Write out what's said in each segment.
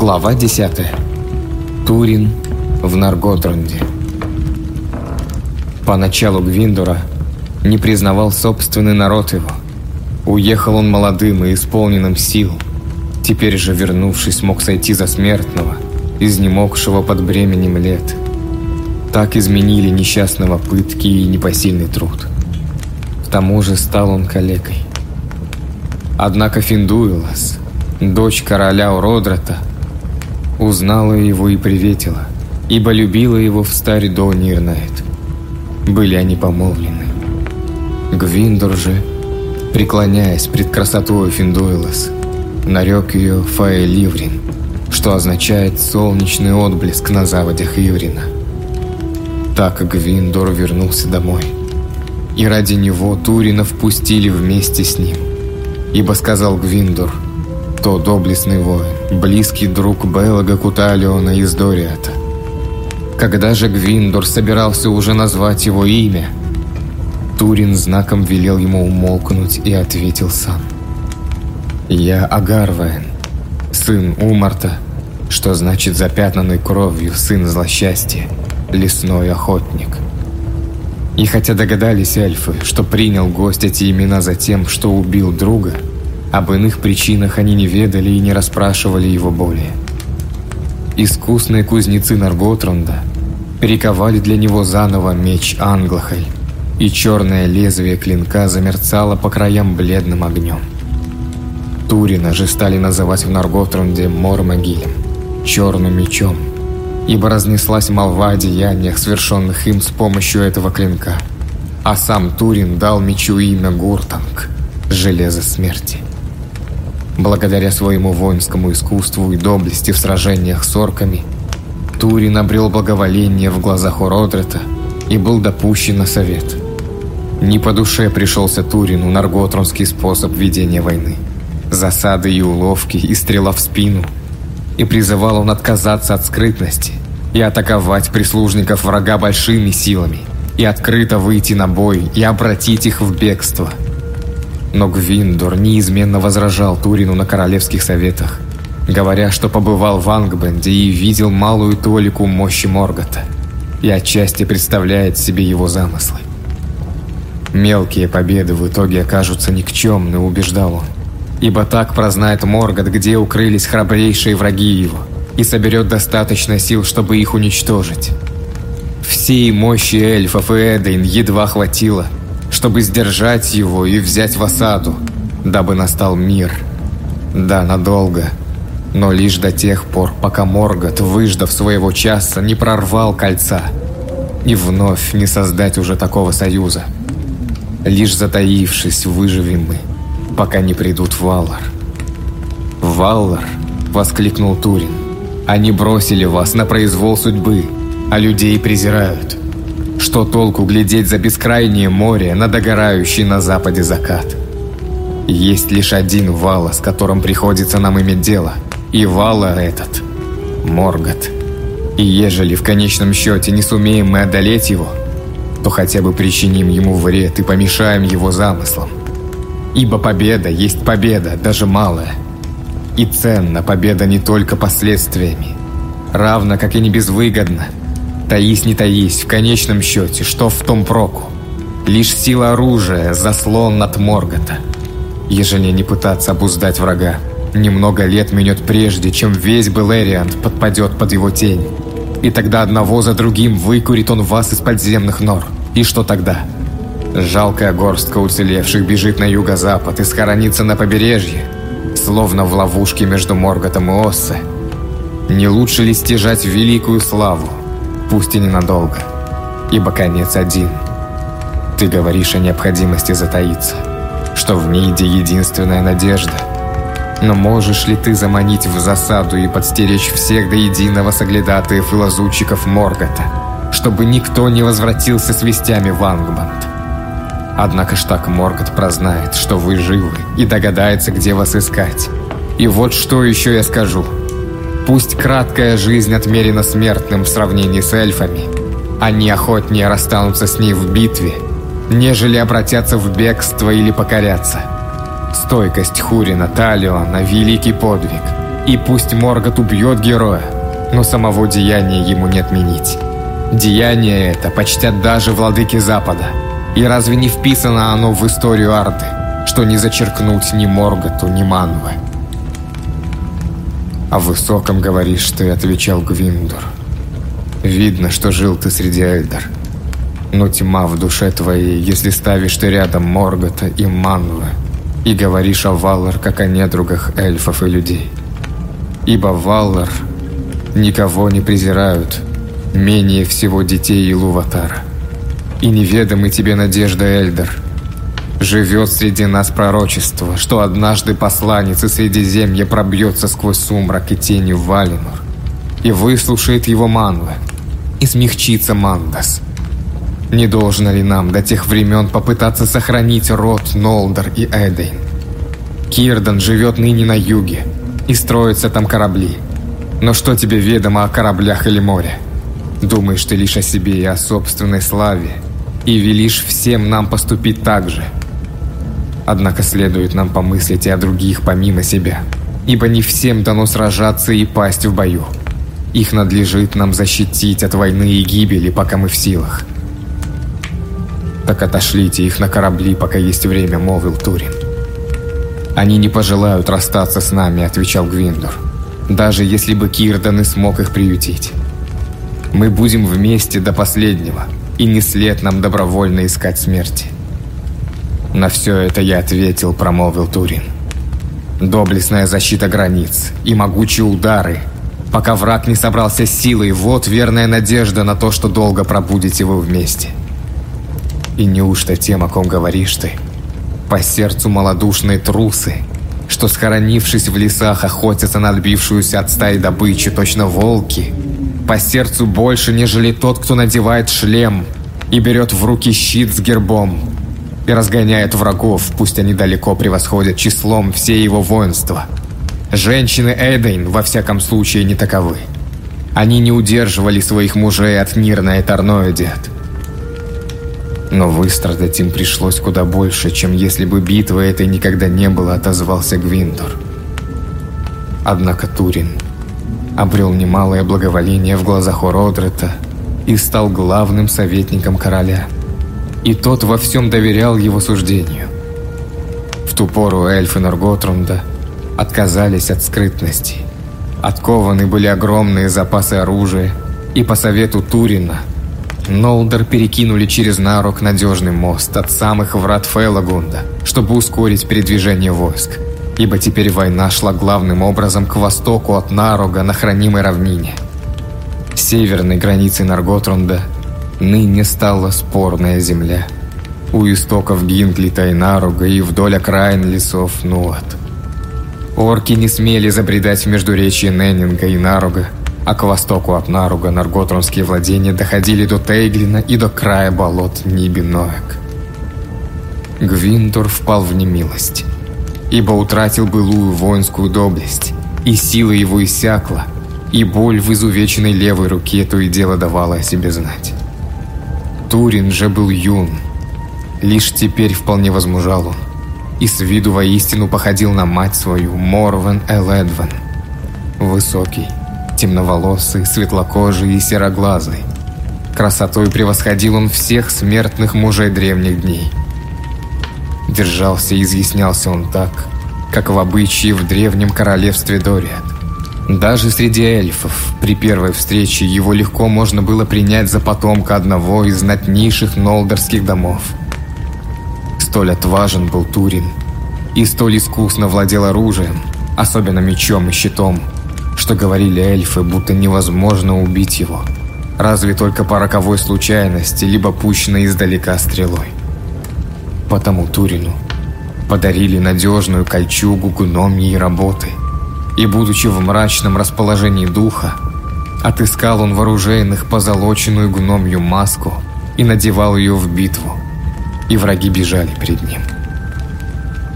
Глава 10. Турин в Нарготронде. Поначалу Гвиндора не признавал собственный народ его. Уехал он молодым и исполненным сил. Теперь же, вернувшись, мог сойти за смертного, изнемогшего под бременем лет. Так изменили несчастного пытки и непосильный труд. К тому же стал он калекой. Однако Финдуилас, дочь короля Уродрата, узнала его и приветила, ибо любила его в старе до Нирнает. Были они помолвлены. Гвиндор же, преклоняясь пред красотой Финдуэлас, нарек ее Фаэливрин, что означает «солнечный отблеск на заводях Иврина». Так Гвиндор вернулся домой, и ради него Турина впустили вместе с ним, ибо сказал Гвиндор – то доблестный воин, близкий друг Белога Куталиона из Дориата. Когда же Гвиндор собирался уже назвать его имя, Турин знаком велел ему умолкнуть и ответил сам. «Я Агарваен, сын Умарта, что значит запятнанный кровью сын злосчастья, лесной охотник». И хотя догадались эльфы, что принял гость эти имена за тем, что убил друга – об иных причинах они не ведали и не расспрашивали его более. Искусные кузнецы Нарготрунда перековали для него заново меч Англахель, и черное лезвие клинка замерцало по краям бледным огнем. Турина же стали называть в Нарготрунде Мормогилем, черным мечом, ибо разнеслась молва о деяниях, совершенных им с помощью этого клинка. А сам Турин дал мечу имя Гуртанг, железо смерти. Благодаря своему воинскому искусству и доблести в сражениях с орками, Турин обрел благоволение в глазах у и был допущен на совет. Не по душе пришелся Турину нарготронский способ ведения войны. Засады и уловки, и стрела в спину. И призывал он отказаться от скрытности и атаковать прислужников врага большими силами, и открыто выйти на бой, и обратить их в бегство – но Гвиндор неизменно возражал Турину на королевских советах, говоря, что побывал в Ангбенде и видел малую толику мощи Моргота и отчасти представляет себе его замыслы. Мелкие победы в итоге окажутся никчемны, убеждал он, ибо так прознает Моргот, где укрылись храбрейшие враги его, и соберет достаточно сил, чтобы их уничтожить. Всей мощи эльфов и Эдейн едва хватило – чтобы сдержать его и взять в осаду, дабы настал мир. Да, надолго, но лишь до тех пор, пока Моргот, выждав своего часа, не прорвал кольца и вновь не создать уже такого союза. Лишь затаившись, выживем мы, пока не придут Валлар. «Валлар!» — воскликнул Турин. «Они бросили вас на произвол судьбы, а людей презирают. Что толку глядеть за бескрайнее море на догорающий на западе закат? Есть лишь один вала, с которым приходится нам иметь дело. И вала этот – Моргот. И ежели в конечном счете не сумеем мы одолеть его, то хотя бы причиним ему вред и помешаем его замыслам. Ибо победа есть победа, даже малая. И ценна победа не только последствиями, равно как и не безвыгодна – Таись, не таись, в конечном счете, что в том проку? Лишь сила оружия, заслон от Моргота. Ежели не пытаться обуздать врага, немного лет минет прежде, чем весь Белериант подпадет под его тень. И тогда одного за другим выкурит он вас из подземных нор. И что тогда? Жалкая горстка уцелевших бежит на юго-запад и схоронится на побережье, словно в ловушке между Морготом и Оссе. Не лучше ли стяжать великую славу, пусть и ненадолго, ибо конец один. Ты говоришь о необходимости затаиться, что в Ниде единственная надежда. Но можешь ли ты заманить в засаду и подстеречь всех до единого соглядатаев и лазутчиков Моргота, чтобы никто не возвратился с вестями в Ангбанд? Однако ж так Моргот прознает, что вы живы, и догадается, где вас искать. И вот что еще я скажу – Пусть краткая жизнь отмерена смертным в сравнении с эльфами, они охотнее расстанутся с ней в битве, нежели обратятся в бегство или покорятся. Стойкость Хурина Талиона – великий подвиг, И пусть Моргот убьет героя, но самого деяния ему не отменить. Деяние это почтят даже владыки Запада. И разве не вписано оно в историю Арды, что не зачеркнуть ни Морготу, ни Манвы? О высоком говоришь ты, отвечал Гвиндур. Видно, что жил ты среди Эльдар. Но тьма в душе твоей, если ставишь ты рядом Моргота и Манвы, и говоришь о Валлар, как о недругах эльфов и людей. Ибо Валлар никого не презирают, менее всего детей Илуватара. И неведомы тебе надежда Эльдар. Живет среди нас пророчество, что однажды посланец из Средиземья пробьется сквозь сумрак и тени в Валинур и выслушает его Манвы, и смягчится Мандас. Не должно ли нам до тех времен попытаться сохранить род Нолдер и Эдейн? Кирдан живет ныне на юге, и строятся там корабли. Но что тебе ведомо о кораблях или море? Думаешь ты лишь о себе и о собственной славе, и велишь всем нам поступить так же. Однако следует нам помыслить и о других помимо себя, ибо не всем дано сражаться и пасть в бою. Их надлежит нам защитить от войны и гибели, пока мы в силах. Так отошлите их на корабли, пока есть время, молвил Турин. Они не пожелают расстаться с нами, отвечал Гвиндор. Даже если бы Кирдан и смог их приютить. Мы будем вместе до последнего, и не след нам добровольно искать смерти. На все это я ответил, промолвил Турин. Доблестная защита границ и могучие удары – пока враг не собрался силой, вот верная надежда на то, что долго пробудете вы вместе. И неужто тем, о ком говоришь ты, по сердцу малодушные трусы, что, схоронившись в лесах, охотятся на отбившуюся от стаи добычи, точно волки, по сердцу больше, нежели тот, кто надевает шлем и берет в руки щит с гербом и разгоняет врагов, пусть они далеко превосходят числом все его воинства – Женщины Эйдейн, во всяком случае, не таковы. Они не удерживали своих мужей от Нирна и. Но выстрадать им пришлось куда больше, чем если бы битвы этой никогда не было, отозвался Гвиндор. Однако Турин обрел немалое благоволение в глазах у Родрета и стал главным советником короля. И тот во всем доверял его суждению. В ту пору эльфы Норготрунда – отказались от скрытности. Откованы были огромные запасы оружия, и по совету Турина Нолдер перекинули через Нарук надежный мост от самых врат Фейлагунда, чтобы ускорить передвижение войск, ибо теперь война шла главным образом к востоку от Наруга на хранимой равнине. Северной границей Нарготрунда ныне стала спорная земля. У истоков Гинглита и Наруга и вдоль окраин лесов Нуат – Орки не смели забредать в междуречье Неннинга и Наруга, а к востоку от Наруга нарготронские владения доходили до Тейглина и до края болот Нибиноек. Гвиндор впал в немилость, ибо утратил былую воинскую доблесть, и сила его иссякла, и боль в изувеченной левой руке то и дело давала о себе знать. Турин же был юн, лишь теперь вполне возмужал он и с виду воистину походил на мать свою, Морвен Эледвен. Высокий, темноволосый, светлокожий и сероглазый. Красотой превосходил он всех смертных мужей древних дней. Держался и изъяснялся он так, как в обычае в древнем королевстве Дориат. Даже среди эльфов. При первой встрече его легко можно было принять за потомка одного из знатнейших нолдерских домов – Столь отважен был Турин. И столь искусно владел оружием, особенно мечом и щитом, что говорили эльфы, будто невозможно убить его, разве только по роковой случайности, либо пущенной издалека стрелой. Потому Турину подарили надежную кольчугу гномьей работы, и, будучи в мрачном расположении духа, отыскал он вооруженных позолоченную гномью маску и надевал ее в битву и враги бежали перед ним.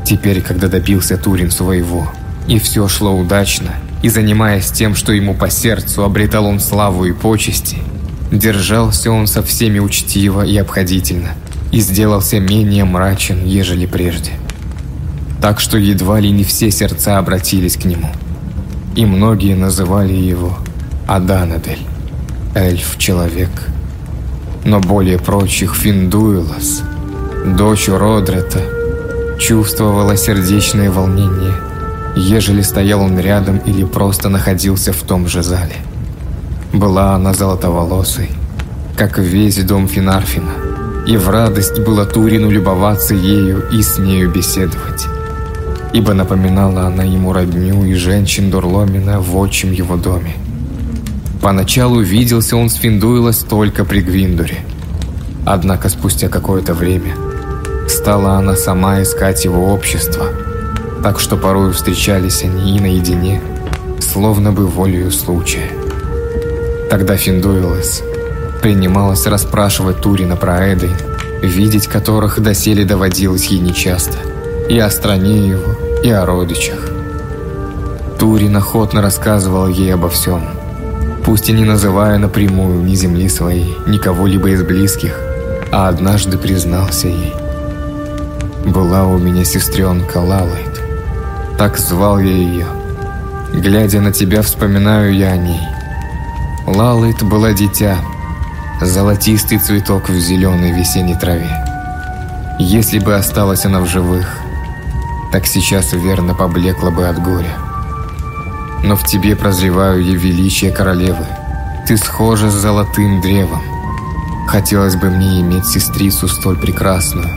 Теперь, когда добился Турин своего, и все шло удачно, и занимаясь тем, что ему по сердцу, обретал он славу и почести, держался он со всеми учтиво и обходительно, и сделался менее мрачен, ежели прежде. Так что едва ли не все сердца обратились к нему. И многие называли его Аданадель, эльф-человек. Но более прочих Финдуэлос, дочь Родрета, чувствовала сердечное волнение, ежели стоял он рядом или просто находился в том же зале. Была она золотоволосой, как весь дом Финарфина, и в радость было Турину любоваться ею и с нею беседовать ибо напоминала она ему родню и женщин Дурломина в отчим его доме. Поначалу виделся он с Финдуэлос только при Гвиндуре. Однако спустя какое-то время стала она сама искать его общество, так что порой встречались они и наедине, словно бы волею случая. Тогда Финдуэлос принималась расспрашивать Турина про Эдейн, видеть которых доселе доводилось ей нечасто, и о стране его, и о родичах. Турин охотно рассказывал ей обо всем, пусть и не называя напрямую ни земли своей, ни кого-либо из близких, а однажды признался ей. «Была у меня сестренка Лалайт, так звал я ее. Глядя на тебя, вспоминаю я о ней. Лалайт была дитя, золотистый цветок в зеленой весенней траве. Если бы осталась она в живых, так сейчас верно поблекла бы от горя. Но в тебе прозреваю я величие королевы. Ты схожа с золотым древом. Хотелось бы мне иметь сестрицу столь прекрасную.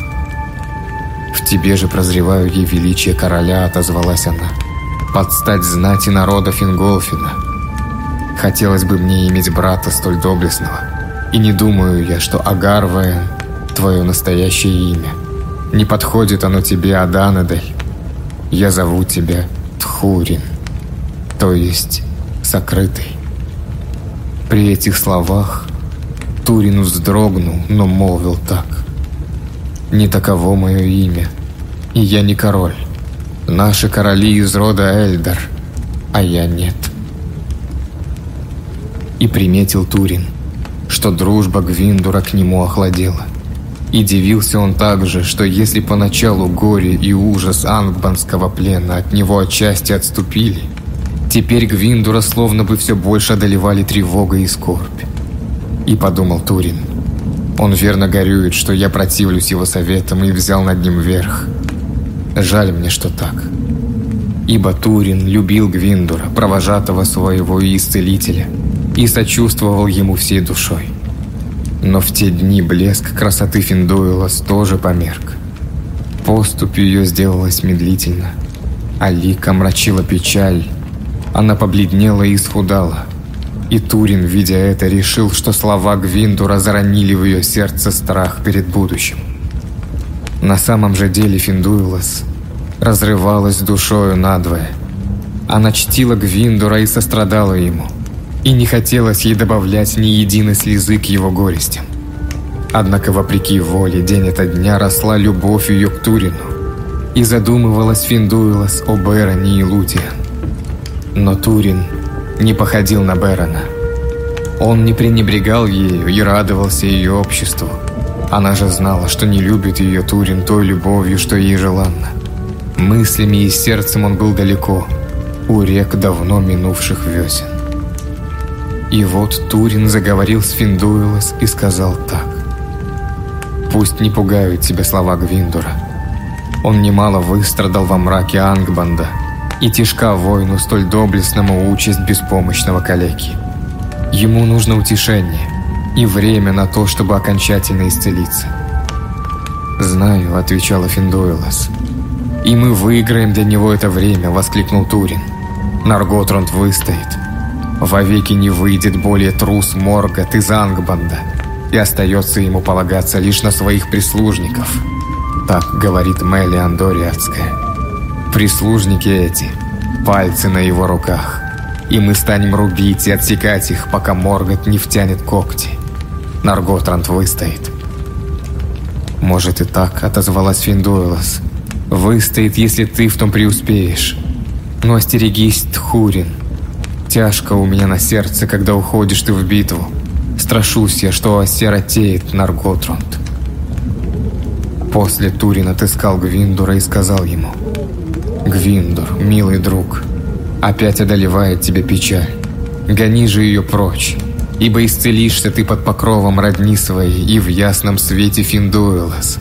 В тебе же прозреваю ей величие короля, отозвалась она. Подстать знати народа Финголфина. Хотелось бы мне иметь брата столь доблестного. И не думаю я, что Агарваен – твое настоящее имя. Не подходит оно тебе, Аданадель. Я зову тебя Тхурин, то есть сокрытый. При этих словах Турин вздрогнул, но молвил так. Не таково мое имя, и я не король. Наши короли из рода Эльдар, а я нет. И приметил Турин, что дружба Гвиндура к нему охладела – и дивился он также, что если поначалу горе и ужас ангбанского плена от него отчасти отступили, теперь Гвиндура словно бы все больше одолевали тревога и скорбь. И подумал Турин, он верно горюет, что я противлюсь его советам и взял над ним верх. Жаль мне, что так. Ибо Турин любил Гвиндура, провожатого своего и исцелителя, и сочувствовал ему всей душой. Но в те дни блеск красоты Финдуэлас тоже померк. Поступь ее сделалась медлительно, а лик омрачила печаль. Она побледнела и исхудала. И Турин, видя это, решил, что слова Гвинду разранили в ее сердце страх перед будущим. На самом же деле Финдуэлас разрывалась душою надвое. Она чтила Гвиндура и сострадала ему – и не хотелось ей добавлять ни единой слезы к его горестям. Однако, вопреки воле, день ото дня росла любовь ее к Турину, и задумывалась Финдуэлас о Бероне и Лутиан. Но Турин не походил на Берона. Он не пренебрегал ею и радовался ее обществу. Она же знала, что не любит ее Турин той любовью, что ей желанно. Мыслями и сердцем он был далеко, у рек давно минувших весен. И вот Турин заговорил с Финдуэлос и сказал так. «Пусть не пугают тебя слова Гвиндура. Он немало выстрадал во мраке Ангбанда, и тяжка воину столь доблестному участь беспомощного калеки. Ему нужно утешение и время на то, чтобы окончательно исцелиться». «Знаю», — отвечала Финдуэлос. «И мы выиграем для него это время», — воскликнул Турин. «Нарготронд выстоит». Вовеки не выйдет более трус Моргот из Ангбанда, и остается ему полагаться лишь на своих прислужников. Так говорит Мелли Андориатская. Прислужники эти – пальцы на его руках, и мы станем рубить и отсекать их, пока Моргот не втянет когти. Нарготранд выстоит. Может и так, отозвалась Финдуэлос. Выстоит, если ты в том преуспеешь. Но остерегись, Тхурин – Тяжко у меня на сердце, когда уходишь ты в битву. Страшусь я, что осиротеет Нарготрунд. После Турин отыскал Гвиндура и сказал ему, «Гвиндур, милый друг, Опять одолевает тебя печаль. Гони же ее прочь, ибо исцелишься ты под покровом родни своей и в ясном свете Финдуэлас.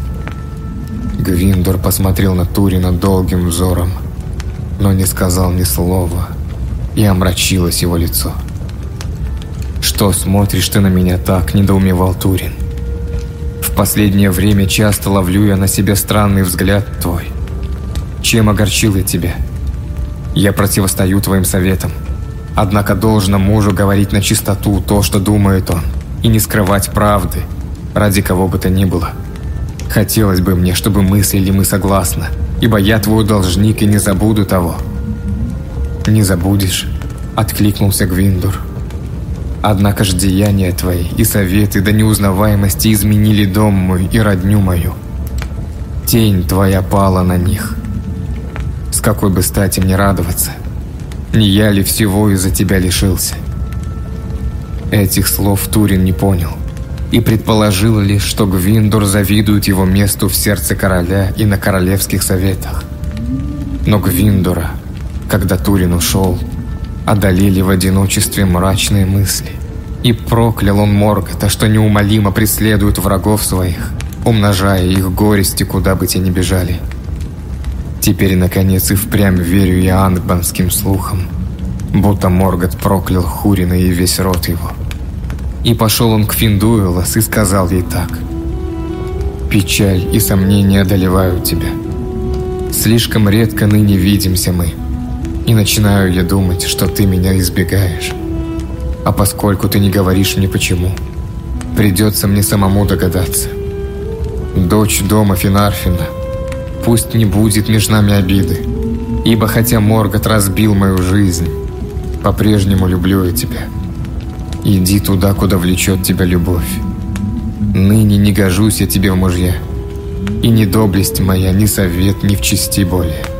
Гвиндор посмотрел на Турина долгим взором, но не сказал ни слова, и омрачилось его лицо. «Что смотришь ты на меня так?» – недоумевал Турин. «В последнее время часто ловлю я на себе странный взгляд твой. Чем огорчил я тебя? Я противостою твоим советам. Однако должно мужу говорить на чистоту то, что думает он, и не скрывать правды, ради кого бы то ни было. Хотелось бы мне, чтобы мыслили мы согласно, ибо я твой должник и не забуду того». «Не забудешь», — откликнулся Гвиндур. Однако ж деяния твои и советы до неузнаваемости изменили дом мой и родню мою. Тень твоя пала на них. С какой бы стати мне радоваться? Не я ли всего из-за тебя лишился? Этих слов Турин не понял и предположил лишь, что Гвиндор завидует его месту в сердце короля и на королевских советах. Но Гвиндора, когда Турин ушел, одолели в одиночестве мрачные мысли. И проклял он Моргота, что неумолимо преследует врагов своих, умножая их горести, куда бы те ни бежали. Теперь, наконец, и впрямь верю я ангбанским слухам, будто Моргот проклял Хурина и весь род его. И пошел он к Финдуэлос и сказал ей так. «Печаль и сомнения одолевают тебя. Слишком редко ныне видимся мы, и начинаю я думать, что ты меня избегаешь. А поскольку ты не говоришь мне почему, придется мне самому догадаться. Дочь дома Финарфина, пусть не будет между нами обиды, ибо хотя Моргот разбил мою жизнь, по-прежнему люблю я тебя. Иди туда, куда влечет тебя любовь. Ныне не гожусь я тебе в мужья, и ни доблесть моя, ни совет, ни в чести более.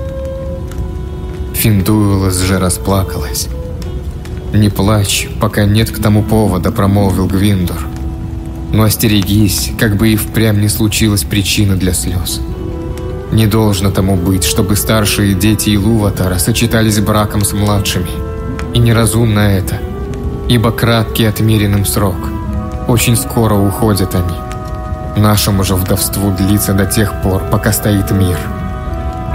Финдуэлас же расплакалась. «Не плачь, пока нет к тому повода», — промолвил Гвиндор. «Но остерегись, как бы и впрямь не случилась причина для слез. Не должно тому быть, чтобы старшие дети Илуватара сочетались браком с младшими. И неразумно это, ибо краткий отмеренным срок. Очень скоро уходят они. Нашему же вдовству длится до тех пор, пока стоит мир.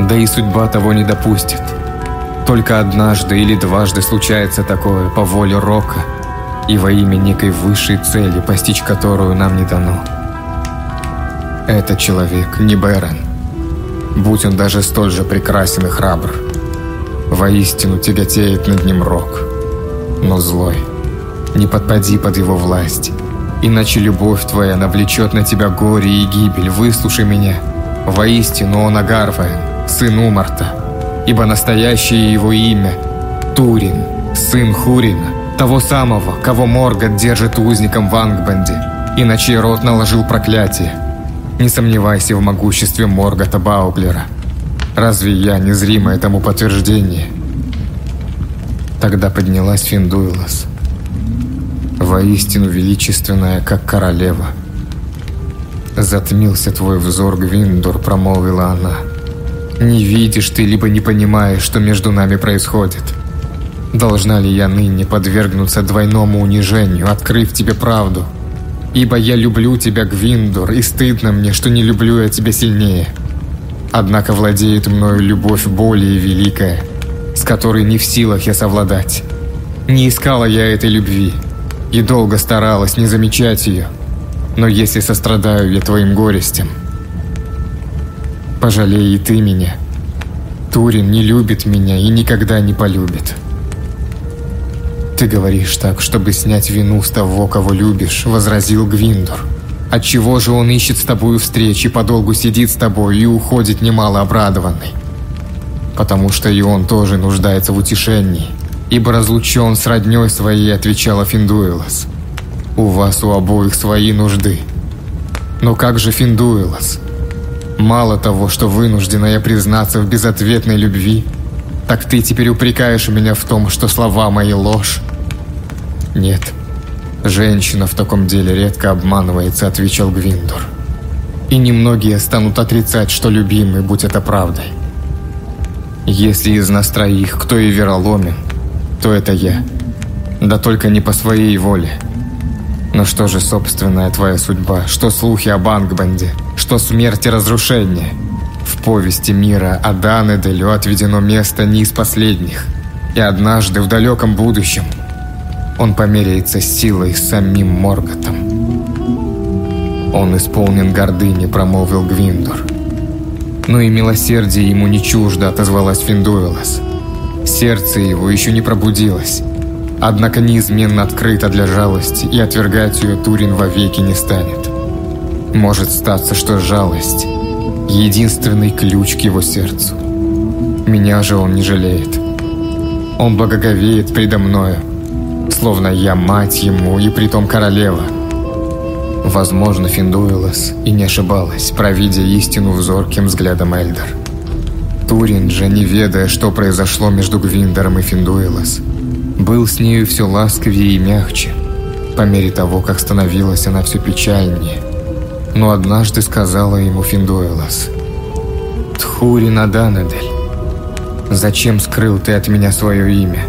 Да и судьба того не допустит». Только однажды или дважды случается такое по воле Рока и во имя некой высшей цели, постичь которую нам не дано. Этот человек не Бэрон, будь он даже столь же прекрасен и храбр. Воистину тяготеет над ним Рок, но злой. Не подпади под его власть, иначе любовь твоя навлечет на тебя горе и гибель. Выслушай меня. Воистину он Агарваен, сын Умарта, ибо настоящее его имя – Турин, сын Хурина, того самого, кого Моргот держит узником в Ангбанде, и на чей род наложил проклятие. Не сомневайся в могуществе Моргота Бауглера. Разве я незримое тому подтверждение? Тогда поднялась Финдуйлас, воистину величественная, как королева. «Затмился твой взор, Гвиндор», — промолвила она. Не видишь ты, либо не понимаешь, что между нами происходит. Должна ли я ныне подвергнуться двойному унижению, открыв тебе правду? Ибо я люблю тебя, Гвиндор, и стыдно мне, что не люблю я тебя сильнее. Однако владеет мною любовь более великая, с которой не в силах я совладать. Не искала я этой любви и долго старалась не замечать ее. Но если сострадаю я твоим горестям, Пожалей и ты меня. Турин не любит меня и никогда не полюбит. Ты говоришь так, чтобы снять вину с того, кого любишь, возразил Гвиндор. Отчего же он ищет с тобою встречи, подолгу сидит с тобой и уходит немало обрадованный? Потому что и он тоже нуждается в утешении, ибо разлучен с родней своей, отвечала Финдуэлос. У вас у обоих свои нужды. Но как же Финдуэлос? Мало того, что вынуждена я признаться в безответной любви, так ты теперь упрекаешь меня в том, что слова мои ложь. Нет, женщина в таком деле редко обманывается, отвечал Гвиндор. И немногие станут отрицать, что любимый, будь это правдой. Если из нас троих кто и вероломен, то это я. Да только не по своей воле. Но что же собственная твоя судьба? Что слухи об Ангбанде? Что смерть и разрушение? В повести мира о Данеделю отведено место не из последних. И однажды в далеком будущем он померяется силой самим Морготом. Он исполнен гордыни, промолвил Гвиндор. Но и милосердие ему не чуждо, отозвалась Финдуэлас. Сердце его еще не пробудилось, однако неизменно открыто для жалости, и отвергать ее Турин вовеки не станет. Может статься, что жалость – единственный ключ к его сердцу. Меня же он не жалеет. Он благоговеет предо мною, словно я мать ему и притом королева. Возможно, Финдуэлас и не ошибалась, провидя истину взорким взглядом Эльдер. Турин же, не ведая, что произошло между Гвиндером и Финдуэлас, был с нею все ласковее и мягче, по мере того, как становилась она все печальнее. Но однажды сказала ему Финдуэлас, «Тхурин Аданадель, зачем скрыл ты от меня свое имя?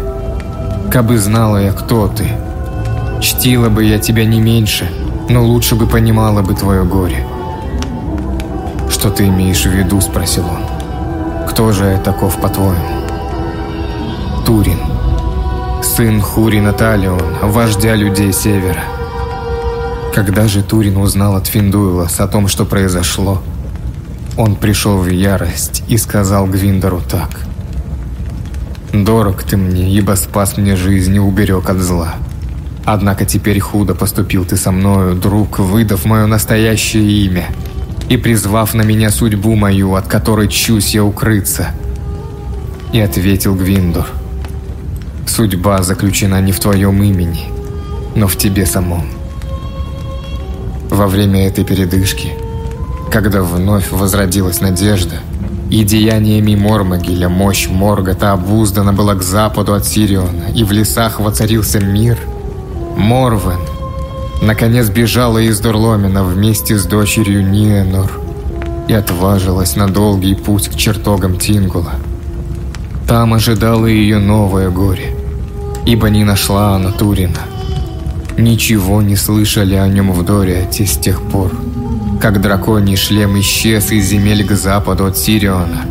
Кабы знала я, кто ты, чтила бы я тебя не меньше, но лучше бы понимала бы твое горе». «Что ты имеешь в виду?» – спросил он. «Кто же я таков, по-твоему?» «Турин», сын Хурина Талион, вождя людей Севера. Когда же Турин узнал от Финдуэлас о том, что произошло, он пришел в ярость и сказал Гвиндору так. «Дорог ты мне, ибо спас мне жизнь и уберег от зла. Однако теперь худо поступил ты со мною, друг, выдав мое настоящее имя и призвав на меня судьбу мою, от которой чусь я укрыться». И ответил Гвиндор – Судьба заключена не в твоем имени, но в тебе самом. Во время этой передышки, когда вновь возродилась надежда, и деяниями Мормогиля мощь Моргота обуздана была к западу от Сириона, и в лесах воцарился мир, Морвен наконец бежала из Дурломина вместе с дочерью Ниенор и отважилась на долгий путь к чертогам Тингула. Там ожидало ее новое горе, ибо не нашла она Турина. Ничего не слышали о нем в Дориате с тех пор, как драконий шлем исчез из земель к западу от Сириона.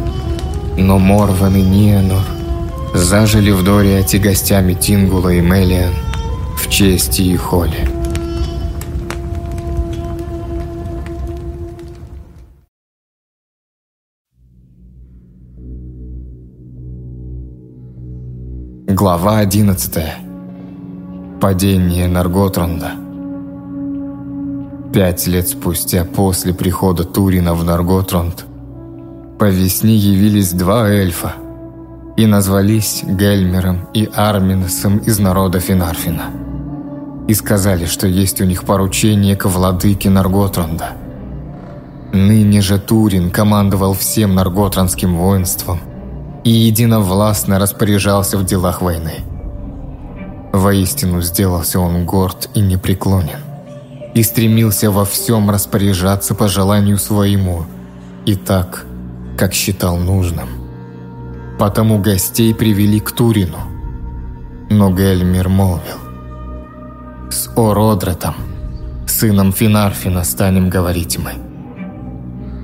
Но Морван и Ниенор зажили в Дориате гостями Тингула и Мелиан в чести и холе. Глава 11. Падение Нарготранда. Пять лет спустя после прихода Турина в Нарготранд по весне явились два эльфа и назвались Гельмером и Арминсом из народа Финарфина. И сказали, что есть у них поручение к владыке Нарготранда. Ныне же Турин командовал всем нарготранским воинством – и единовластно распоряжался в делах войны. Воистину сделался он горд и непреклонен, и стремился во всем распоряжаться по желанию своему, и так, как считал нужным. Потому гостей привели к Турину, но Гельмир молвил, «С Ородратом, сыном Финарфина, станем говорить мы».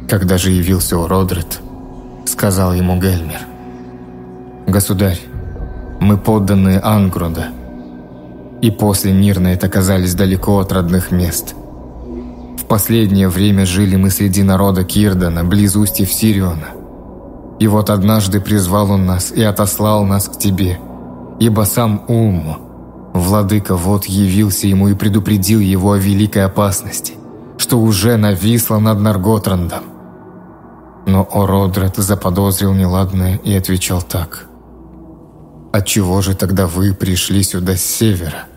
Когда же явился Ородрет, сказал ему Гельмир, «Государь, мы подданные Ангруда, и после Нирнает оказались далеко от родных мест. В последнее время жили мы среди народа Кирдана, близ устьев Сириона. И вот однажды призвал он нас и отослал нас к тебе, ибо сам Улму, владыка, вот явился ему и предупредил его о великой опасности, что уже нависло над Нарготрандом. Но Ородред заподозрил неладное и отвечал так. Отчего же тогда вы пришли сюда с севера?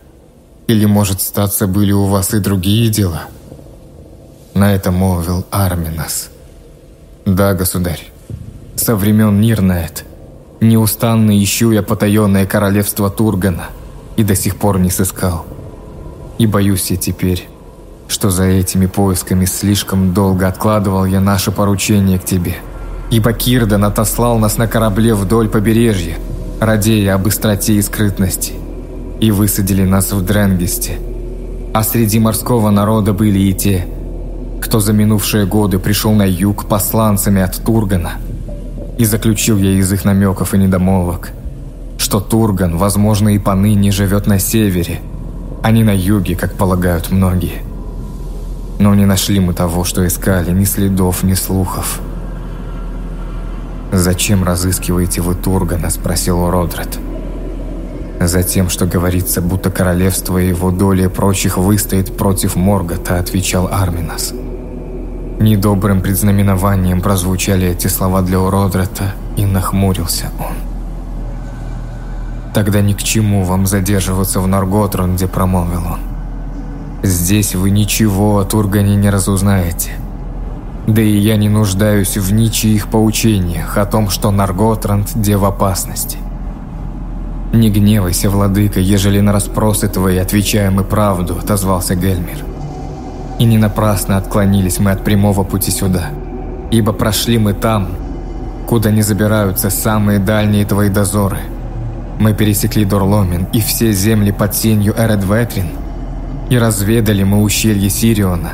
Или, может, статься были у вас и другие дела?» На это молвил Арминас. «Да, государь, со времен Нирнаэт неустанно ищу я потаенное королевство Тургана и до сих пор не сыскал. И боюсь я теперь, что за этими поисками слишком долго откладывал я наше поручение к тебе. Ибо Кирдан отослал нас на корабле вдоль побережья, радея об быстроте и скрытности, и высадили нас в Дренгесте. А среди морского народа были и те, кто за минувшие годы пришел на юг посланцами от Тургана, и заключил я из их намеков и недомолвок, что Турган, возможно, и поныне живет на севере, а не на юге, как полагают многие. Но не нашли мы того, что искали, ни следов, ни слухов. «Зачем разыскиваете вы Тургана?» – спросил Родред. «Затем, что говорится, будто королевство и его доля прочих выстоит против Моргота», – отвечал Арминас. Недобрым предзнаменованием прозвучали эти слова для Уродрата, и нахмурился он. «Тогда ни к чему вам задерживаться в Нарготрунде», – промолвил он. «Здесь вы ничего о Тургане не разузнаете. Да и я не нуждаюсь в ничьих поучениях о том, что Нарготранд – в опасности. Не гневайся, владыка, ежели на расспросы твои отвечаем и правду», – отозвался Гельмир. И не напрасно отклонились мы от прямого пути сюда, ибо прошли мы там, куда не забираются самые дальние твои дозоры. Мы пересекли Дурломин и все земли под сенью Эредветрин, и разведали мы ущелье Сириона,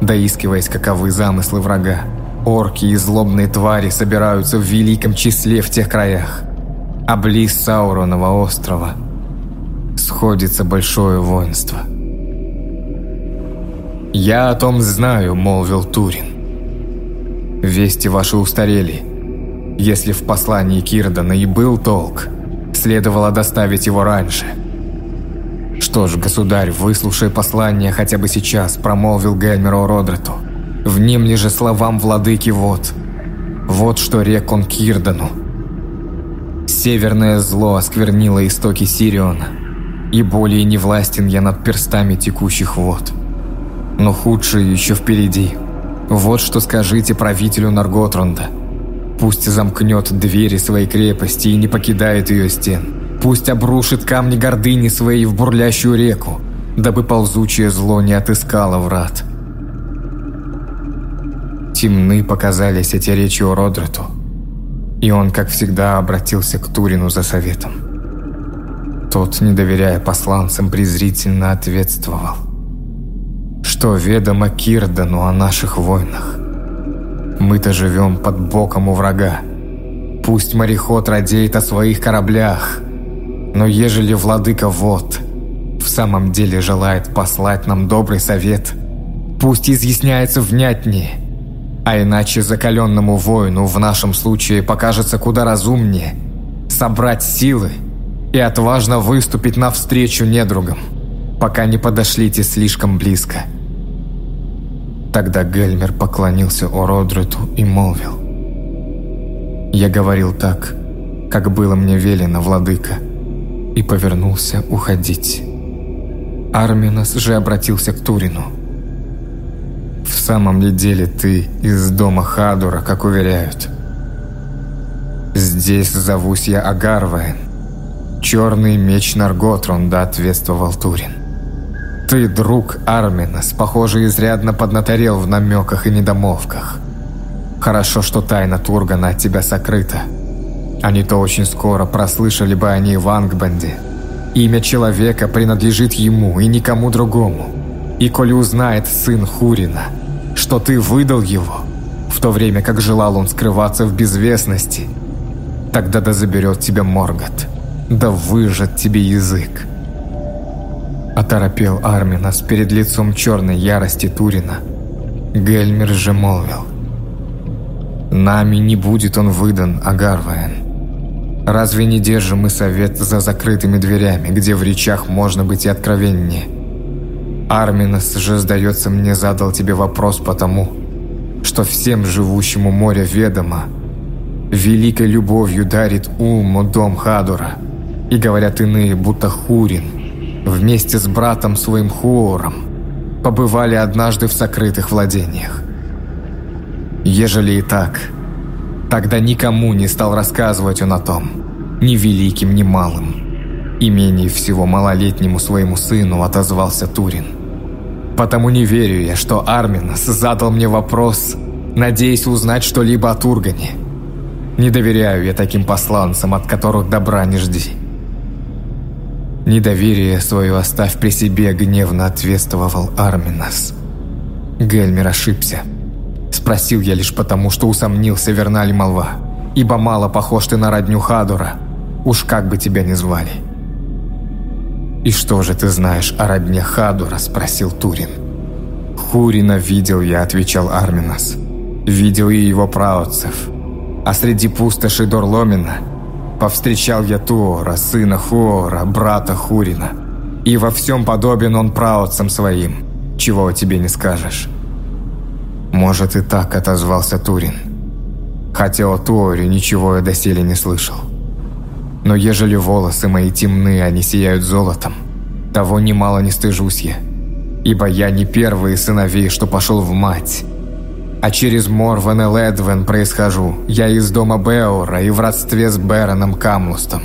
доискиваясь, каковы замыслы врага. Орки и злобные твари собираются в великом числе в тех краях, а близ Сауронова острова сходится большое воинство – «Я о том знаю», — молвил Турин. «Вести ваши устарели. Если в послании Кирдана и был толк, следовало доставить его раньше». «Что ж, государь, выслушай послание хотя бы сейчас», — промолвил Гельмеру Родрету. «Внемли же словам владыки вот. Вот что рек он Кирдану. Северное зло осквернило истоки Сириона, и более не властен я над перстами текущих вод» но худшее еще впереди. Вот что скажите правителю Нарготрунда. Пусть замкнет двери своей крепости и не покидает ее стен. Пусть обрушит камни гордыни своей в бурлящую реку, дабы ползучее зло не отыскало врат. Темны показались эти речи Родрету, и он, как всегда, обратился к Турину за советом. Тот, не доверяя посланцам, презрительно ответствовал что ведомо Кирдану о наших войнах. Мы-то живем под боком у врага. Пусть мореход радеет о своих кораблях, но ежели владыка вот в самом деле желает послать нам добрый совет, пусть изъясняется внятнее, а иначе закаленному воину в нашем случае покажется куда разумнее собрать силы и отважно выступить навстречу недругам, пока не подошлите слишком близко. Тогда Гельмер поклонился Ородруту и молвил. «Я говорил так, как было мне велено, владыка», и повернулся уходить. Арминос же обратился к Турину. «В самом ли деле ты из дома Хадура, как уверяют?» «Здесь зовусь я Агарваен. Черный меч Нарготрунда», — ответствовал Турин. Ты, друг Арминас, похоже, изрядно поднаторел в намеках и недомовках. Хорошо, что тайна Тургана от тебя сокрыта. Не то очень скоро прослышали бы они в Ангбанде. Имя человека принадлежит ему и никому другому. И коли узнает сын Хурина, что ты выдал его, в то время как желал он скрываться в безвестности, тогда да заберет тебя Моргот, да выжат тебе язык. Оторопел Арминас перед лицом черной ярости Турина. Гельмер же молвил. «Нами не будет он выдан, Агарваен. Разве не держим мы совет за закрытыми дверями, где в речах можно быть и откровеннее? Арминас же, сдается мне, задал тебе вопрос потому, что всем живущему море ведомо, великой любовью дарит Улму дом Хадура, и говорят иные, будто Хурин, вместе с братом своим Хуором побывали однажды в сокрытых владениях. Ежели и так, тогда никому не стал рассказывать он о том, ни великим, ни малым. И менее всего малолетнему своему сыну отозвался Турин. Потому не верю я, что Арминос задал мне вопрос, надеясь узнать что-либо о Тургане. Не доверяю я таким посланцам, от которых добра не жди. Недоверие свое оставь при себе, гневно ответствовал Арминас. Гельмер ошибся. Спросил я лишь потому, что усомнился, верна ли молва. Ибо мало похож ты на родню Хадура. Уж как бы тебя ни звали. «И что же ты знаешь о родне Хадура?» – спросил Турин. «Хурина видел я», – отвечал Арминас. «Видел и его праотцев. А среди пустоши Дорломина повстречал я Туора, сына Хуора, брата Хурина. И во всем подобен он праотцам своим, чего тебе не скажешь». «Может, и так», – отозвался Турин. Хотя о Туоре ничего я доселе не слышал. Но ежели волосы мои темны, они сияют золотом, того немало не стыжусь я. Ибо я не первый сыновей, что пошел в мать, а через Морвен и Ледвен происхожу. Я из дома Беора и в родстве с Бероном Камлустом.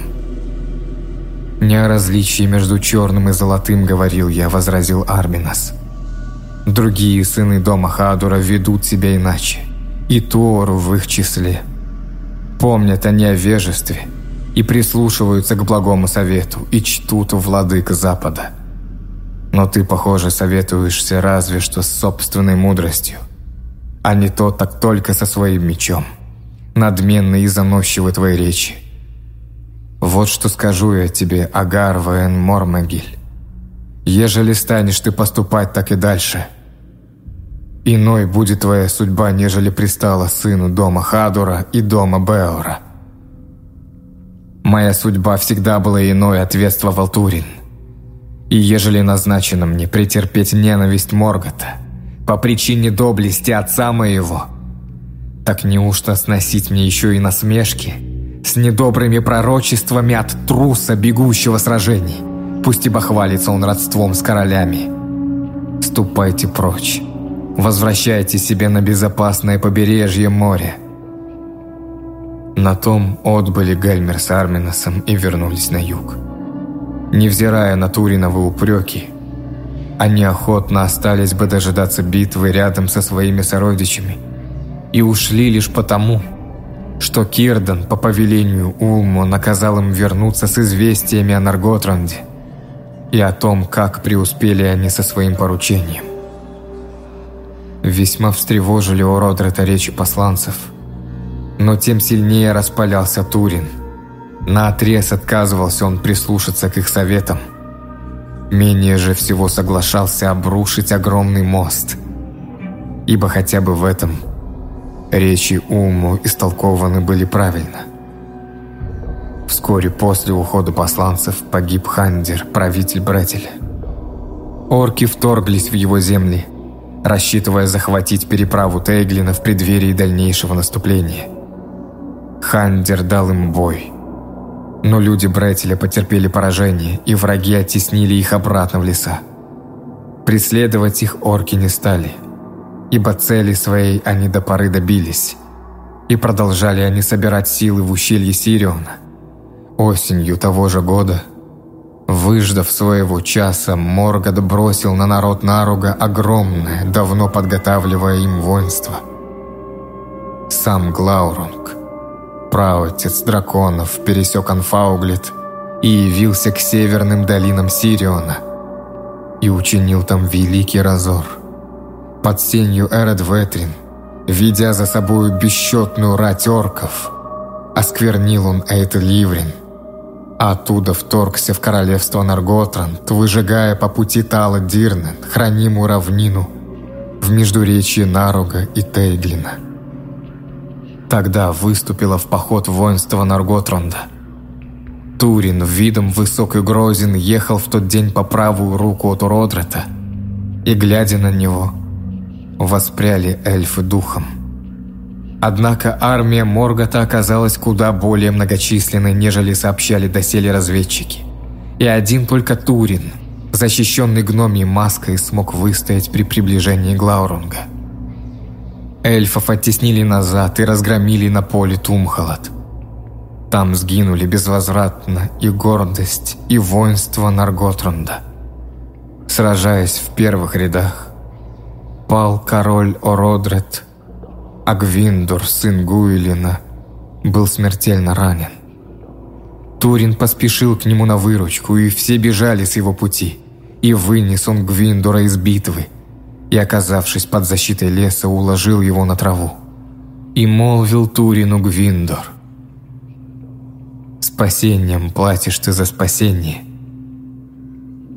«Не о различии между черным и золотым, — говорил я, — возразил Арминас. Другие сыны дома Хадура ведут себя иначе, и Тору в их числе. Помнят они о вежестве — и прислушиваются к благому совету, и чтут владык Запада. Но ты, похоже, советуешься разве что с собственной мудростью, а не то так только со своим мечом, надменный и заносчивы твои речи. Вот что скажу я тебе, Агар Ваен Мормагиль. Ежели станешь ты поступать так и дальше, иной будет твоя судьба, нежели пристала сыну дома Хадура и дома Беора». Моя судьба всегда была иной, ответствовал Турин. И ежели назначено мне претерпеть ненависть Моргота по причине доблести отца моего, так неужто сносить мне еще и насмешки с недобрыми пророчествами от труса, бегущего сражений? Пусть ибо хвалится он родством с королями. Ступайте прочь, возвращайте себе на безопасное побережье моря, на том отбыли Гальмер с Арминосом и вернулись на юг. Невзирая на Туриновы упреки, они охотно остались бы дожидаться битвы рядом со своими сородичами и ушли лишь потому, что Кирдан по повелению Улму наказал им вернуться с известиями о Нарготранде и о том, как преуспели они со своим поручением. Весьма встревожили у Родрета речи посланцев – но тем сильнее распалялся Турин. Наотрез отказывался он прислушаться к их советам. Менее же всего соглашался обрушить огромный мост. Ибо хотя бы в этом речи Уму истолкованы были правильно. Вскоре после ухода посланцев погиб Хандер, правитель Бретеля. Орки вторглись в его земли, рассчитывая захватить переправу Тейглина в преддверии дальнейшего наступления – Хандер дал им бой. Но люди Бретеля потерпели поражение, и враги оттеснили их обратно в леса. Преследовать их орки не стали, ибо цели своей они до поры добились. И продолжали они собирать силы в ущелье Сириона. Осенью того же года, выждав своего часа, Моргот бросил на народ Наруга огромное, давно подготавливая им воинство. Сам Глаурунг – праотец драконов, пересек Анфауглит и явился к северным долинам Сириона и учинил там великий разор. Под сенью Эред Ветрин, ведя за собою бесчетную рать орков, осквернил он Эйт Ливрин, а оттуда вторгся в королевство Нарготранд, выжигая по пути Тала Дирнен, хранимую равнину в междуречье Наруга и Тейглина. Тогда выступило в поход воинство Нарготронда. Турин, видом высок и грозен, ехал в тот день по правую руку от Уродрета, и, глядя на него, воспряли эльфы духом. Однако армия Моргота оказалась куда более многочисленной, нежели сообщали доселе разведчики. И один только Турин, защищенный гномией маской, смог выстоять при приближении Глаурунга – Эльфов оттеснили назад и разгромили на поле Тумхалат. Там сгинули безвозвратно и гордость, и воинство Нарготрунда. Сражаясь в первых рядах, пал король Ородрет, Агвиндур, сын Гуилина, был смертельно ранен. Турин поспешил к нему на выручку, и все бежали с его пути. И вынес он Гвиндора из битвы, и, оказавшись под защитой леса, уложил его на траву. И молвил Турину Гвиндор. «Спасением платишь ты за спасение.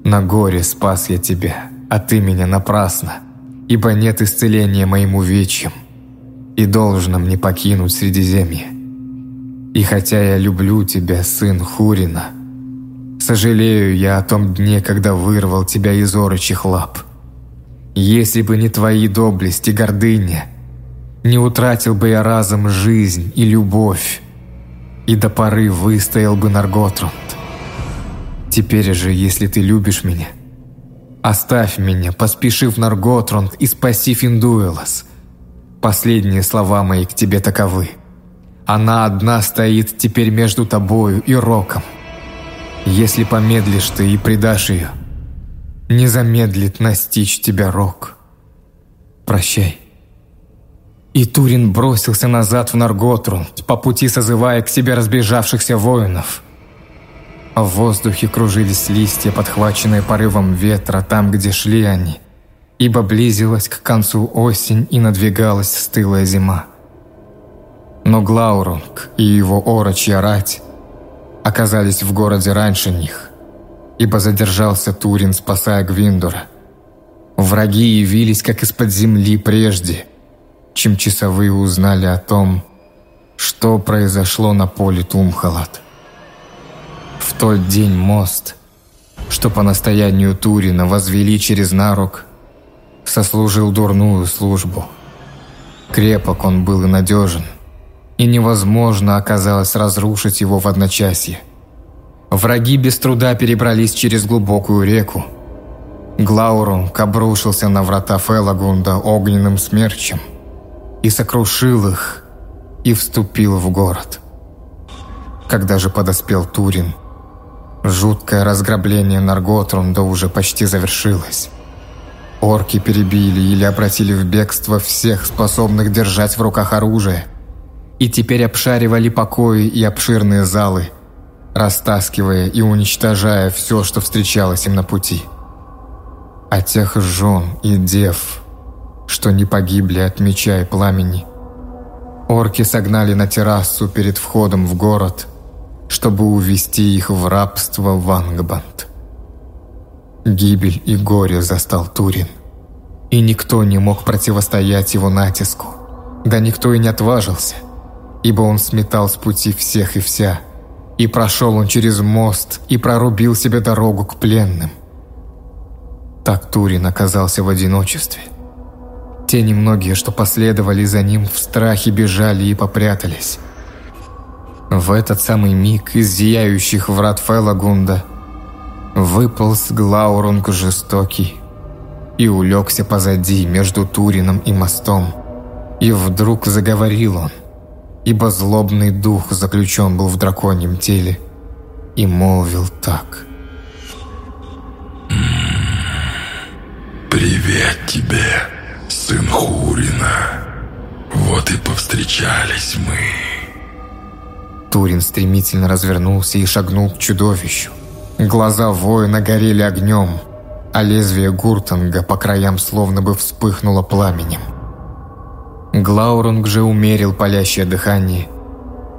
На горе спас я тебя, а ты меня напрасно, ибо нет исцеления моим увечьям, и должно мне покинуть Средиземье. И хотя я люблю тебя, сын Хурина, сожалею я о том дне, когда вырвал тебя из орочих лап. Если бы не твои доблесть и гордыня, не утратил бы я разом жизнь и любовь, и до поры выстоял бы Нарготрунд. Теперь же, если ты любишь меня, оставь меня, поспеши в Нарготрунд и спаси Финдуэлос. Последние слова мои к тебе таковы – она одна стоит теперь между тобою и Роком. Если помедлишь ты и предашь ее, не замедлит настичь тебя Рок. Прощай. И Турин бросился назад в Нарготру, по пути созывая к себе разбежавшихся воинов. А в воздухе кружились листья, подхваченные порывом ветра там, где шли они, ибо близилась к концу осень и надвигалась стылая зима. Но Глаурунг и его орочья рать оказались в городе раньше них, ибо задержался Турин, спасая Гвиндура. Враги явились как из-под земли прежде, чем часовые узнали о том, что произошло на поле Тумхалат. В тот день мост, что по настоянию Турина возвели через Нарук, сослужил дурную службу. Крепок он был и надежен, и невозможно оказалось разрушить его в одночасье. Враги без труда перебрались через глубокую реку. Глаурунг обрушился на врата Фелагунда огненным смерчем и сокрушил их, и вступил в город. Когда же подоспел Турин, жуткое разграбление Нарготрунда уже почти завершилось. Орки перебили или обратили в бегство всех, способных держать в руках оружие – и теперь обшаривали покои и обширные залы, растаскивая и уничтожая все, что встречалось им на пути. А тех жен и дев, что не погибли от меча и пламени, орки согнали на террасу перед входом в город, чтобы увести их в рабство в Ангбанд. Гибель и горе застал Турин, и никто не мог противостоять его натиску, да никто и не отважился – ибо он сметал с пути всех и вся. И прошел он через мост и прорубил себе дорогу к пленным. Так Турин оказался в одиночестве. Те немногие, что последовали за ним, в страхе бежали и попрятались. В этот самый миг из зияющих врат Фелагунда выполз Глаурунг жестокий и улегся позади между Турином и мостом. И вдруг заговорил он – ибо злобный дух заключен был в драконьем теле, и молвил так. «Привет тебе, сын Хурина. Вот и повстречались мы». Турин стремительно развернулся и шагнул к чудовищу. Глаза воина горели огнем, а лезвие гуртанга по краям словно бы вспыхнуло пламенем. Глаурунг же умерил палящее дыхание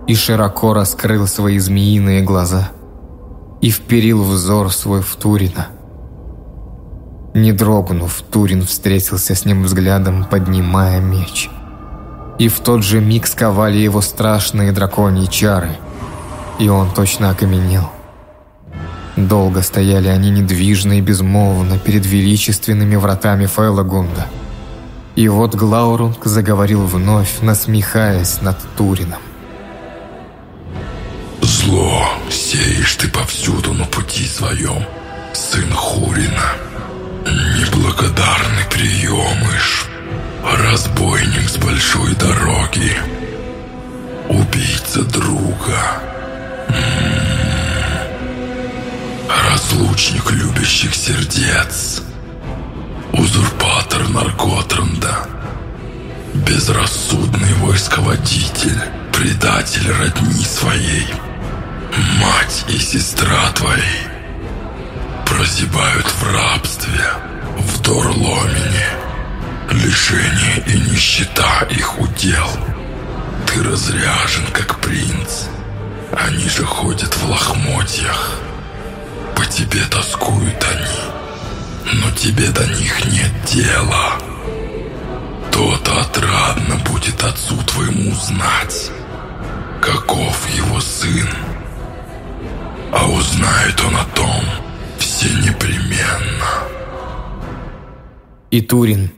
и широко раскрыл свои змеиные глаза и вперил взор свой в Турина. Не дрогнув, Турин встретился с ним взглядом, поднимая меч. И в тот же миг сковали его страшные драконьи чары, и он точно окаменел. Долго стояли они недвижно и безмолвно перед величественными вратами Фейлагунда – и вот Глаурунг заговорил вновь, насмехаясь над Турином. «Зло сеешь ты повсюду на пути своем, сын Хурина. Неблагодарный приемыш, разбойник с большой дороги, убийца друга, разлучник любящих сердец» узурпатор Наркотранда, безрассудный войсководитель, предатель родни своей, мать и сестра твоей. Прозябают в рабстве, в Дорломине, лишение и нищета их удел. Ты разряжен, как принц, они же ходят в лохмотьях. По тебе тоскуют они, но тебе до них нет дела. То-то отрадно будет отцу твоему знать, каков его сын. А узнает он о том все непременно. И Турин,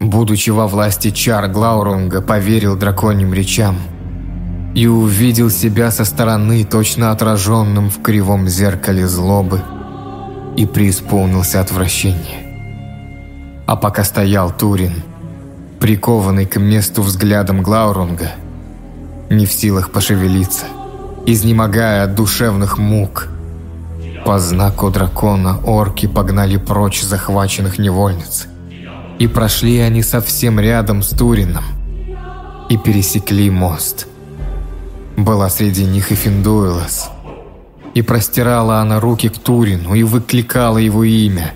будучи во власти чар Глаурунга, поверил драконьим речам – и увидел себя со стороны, точно отраженным в кривом зеркале злобы, и преисполнился отвращения. А пока стоял Турин, прикованный к месту взглядом Глаурунга, не в силах пошевелиться, изнемогая от душевных мук, по знаку дракона орки погнали прочь захваченных невольниц. И прошли они совсем рядом с Турином, и пересекли мост – была среди них и Финдуэлас. И простирала она руки к Турину и выкликала его имя.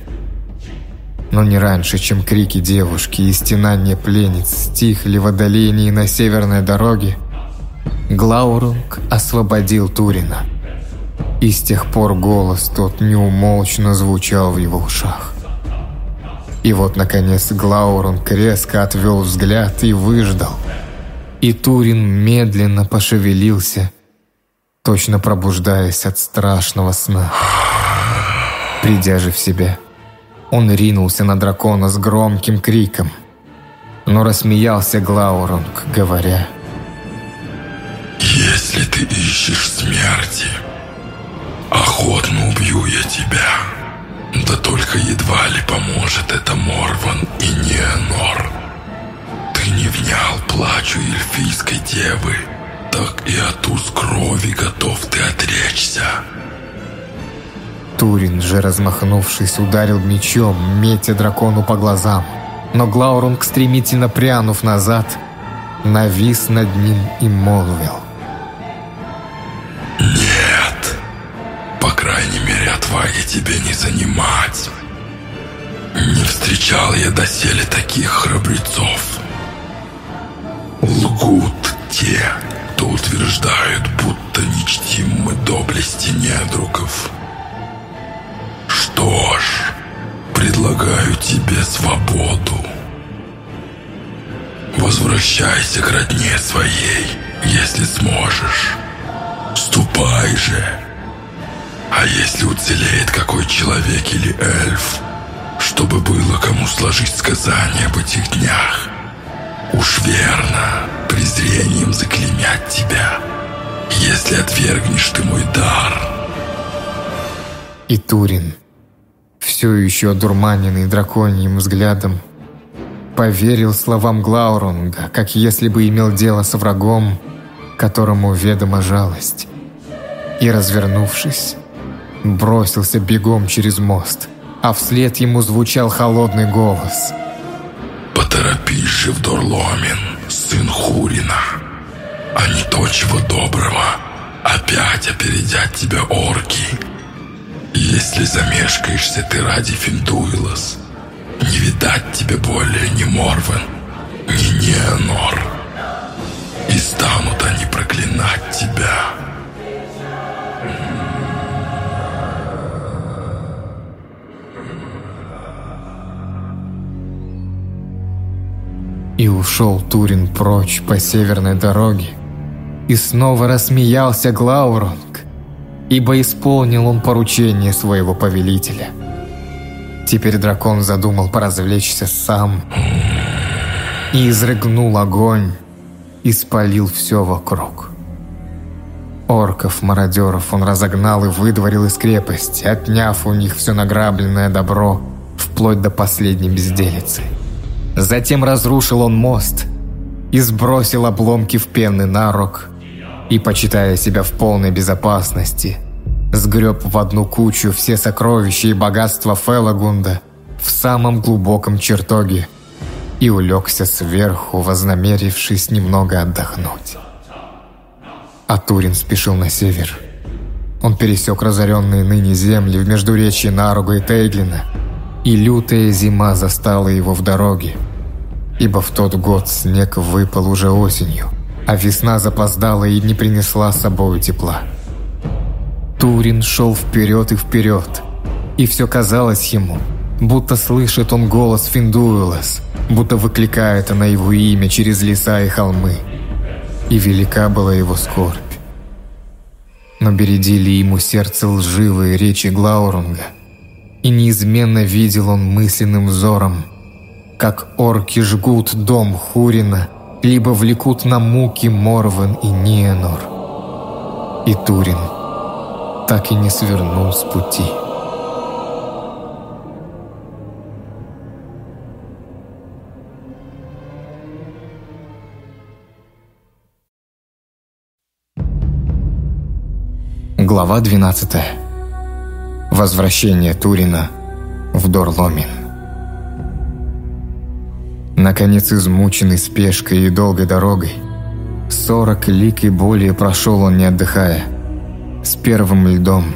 Но не раньше, чем крики девушки и стенания пленниц стихли в отдалении на северной дороге, Глаурунг освободил Турина. И с тех пор голос тот неумолчно звучал в его ушах. И вот, наконец, Глаурунг резко отвел взгляд и выждал – и Турин медленно пошевелился, точно пробуждаясь от страшного сна. Придя же в себя, он ринулся на дракона с громким криком, но рассмеялся Глаурунг, говоря «Если ты ищешь смерти, охотно убью я тебя, да только едва ли поможет это Морван и Неонор» ты не внял плачу эльфийской девы, так и от уз крови готов ты отречься. Турин же, размахнувшись, ударил мечом, метя дракону по глазам. Но Глаурунг, стремительно прянув назад, навис над ним и молвил. «Нет, по крайней мере, отваги тебе не занимать. Не встречал я доселе таких храбрецов. Лгут те, кто утверждают, будто не чтим мы доблести недругов. Что ж, предлагаю тебе свободу. Возвращайся к родне своей, если сможешь. Ступай же. А если уцелеет какой человек или эльф, чтобы было кому сложить сказания об этих днях, Уж верно, презрением заклемят тебя, если отвергнешь ты мой дар. И Турин, все еще одурманенный драконьим взглядом, поверил словам Глаурунга, как если бы имел дело со врагом, которому ведома жалость. И, развернувшись, бросился бегом через мост, а вслед ему звучал холодный голос – Поторопись же в Дорломин, сын Хурина. А не то чего доброго, опять опередят тебя орки. Если замешкаешься ты ради Финдуилос, не видать тебе более ни Морвен, ни Неонор. И станут они проклинать тебя. И ушел Турин прочь по северной дороге. И снова рассмеялся Глаурунг, ибо исполнил он поручение своего повелителя. Теперь дракон задумал поразвлечься сам и изрыгнул огонь и спалил все вокруг. Орков-мародеров он разогнал и выдворил из крепости, отняв у них все награбленное добро, вплоть до последней безделицы – Затем разрушил он мост и сбросил обломки в пенный нарог и, почитая себя в полной безопасности, сгреб в одну кучу все сокровища и богатства Фелагунда в самом глубоком чертоге и улегся сверху, вознамерившись немного отдохнуть. А Турин спешил на север. Он пересек разоренные ныне земли в междуречье Наруга и Тейглина, и лютая зима застала его в дороге, ибо в тот год снег выпал уже осенью, а весна запоздала и не принесла с собой тепла. Турин шел вперед и вперед, и все казалось ему, будто слышит он голос Финдуэлас, будто выкликает она его имя через леса и холмы. И велика была его скорбь. Но бередили ему сердце лживые речи Глаурунга, и неизменно видел он мысленным взором, как орки жгут дом Хурина, либо влекут на муки Морван и Ниенор. И Турин так и не свернул с пути. Глава 12. Возвращение Турина в Дорломин. Наконец, измученный спешкой и долгой дорогой, сорок лик и более прошел он, не отдыхая. С первым льдом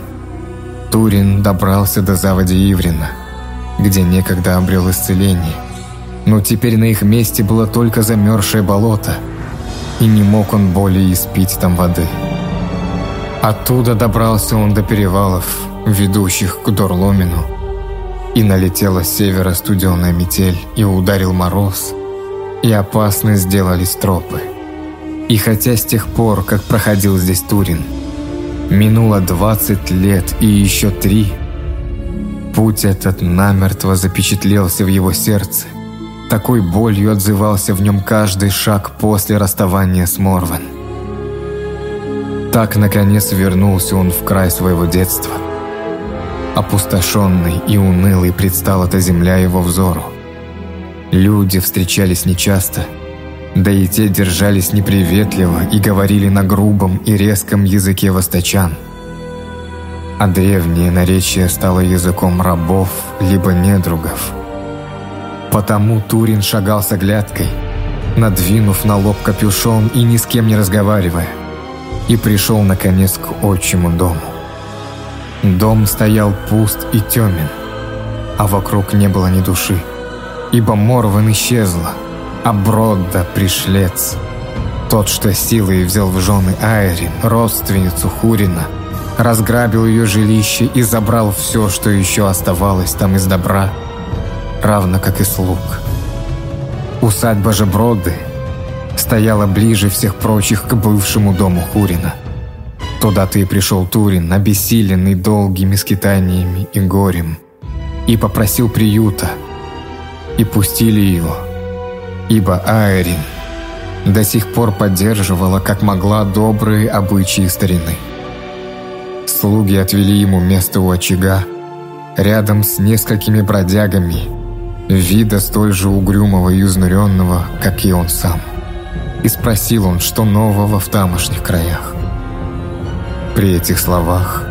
Турин добрался до заводи Иврина, где некогда обрел исцеление. Но теперь на их месте было только замерзшее болото, и не мог он более испить там воды. Оттуда добрался он до перевалов, ведущих к Дорломину, и налетела с севера студеная метель, и ударил мороз, и опасны сделались тропы. И хотя с тех пор, как проходил здесь Турин, минуло 20 лет и еще три, путь этот намертво запечатлелся в его сердце. Такой болью отзывался в нем каждый шаг после расставания с Морван. Так, наконец, вернулся он в край своего детства. Опустошенный и унылый предстала эта земля его взору. Люди встречались нечасто, да и те держались неприветливо и говорили на грубом и резком языке восточан. А древнее наречие стало языком рабов либо недругов. Потому Турин шагал с оглядкой, надвинув на лоб капюшон и ни с кем не разговаривая – и пришел наконец к отчему дому. Дом стоял пуст и темен, а вокруг не было ни души, ибо Морван исчезла, а Бродда пришлец. Тот, что силой взял в жены Айрин, родственницу Хурина, разграбил ее жилище и забрал все, что еще оставалось там из добра, равно как и слуг. Усадьба же Бродды – стояла ближе всех прочих к бывшему дому Хурина. Туда ты пришел Турин, обессиленный долгими скитаниями и горем, и попросил приюта, и пустили его, ибо Айрин до сих пор поддерживала, как могла, добрые обычаи старины. Слуги отвели ему место у очага, рядом с несколькими бродягами, вида столь же угрюмого и изнуренного, как и он сам и спросил он, что нового в тамошних краях. При этих словах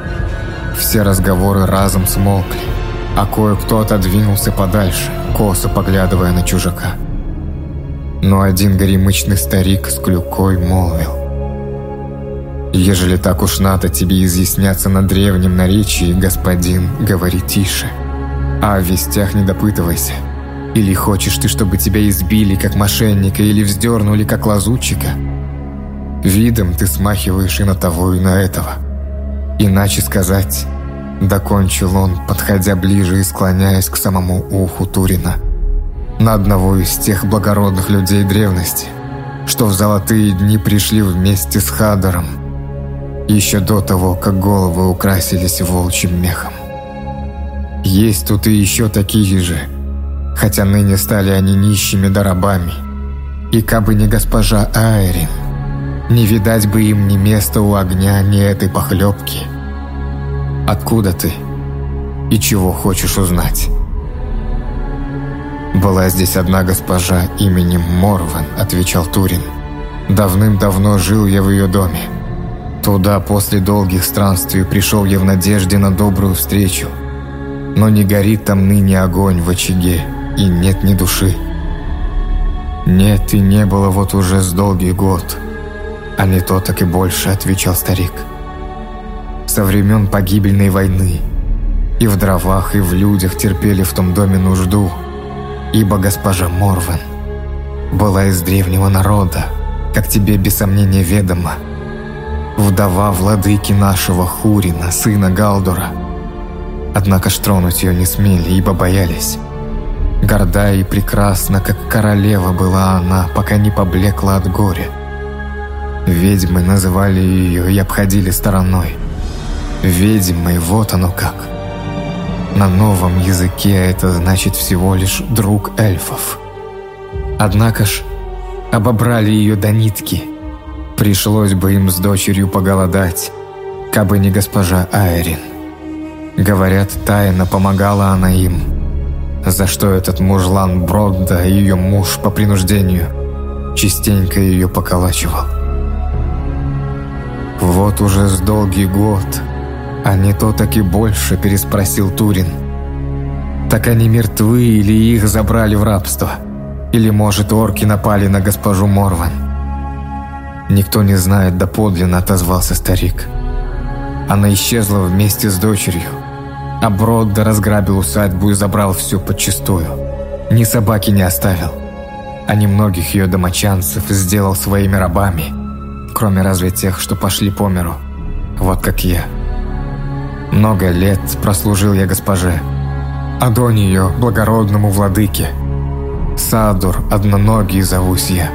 все разговоры разом смолкли, а кое-кто отодвинулся подальше, косо поглядывая на чужака. Но один горемычный старик с клюкой молвил. «Ежели так уж надо тебе изъясняться на древнем наречии, господин, говори тише, а о вестях не допытывайся». Или хочешь ты, чтобы тебя избили, как мошенника, или вздернули, как лазутчика? Видом ты смахиваешь и на того, и на этого. Иначе сказать, докончил он, подходя ближе и склоняясь к самому уху Турина. На одного из тех благородных людей древности, что в золотые дни пришли вместе с Хадором, еще до того, как головы украсились волчьим мехом. Есть тут и еще такие же – хотя ныне стали они нищими да рабами. И кабы не госпожа Айрин, не видать бы им ни места у огня, ни этой похлебки. Откуда ты? И чего хочешь узнать? «Была здесь одна госпожа именем Морван», — отвечал Турин. «Давным-давно жил я в ее доме. Туда после долгих странствий пришел я в надежде на добрую встречу. Но не горит там ныне огонь в очаге, и нет ни души. Нет и не было вот уже с долгий год. А не то, так и больше, отвечал старик. Со времен погибельной войны и в дровах, и в людях терпели в том доме нужду, ибо госпожа Морвен была из древнего народа, как тебе без сомнения ведомо, вдова владыки нашего Хурина, сына Галдура. Однако ж тронуть ее не смели, ибо боялись. Горда и прекрасна, как королева была она, пока не поблекла от горя. Ведьмы называли ее и обходили стороной. Ведьмой, вот оно как. На новом языке это значит всего лишь «друг эльфов». Однако ж обобрали ее до нитки. Пришлось бы им с дочерью поголодать, кабы не госпожа Айрин. Говорят, тайно помогала она им, за что этот мужлан Бродда, ее муж по принуждению, частенько ее поколачивал. Вот уже с долгий год, а не то так и больше, переспросил Турин. Так они мертвы или их забрали в рабство? Или, может, орки напали на госпожу Морван? Никто не знает доподлинно, отозвался старик. Она исчезла вместе с дочерью. А Бродда разграбил усадьбу и забрал все подчистую. Ни собаки не оставил. А немногих ее домочанцев сделал своими рабами, кроме разве тех, что пошли по миру. Вот как я. Много лет прослужил я госпоже, а до нее благородному владыке. Садур одноногий зовусь я.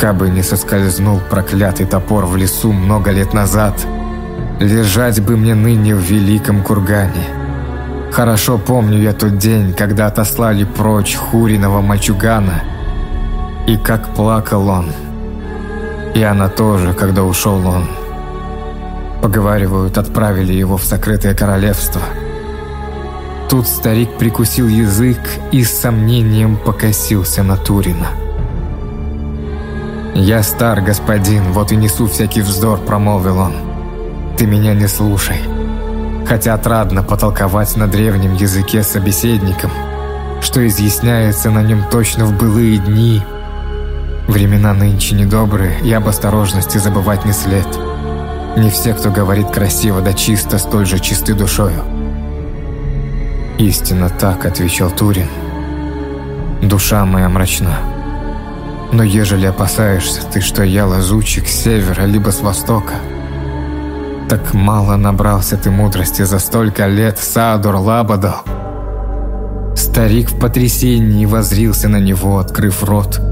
Кабы не соскользнул проклятый топор в лесу много лет назад – Лежать бы мне ныне в великом кургане. Хорошо помню я тот день, когда отослали прочь Хуриного мальчугана. И как плакал он. И она тоже, когда ушел он. Поговаривают, отправили его в сокрытое королевство. Тут старик прикусил язык и с сомнением покосился на Турина. «Я стар, господин, вот и несу всякий вздор», — промолвил он ты меня не слушай. Хотя отрадно потолковать на древнем языке с собеседником, что изъясняется на нем точно в былые дни. Времена нынче недобрые, и об осторожности забывать не след. Не все, кто говорит красиво да чисто, столь же чисты душою. «Истинно так», — отвечал Турин. «Душа моя мрачна. Но ежели опасаешься ты, что я лазучик с севера либо с востока, — так мало набрался ты мудрости за столько лет, Садур Лабадал. Старик в потрясении возрился на него, открыв рот,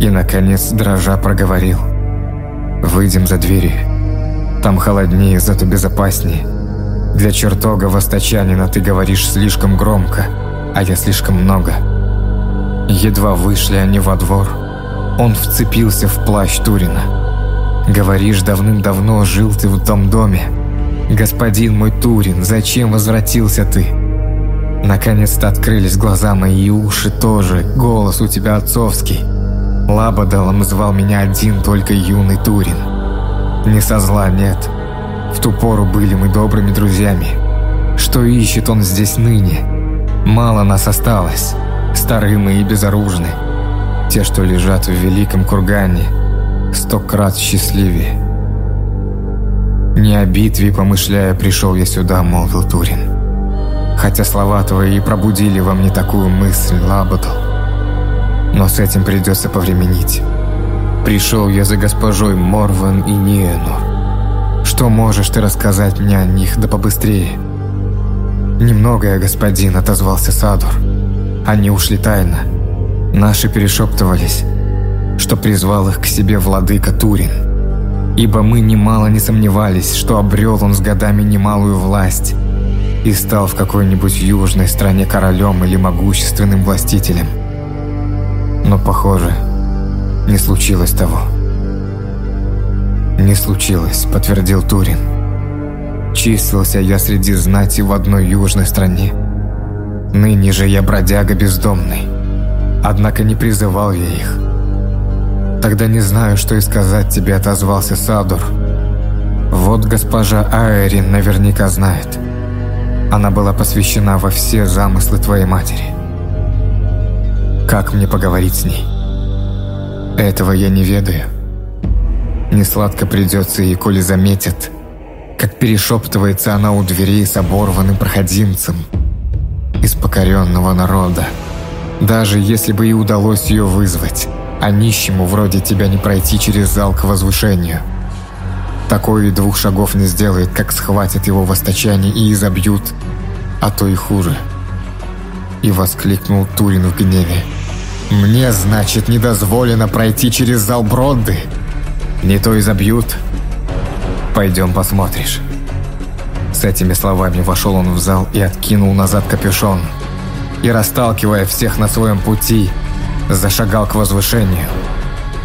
и, наконец, дрожа проговорил. «Выйдем за двери. Там холоднее, зато безопаснее. Для чертога восточанина ты говоришь слишком громко, а я слишком много». Едва вышли они во двор, он вцепился в плащ Турина – Говоришь, давным-давно жил ты в том доме. Господин мой Турин, зачем возвратился ты? Наконец-то открылись глаза мои и уши тоже, голос у тебя отцовский. Лабадалом звал меня один только юный Турин. Не со зла, нет. В ту пору были мы добрыми друзьями. Что ищет он здесь ныне? Мало нас осталось. Старые мы и безоружны. Те, что лежат в великом кургане – сто крат счастливее. Не о битве помышляя пришел я сюда, молвил Турин. Хотя слова твои пробудили во мне такую мысль, Лабатл. Но с этим придется повременить. Пришел я за госпожой Морван и Ниэнор. Что можешь ты рассказать мне о них, да побыстрее? Немногое, господин, отозвался Садур. Они ушли тайно. Наши перешептывались что призвал их к себе владыка Турин. Ибо мы немало не сомневались, что обрел он с годами немалую власть и стал в какой-нибудь южной стране королем или могущественным властителем. Но, похоже, не случилось того. «Не случилось», — подтвердил Турин. «Числился я среди знати в одной южной стране. Ныне же я бродяга бездомный. Однако не призывал я их. «Тогда не знаю, что и сказать тебе», — отозвался Садур. «Вот госпожа Айрин наверняка знает. Она была посвящена во все замыслы твоей матери. Как мне поговорить с ней? Этого я не ведаю. Несладко придется ей, коли заметит, как перешептывается она у дверей с оборванным проходимцем из покоренного народа. Даже если бы и удалось ее вызвать, а нищему вроде тебя не пройти через зал к возвышению. Такой и двух шагов не сделает, как схватят его в и изобьют, а то и хуже. И воскликнул Турин в гневе. «Мне, значит, не дозволено пройти через зал Бродды? Не то изобьют? Пойдем посмотришь». С этими словами вошел он в зал и откинул назад капюшон. И, расталкивая всех на своем пути, зашагал к возвышению,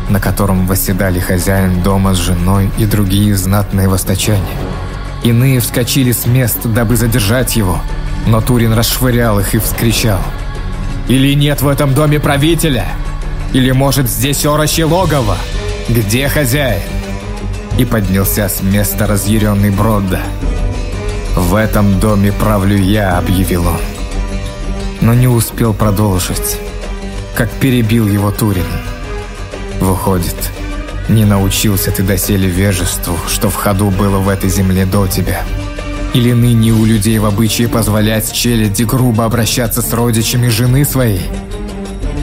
на котором восседали хозяин дома с женой и другие знатные восточане. Иные вскочили с мест, дабы задержать его, но Турин расшвырял их и вскричал. «Или нет в этом доме правителя? Или, может, здесь ороще логово? Где хозяин?» И поднялся с места разъяренный Бродда. «В этом доме правлю я», — объявил он. Но не успел продолжить, как перебил его Турин. «Выходит, не научился ты доселе вежеству, что в ходу было в этой земле до тебя. Или ныне у людей в обычае позволять челяди грубо обращаться с родичами жены своей?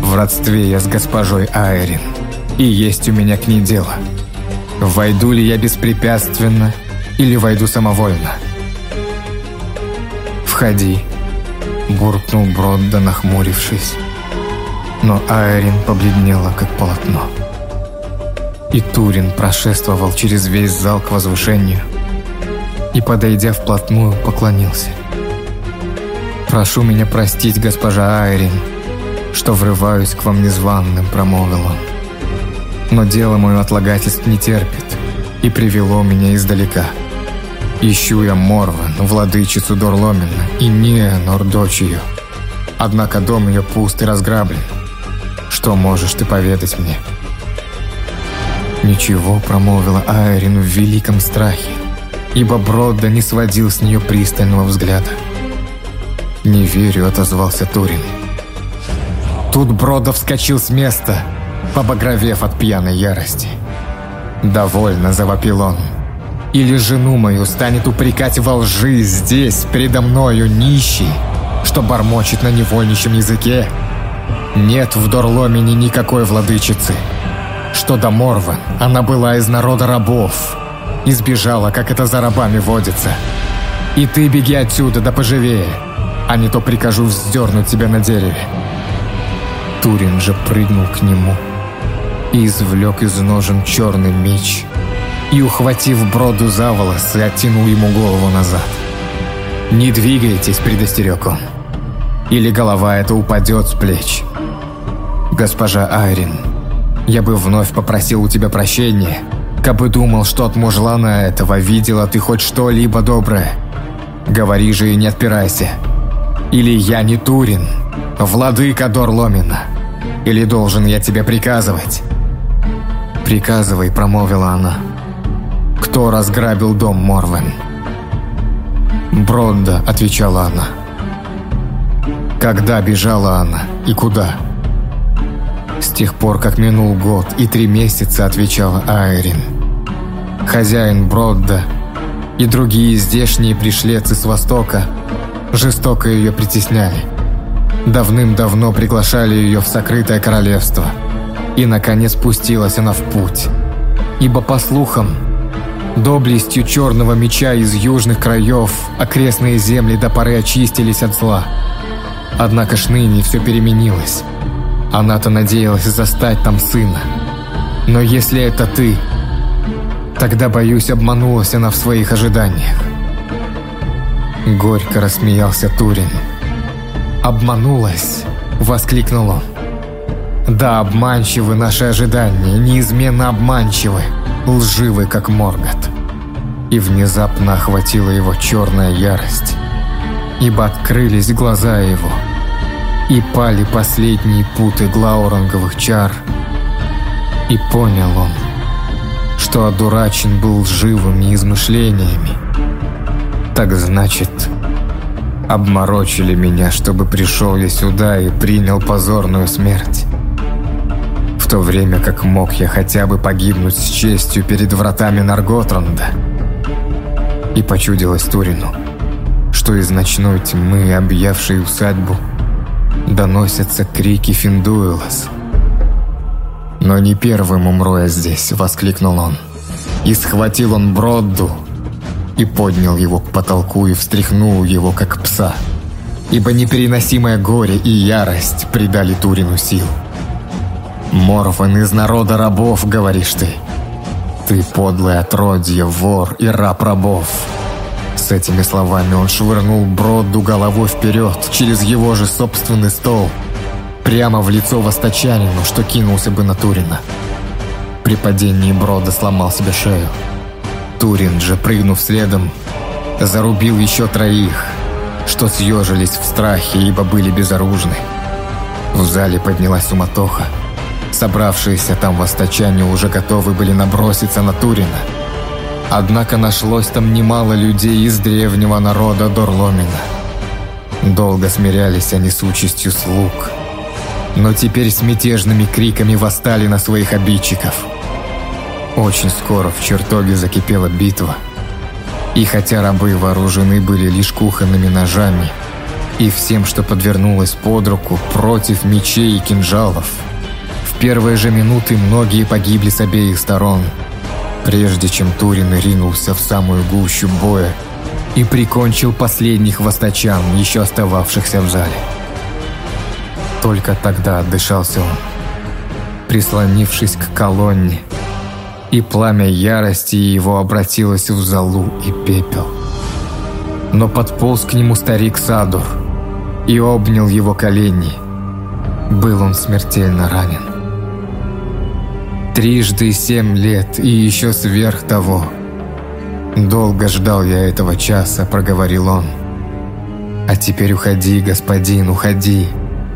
В родстве я с госпожой Айрин, и есть у меня к ней дело. Войду ли я беспрепятственно, или войду самовольно?» «Входи», — буркнул Бродда, нахмурившись. Но Айрин побледнела, как полотно. И Турин прошествовал через весь зал к возвышению и, подойдя вплотную, поклонился. «Прошу меня простить, госпожа Айрин, что врываюсь к вам незваным», — промолвил он. «Но дело мое отлагательств не терпит и привело меня издалека». Ищу я Морван, владычицу Дорломина, и не дочь ее. Однако дом ее пуст и разграблен. Что можешь ты поведать мне?» Ничего, промолвила Айрин в великом страхе, ибо Бродда не сводил с нее пристального взгляда. «Не верю», — отозвался Турин. Тут Бродда вскочил с места, побагровев от пьяной ярости. «Довольно», — завопил он. Или жену мою станет упрекать во лжи здесь, предо мною, нищий, что бормочет на невольничьем языке? Нет в Дорломине никакой владычицы. Что до Морван, она была из народа рабов. Избежала, как это за рабами водится. И ты беги отсюда, да поживее, а не то прикажу вздернуть тебя на дереве. Турин же прыгнул к нему и извлек из ножен черный меч – и, ухватив Броду за волосы, оттянул ему голову назад. «Не двигайтесь», — предостерег он. «Или голова эта упадет с плеч». «Госпожа Айрин, я бы вновь попросил у тебя прощения, кабы думал, что от мужлана этого видела ты хоть что-либо доброе. Говори же и не отпирайся. Или я не Турин, владыка Дорломина. Или должен я тебе приказывать?» «Приказывай», — промолвила она кто разграбил дом Морвен. «Бронда», — отвечала она. «Когда бежала она и куда?» «С тех пор, как минул год и три месяца», — отвечала Айрин. «Хозяин Бродда и другие здешние пришлецы с Востока жестоко ее притесняли. Давным-давно приглашали ее в сокрытое королевство. И, наконец, пустилась она в путь. Ибо, по слухам, Доблестью черного меча из южных краев окрестные земли до поры очистились от зла. Однако ж ныне все переменилось. Она-то надеялась застать там сына. Но если это ты, тогда, боюсь, обманулась она в своих ожиданиях. Горько рассмеялся Турин. «Обманулась!» — воскликнул он. «Да, обманчивы наши ожидания, неизменно обманчивы, лживы, как Моргот и внезапно охватила его черная ярость, ибо открылись глаза его, и пали последние путы глауранговых чар, и понял он, что одурачен был живыми измышлениями. Так значит, обморочили меня, чтобы пришел я сюда и принял позорную смерть. В то время как мог я хотя бы погибнуть с честью перед вратами Нарготранда. И почудилось Турину, что из ночной тьмы, объявшей усадьбу, доносятся крики Финдуэлас. «Но не первым умру я здесь!» — воскликнул он. И схватил он Бродду и поднял его к потолку и встряхнул его, как пса. Ибо непереносимое горе и ярость придали Турину сил. Морфан из народа рабов, говоришь ты. Ты подлый отродье, вор и раб рабов. С этими словами он швырнул Бродду головой вперед, через его же собственный стол, прямо в лицо восточанину, что кинулся бы на Турина. При падении Брода сломал себе шею. Турин же, прыгнув следом, зарубил еще троих, что съежились в страхе, ибо были безоружны. В зале поднялась суматоха. Собравшиеся там восточане уже готовы были наброситься на Турина. Однако нашлось там немало людей из древнего народа Дорломина. Долго смирялись они с участью слуг, но теперь с мятежными криками восстали на своих обидчиков. Очень скоро в чертоге закипела битва. И хотя рабы вооружены были лишь кухонными ножами и всем, что подвернулось под руку против мечей и кинжалов – первые же минуты многие погибли с обеих сторон, прежде чем Турин ринулся в самую гущу боя и прикончил последних восточан, еще остававшихся в зале. Только тогда отдышался он, прислонившись к колонне, и пламя ярости его обратилось в залу и пепел. Но подполз к нему старик Садур и обнял его колени. Был он смертельно ранен. Трижды семь лет и еще сверх того. Долго ждал я этого часа, проговорил он. А теперь уходи, господин, уходи.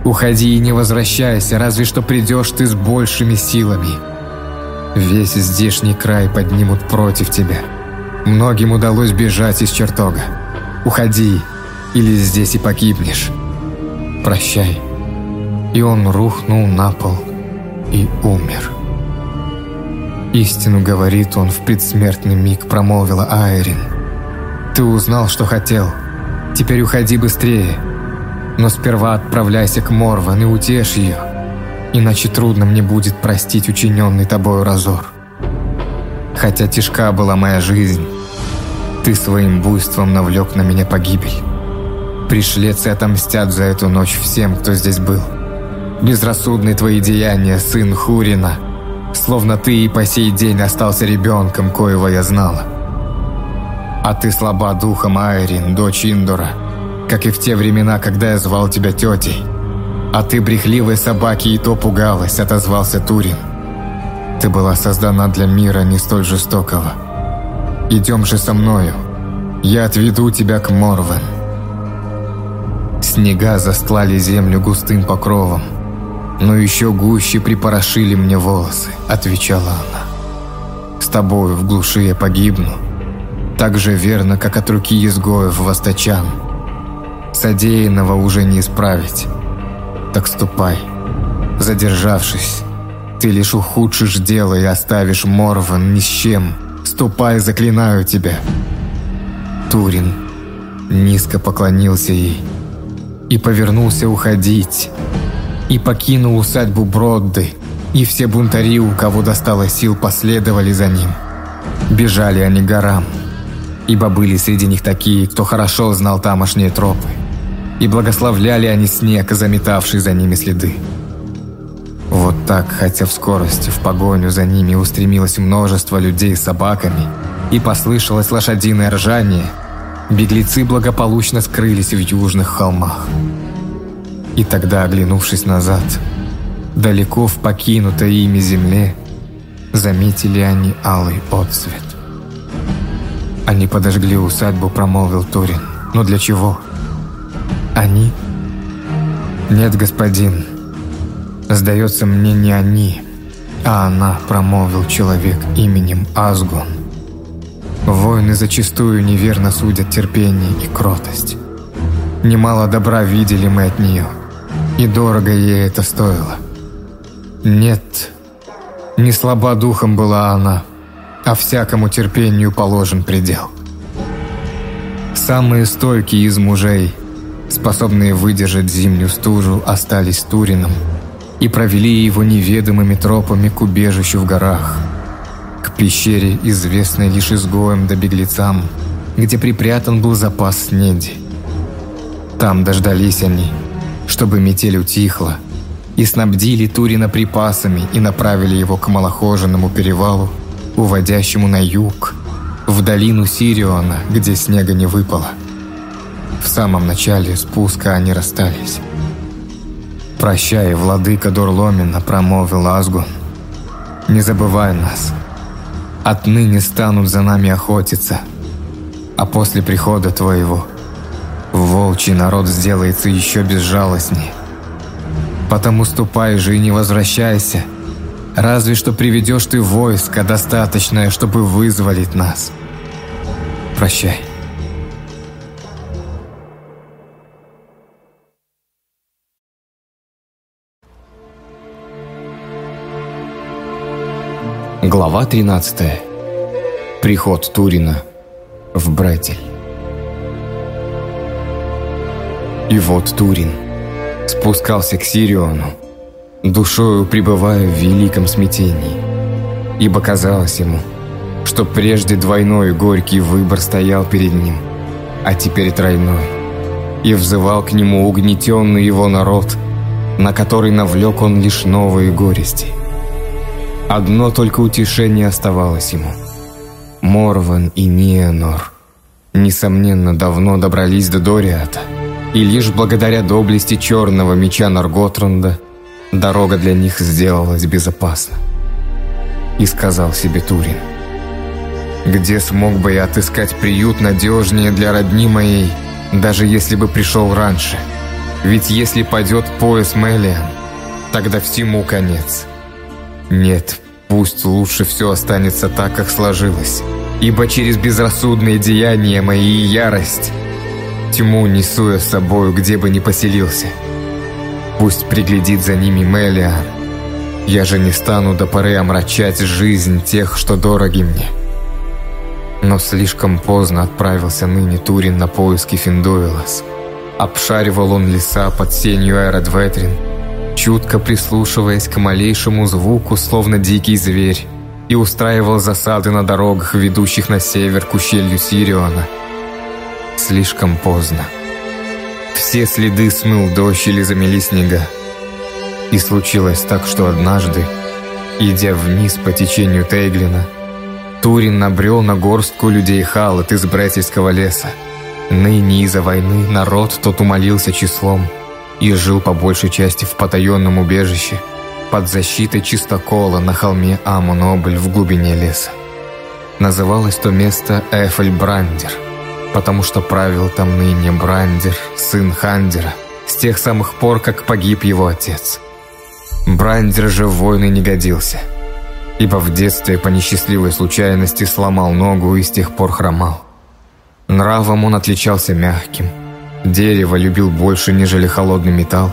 Уходи и не возвращайся, разве что придешь ты с большими силами. Весь здешний край поднимут против тебя. Многим удалось бежать из чертога. Уходи, или здесь и погибнешь. Прощай. И он рухнул на пол и умер. «Истину говорит он в предсмертный миг», — промолвила Айрин. «Ты узнал, что хотел. Теперь уходи быстрее. Но сперва отправляйся к Морван и утешь ее, иначе трудно мне будет простить учиненный тобою разор. Хотя тяжка была моя жизнь, ты своим буйством навлек на меня погибель. Пришлецы отомстят за эту ночь всем, кто здесь был. Безрассудные твои деяния, сын Хурина — Словно ты и по сей день остался ребенком, коего я знала. А ты слаба духом, Айрин, дочь Индора, как и в те времена, когда я звал тебя тетей. А ты брехливой собаки и то пугалась, отозвался Турин. Ты была создана для мира не столь жестокого. Идем же со мною. Я отведу тебя к Морвен. Снега застлали землю густым покровом но еще гуще припорошили мне волосы», — отвечала она. «С тобою в глуши я погибну, так же верно, как от руки изгоев восточан. Содеянного уже не исправить. Так ступай, задержавшись, ты лишь ухудшишь дело и оставишь Морван ни с чем. Ступай, заклинаю тебя». Турин низко поклонился ей и повернулся уходить, и покинул усадьбу Бродды, и все бунтари, у кого достало сил, последовали за ним. Бежали они горам, ибо были среди них такие, кто хорошо знал тамошние тропы, и благословляли они снег, заметавший за ними следы. Вот так, хотя в скорости, в погоню за ними устремилось множество людей с собаками, и послышалось лошадиное ржание, беглецы благополучно скрылись в южных холмах. И тогда, оглянувшись назад, далеко в покинутой ими земле, заметили они алый отцвет. Они подожгли усадьбу, промолвил Турин. Но для чего? Они? Нет, господин. Сдается мне не они, а она, промолвил человек именем Азгун. Воины зачастую неверно судят терпение и кротость. Немало добра видели мы от нее – и дорого ей это стоило. Нет, Не слаба духом была она, а всякому терпению положен предел. Самые стойкие из мужей, способные выдержать зимнюю стужу, остались Турином и провели его неведомыми тропами к убежищу в горах, к пещере, известной лишь изгоем да беглецам, где припрятан был запас снеди. Там дождались они, чтобы метель утихла, и снабдили Турина припасами и направили его к малохоженному перевалу, уводящему на юг, в долину Сириона, где снега не выпало. В самом начале спуска они расстались. «Прощай, владыка Дурломина», — промолвил Азгун. «Не забывай нас. Отныне станут за нами охотиться, а после прихода твоего волчий народ сделается еще безжалостнее». Потому ступай же и не возвращайся. Разве что приведешь ты войско, достаточное, чтобы вызволить нас. Прощай. Глава 13. Приход Турина в Бретель. И вот Турин – спускался к Сириону, душою пребывая в великом смятении. Ибо казалось ему, что прежде двойной горький выбор стоял перед ним, а теперь тройной, и взывал к нему угнетенный его народ, на который навлек он лишь новые горести. Одно только утешение оставалось ему. Морван и Ниенор, несомненно, давно добрались до Дориата – и лишь благодаря доблести черного меча Нарготрунда дорога для них сделалась безопасна. И сказал себе Турин, «Где смог бы я отыскать приют надежнее для родни моей, даже если бы пришел раньше? Ведь если падет пояс Мелиан, тогда всему конец. Нет, пусть лучше все останется так, как сложилось, ибо через безрассудные деяния мои и ярость тьму несу я с собою, где бы ни поселился. Пусть приглядит за ними Мелиан. Я же не стану до поры омрачать жизнь тех, что дороги мне. Но слишком поздно отправился ныне Турин на поиски Финдуэлас. Обшаривал он леса под сенью Аэродветрин, чутко прислушиваясь к малейшему звуку, словно дикий зверь, и устраивал засады на дорогах, ведущих на север к ущелью Сириона – слишком поздно. Все следы смыл дождь или замели снега. И случилось так, что однажды, идя вниз по течению Тейглина, Турин набрел на горстку людей Халат из Бретельского леса. Ныне из-за войны народ тот умолился числом и жил по большей части в потаенном убежище под защитой чистокола на холме Амонобль в глубине леса. Называлось то место Эфельбрандер – потому что правил там ныне Брандер, сын Хандера, с тех самых пор, как погиб его отец. Брандер же в войны не годился, ибо в детстве по несчастливой случайности сломал ногу и с тех пор хромал. Нравом он отличался мягким, дерево любил больше, нежели холодный металл,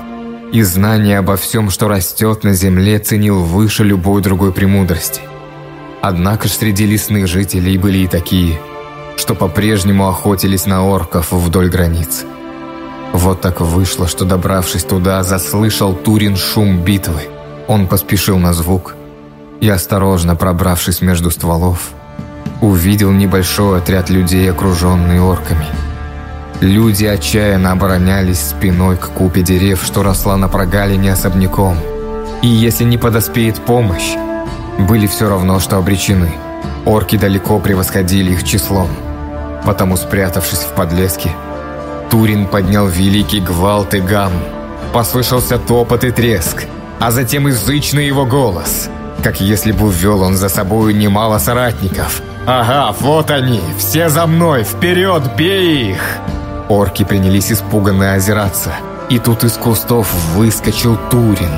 и знание обо всем, что растет на земле, ценил выше любой другой премудрости. Однако ж среди лесных жителей были и такие – что по-прежнему охотились на орков вдоль границ. Вот так вышло, что, добравшись туда, заслышал Турин шум битвы. Он поспешил на звук и, осторожно пробравшись между стволов, увидел небольшой отряд людей, окруженный орками. Люди отчаянно оборонялись спиной к купе дерев, что росла на прогалине особняком. И если не подоспеет помощь, были все равно, что обречены – Орки далеко превосходили их числом. Потому, спрятавшись в подлеске, Турин поднял великий гвалт и гам. Послышался топот и треск, а затем язычный его голос, как если бы ввел он за собою немало соратников. «Ага, вот они! Все за мной! Вперед, бей их!» Орки принялись испуганно озираться, и тут из кустов выскочил Турин,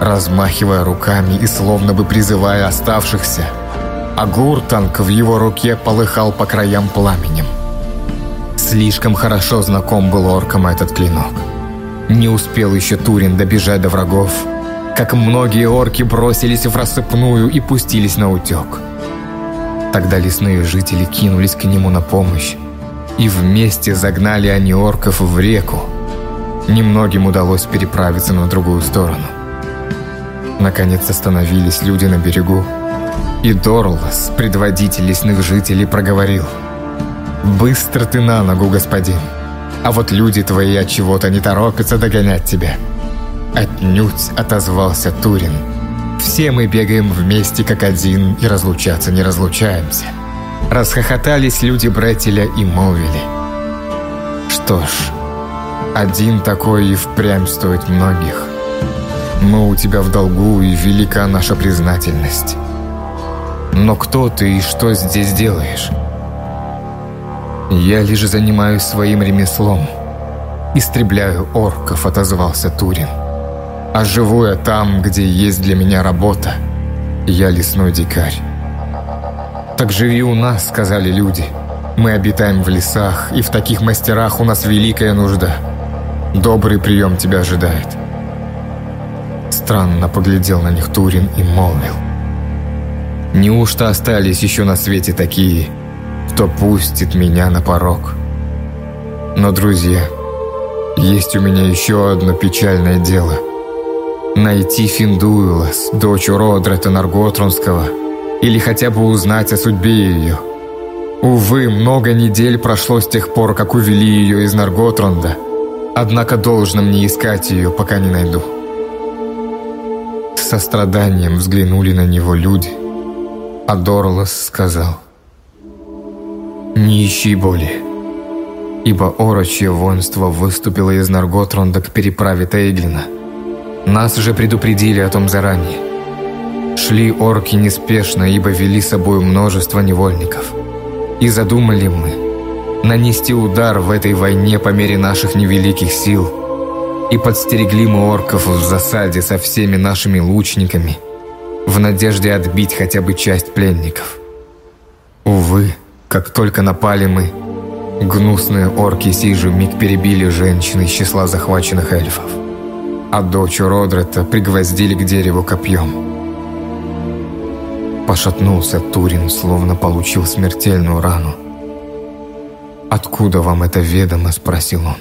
размахивая руками и словно бы призывая оставшихся – а гуртанг в его руке полыхал по краям пламенем. Слишком хорошо знаком был оркам этот клинок. Не успел еще Турин добежать до врагов, как многие орки бросились в рассыпную и пустились на утек. Тогда лесные жители кинулись к нему на помощь, и вместе загнали они орков в реку. Немногим удалось переправиться на другую сторону. Наконец остановились люди на берегу, и Дорлас, предводитель лесных жителей, проговорил. «Быстро ты на ногу, господин, а вот люди твои от чего-то не торопятся догонять тебя». Отнюдь отозвался Турин. «Все мы бегаем вместе как один и разлучаться не разлучаемся». Расхохотались люди Бретеля и молвили. «Что ж, один такой и впрямь стоит многих. Мы у тебя в долгу, и велика наша признательность. Но кто ты и что здесь делаешь?» «Я лишь занимаюсь своим ремеслом. Истребляю орков», — отозвался Турин а живу я там, где есть для меня работа. Я лесной дикарь. «Так живи у нас», — сказали люди. «Мы обитаем в лесах, и в таких мастерах у нас великая нужда. Добрый прием тебя ожидает». Странно поглядел на них Турин и молвил. «Неужто остались еще на свете такие, кто пустит меня на порог?» Но, друзья, есть у меня еще одно печальное дело — Найти Финдуэлас, дочь Родрета Нарготронского, или хотя бы узнать о судьбе ее. Увы, много недель прошло с тех пор, как увели ее из Нарготронда, однако должно мне искать ее, пока не найду. С состраданием взглянули на него люди, а сказал, «Не ищи более, ибо орочье воинство выступило из Нарготронда к переправе Тейглина». Нас же предупредили о том заранее. Шли орки неспешно, ибо вели с собой множество невольников. И задумали мы нанести удар в этой войне по мере наших невеликих сил. И подстерегли мы орков в засаде со всеми нашими лучниками, в надежде отбить хотя бы часть пленников. Увы, как только напали мы, гнусные орки сей миг перебили женщин из числа захваченных эльфов а дочь Родрета пригвоздили к дереву копьем. Пошатнулся Турин, словно получил смертельную рану. «Откуда вам это ведомо?» – спросил он.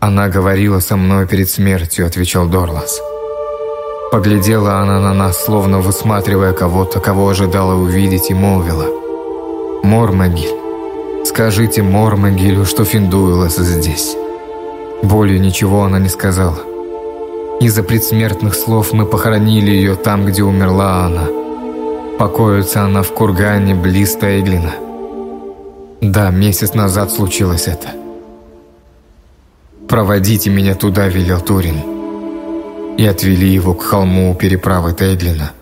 «Она говорила со мной перед смертью», – отвечал Дорлас. Поглядела она на нас, словно высматривая кого-то, кого ожидала увидеть, и молвила. «Мормагиль, скажите Мормагилю, что Финдуэлас здесь». Более ничего она не сказала. Из-за предсмертных слов мы похоронили ее там, где умерла она. Покоится она в кургане близ Тейглина. Да, месяц назад случилось это. «Проводите меня туда», — велел Турин. И отвели его к холму переправы Тейглина.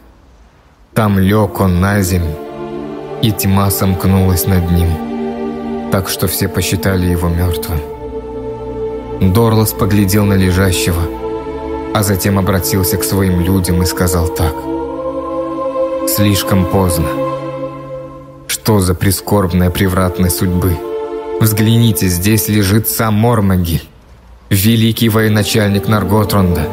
Там лег он на землю, и тьма сомкнулась над ним, так что все посчитали его мертвым. Дорлас поглядел на лежащего, а затем обратился к своим людям и сказал так. «Слишком поздно. Что за прискорбная превратность судьбы? Взгляните, здесь лежит сам Мормагиль, великий военачальник Нарготронда.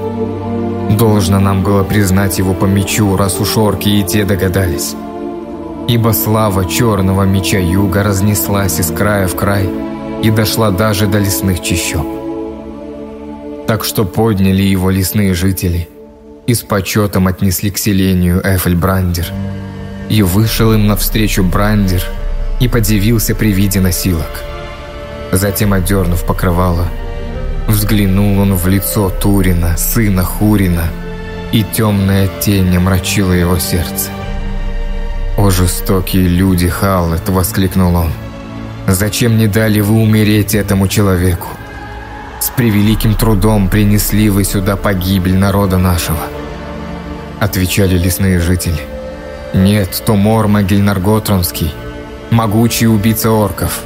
Должно нам было признать его по мечу, раз уж орки и те догадались. Ибо слава черного меча юга разнеслась из края в край и дошла даже до лесных чащоб так что подняли его лесные жители и с почетом отнесли к селению Эфельбрандер. И вышел им навстречу Брандер и подивился при виде носилок. Затем, одернув покрывало, взглянул он в лицо Турина, сына Хурина, и темная тень омрачила его сердце. «О, жестокие люди, Халлет!» — воскликнул он. «Зачем не дали вы умереть этому человеку? С превеликим трудом принесли вы сюда погибель народа нашего. Отвечали лесные жители. Нет, то Мормогиль Нарготронский, могучий убийца орков.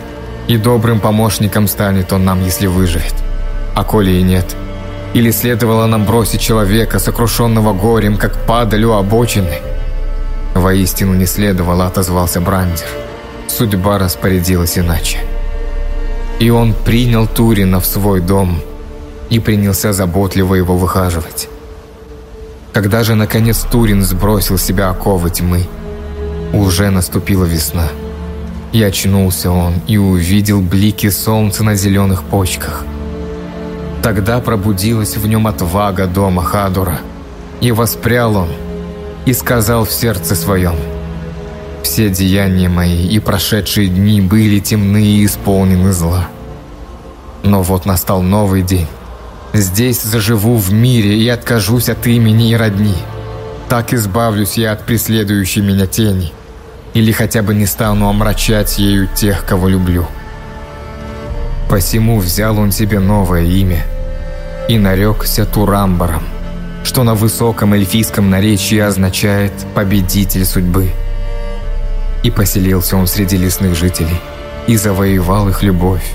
И добрым помощником станет он нам, если выживет. А коли и нет, или следовало нам бросить человека, сокрушенного горем, как падаль обочины? Воистину не следовало, отозвался Брандер. Судьба распорядилась иначе. И он принял Турина в свой дом и принялся заботливо его выхаживать. Когда же, наконец, Турин сбросил себя оковы тьмы, уже наступила весна. И очнулся он и увидел блики солнца на зеленых почках. Тогда пробудилась в нем отвага дома Хадура, и воспрял он, и сказал в сердце своем, «Все деяния мои и прошедшие дни были темны и исполнены зла. Но вот настал новый день, Здесь заживу в мире и откажусь от имени и родни. Так избавлюсь я от преследующей меня тени. Или хотя бы не стану омрачать ею тех, кого люблю. Посему взял он себе новое имя и нарекся Турамбаром, что на высоком эльфийском наречии означает «победитель судьбы». И поселился он среди лесных жителей и завоевал их любовь.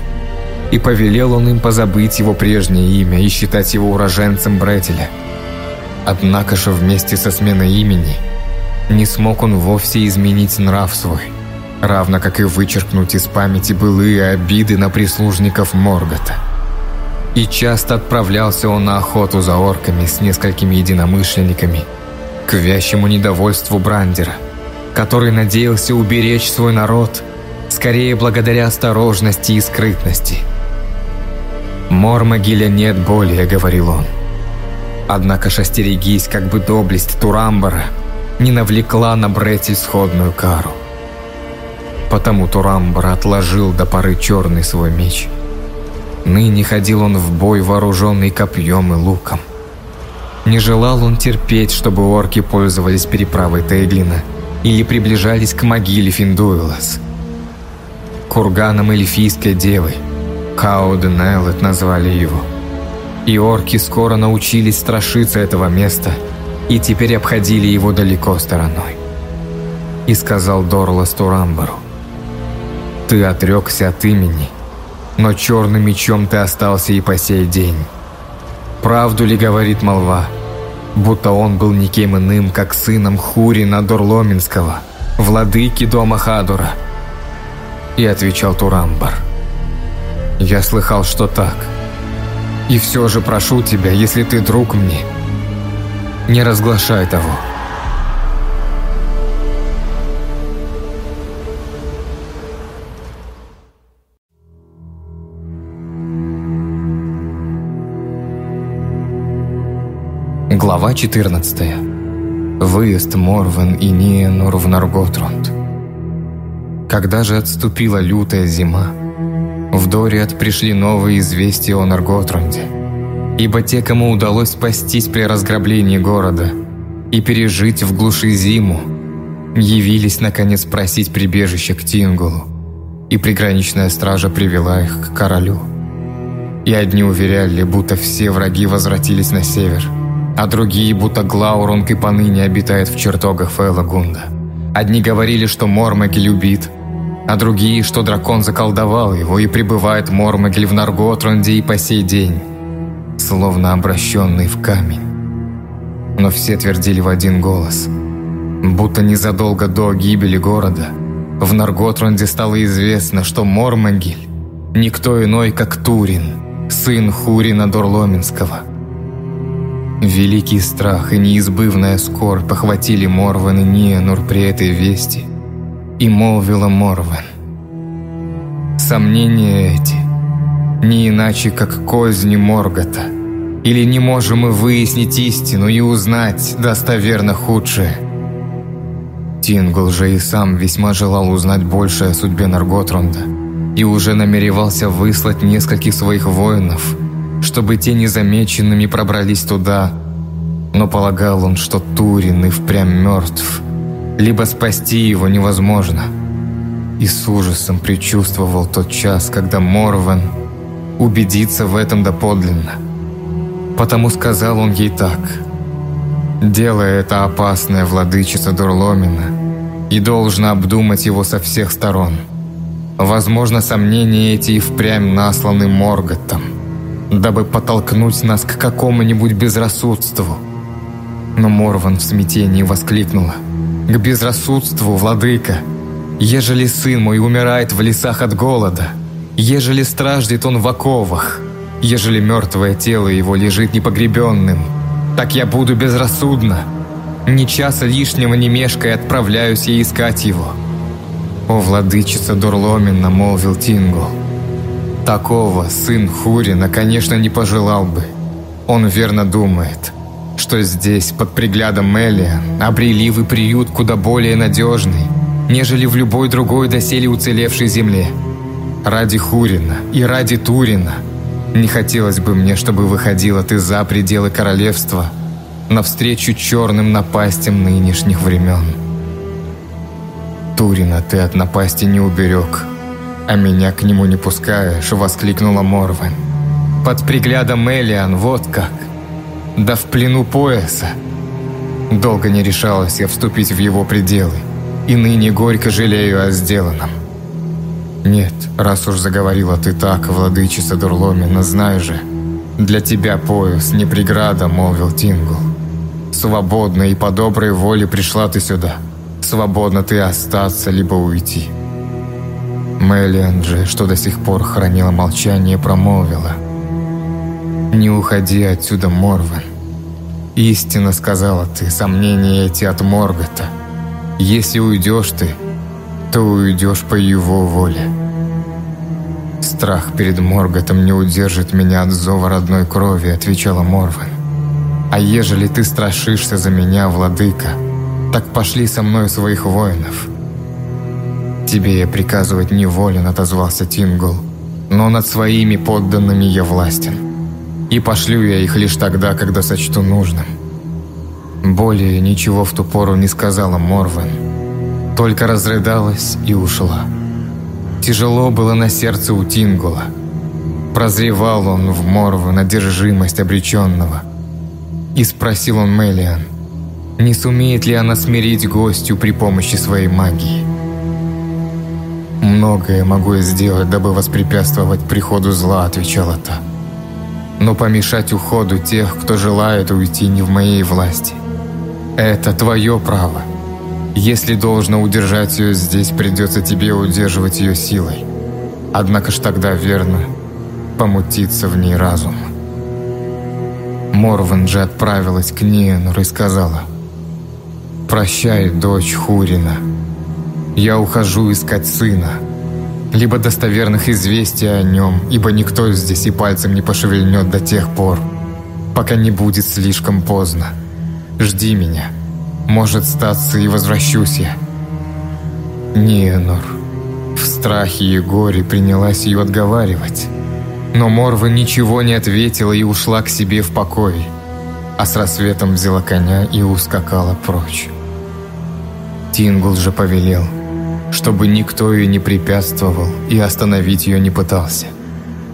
И повелел он им позабыть его прежнее имя и считать его уроженцем Бретеля. Однако же вместе со сменой имени не смог он вовсе изменить нрав свой, равно как и вычеркнуть из памяти былые обиды на прислужников Моргота. И часто отправлялся он на охоту за орками с несколькими единомышленниками к вящему недовольству Брандера, который надеялся уберечь свой народ скорее благодаря осторожности и скрытности – «Мормогиля нет более», — говорил он. Однако ж остерегись, как бы доблесть Турамбара не навлекла на Бретель сходную кару. Потому Турамбар отложил до поры черный свой меч. Ныне ходил он в бой, вооруженный копьем и луком. Не желал он терпеть, чтобы орки пользовались переправой Тейглина или приближались к могиле Финдуэлас. Курганом эльфийской девы – Кауден Эллет назвали его. И орки скоро научились страшиться этого места и теперь обходили его далеко стороной. И сказал Дорлас Турамбару, «Ты отрекся от имени, но черным мечом ты остался и по сей день. Правду ли говорит молва, будто он был никем иным, как сыном Хурина Дорломинского, владыки дома Хадура?» И отвечал Турамбар, – я слыхал, что так. И все же прошу тебя, если ты друг мне, не разглашай того. Глава 14. Выезд Морвен и Ниенур в Нарготрунд. Когда же отступила лютая зима, в Дориат пришли новые известия о Нарготрунде. Ибо те, кому удалось спастись при разграблении города и пережить в глуши зиму, явились наконец просить прибежище к Тингулу, и приграничная стража привела их к королю. И одни уверяли, будто все враги возвратились на север, а другие, будто Глаурунг и поныне обитает в чертогах Фейлагунда. Одни говорили, что Мормеги любит – а другие, что дракон заколдовал его и пребывает Мормогель в Нарготронде и по сей день, словно обращенный в камень. Но все твердили в один голос, будто незадолго до гибели города в Нарготронде стало известно, что Мормогель – никто иной, как Турин, сын Хурина Дорломинского. Великий страх и неизбывная скорбь похватили Морван и Ниенур при этой вести – и молвила Морвен. Сомнения эти не иначе, как козни Моргота. Или не можем мы выяснить истину и узнать достоверно худшее? Тингл же и сам весьма желал узнать больше о судьбе Нарготрунда и уже намеревался выслать нескольких своих воинов, чтобы те незамеченными пробрались туда, но полагал он, что Турин и впрямь мертв – либо спасти его невозможно. И с ужасом предчувствовал тот час, когда Морван убедится в этом доподлинно. Потому сказал он ей так. «Делая это опасная владычица Дурломина, и должна обдумать его со всех сторон. Возможно, сомнения эти и впрямь насланы Морготом, дабы подтолкнуть нас к какому-нибудь безрассудству». Но Морван в смятении воскликнула – к безрассудству, владыка. Ежели сын мой умирает в лесах от голода, ежели страждет он в оковах, ежели мертвое тело его лежит непогребенным, так я буду безрассудно. Ни часа лишнего не мешкая отправляюсь я искать его. О, владычица Дурломина, молвил Тингл. Такого сын Хурина, конечно, не пожелал бы. Он верно думает, что здесь, под приглядом Мелия, обрели вы приют куда более надежный, нежели в любой другой доселе уцелевшей земле. Ради Хурина и ради Турина не хотелось бы мне, чтобы выходила ты за пределы королевства навстречу черным напастям нынешних времен. Турина ты от напасти не уберег, а меня к нему не пускаешь, воскликнула Морвен. Под приглядом Элиан, вот как. Да в плену пояса. Долго не решалась я вступить в его пределы, и ныне горько жалею о сделанном. Нет, раз уж заговорила ты так, владычица Дурломина, знай же, для тебя пояс не преграда, молвил Тингл. Свободно и по доброй воле пришла ты сюда. Свободно ты остаться, либо уйти. Мэлиан же, что до сих пор хранила молчание, промолвила. «Не уходи отсюда, Морвен. Истинно сказала ты, сомнения эти от Моргота. Если уйдешь ты, то уйдешь по его воле. Страх перед Морготом не удержит меня от зова родной крови, отвечала Морвен. А ежели ты страшишься за меня, владыка, так пошли со мной своих воинов. Тебе я приказывать не волен, отозвался Тингл, но над своими подданными я властен. И пошлю я их лишь тогда, когда сочту нужным. Более ничего в ту пору не сказала Морвен, только разрыдалась и ушла. Тяжело было на сердце у Тингула. Прозревал он в морву надержимость обреченного. И спросил он Мелиан, не сумеет ли она смирить гостю при помощи своей магии. «Многое могу я сделать, дабы воспрепятствовать приходу зла», — отвечала та. «Но помешать уходу тех, кто желает уйти, не в моей власти. Это твое право. Если должно удержать ее здесь, придется тебе удерживать ее силой. Однако ж тогда верно помутиться в ней разум. Морван же отправилась к Ниенур и сказала «Прощай, дочь Хурина. Я ухожу искать сына, либо достоверных известий о нем, ибо никто здесь и пальцем не пошевельнет до тех пор, пока не будет слишком поздно. Жди меня». Может, статься и возвращусь я. Ниенор в страхе и горе принялась ее отговаривать. Но Морва ничего не ответила и ушла к себе в покой, а с рассветом взяла коня и ускакала прочь. Тингл же повелел, чтобы никто ее не препятствовал и остановить ее не пытался.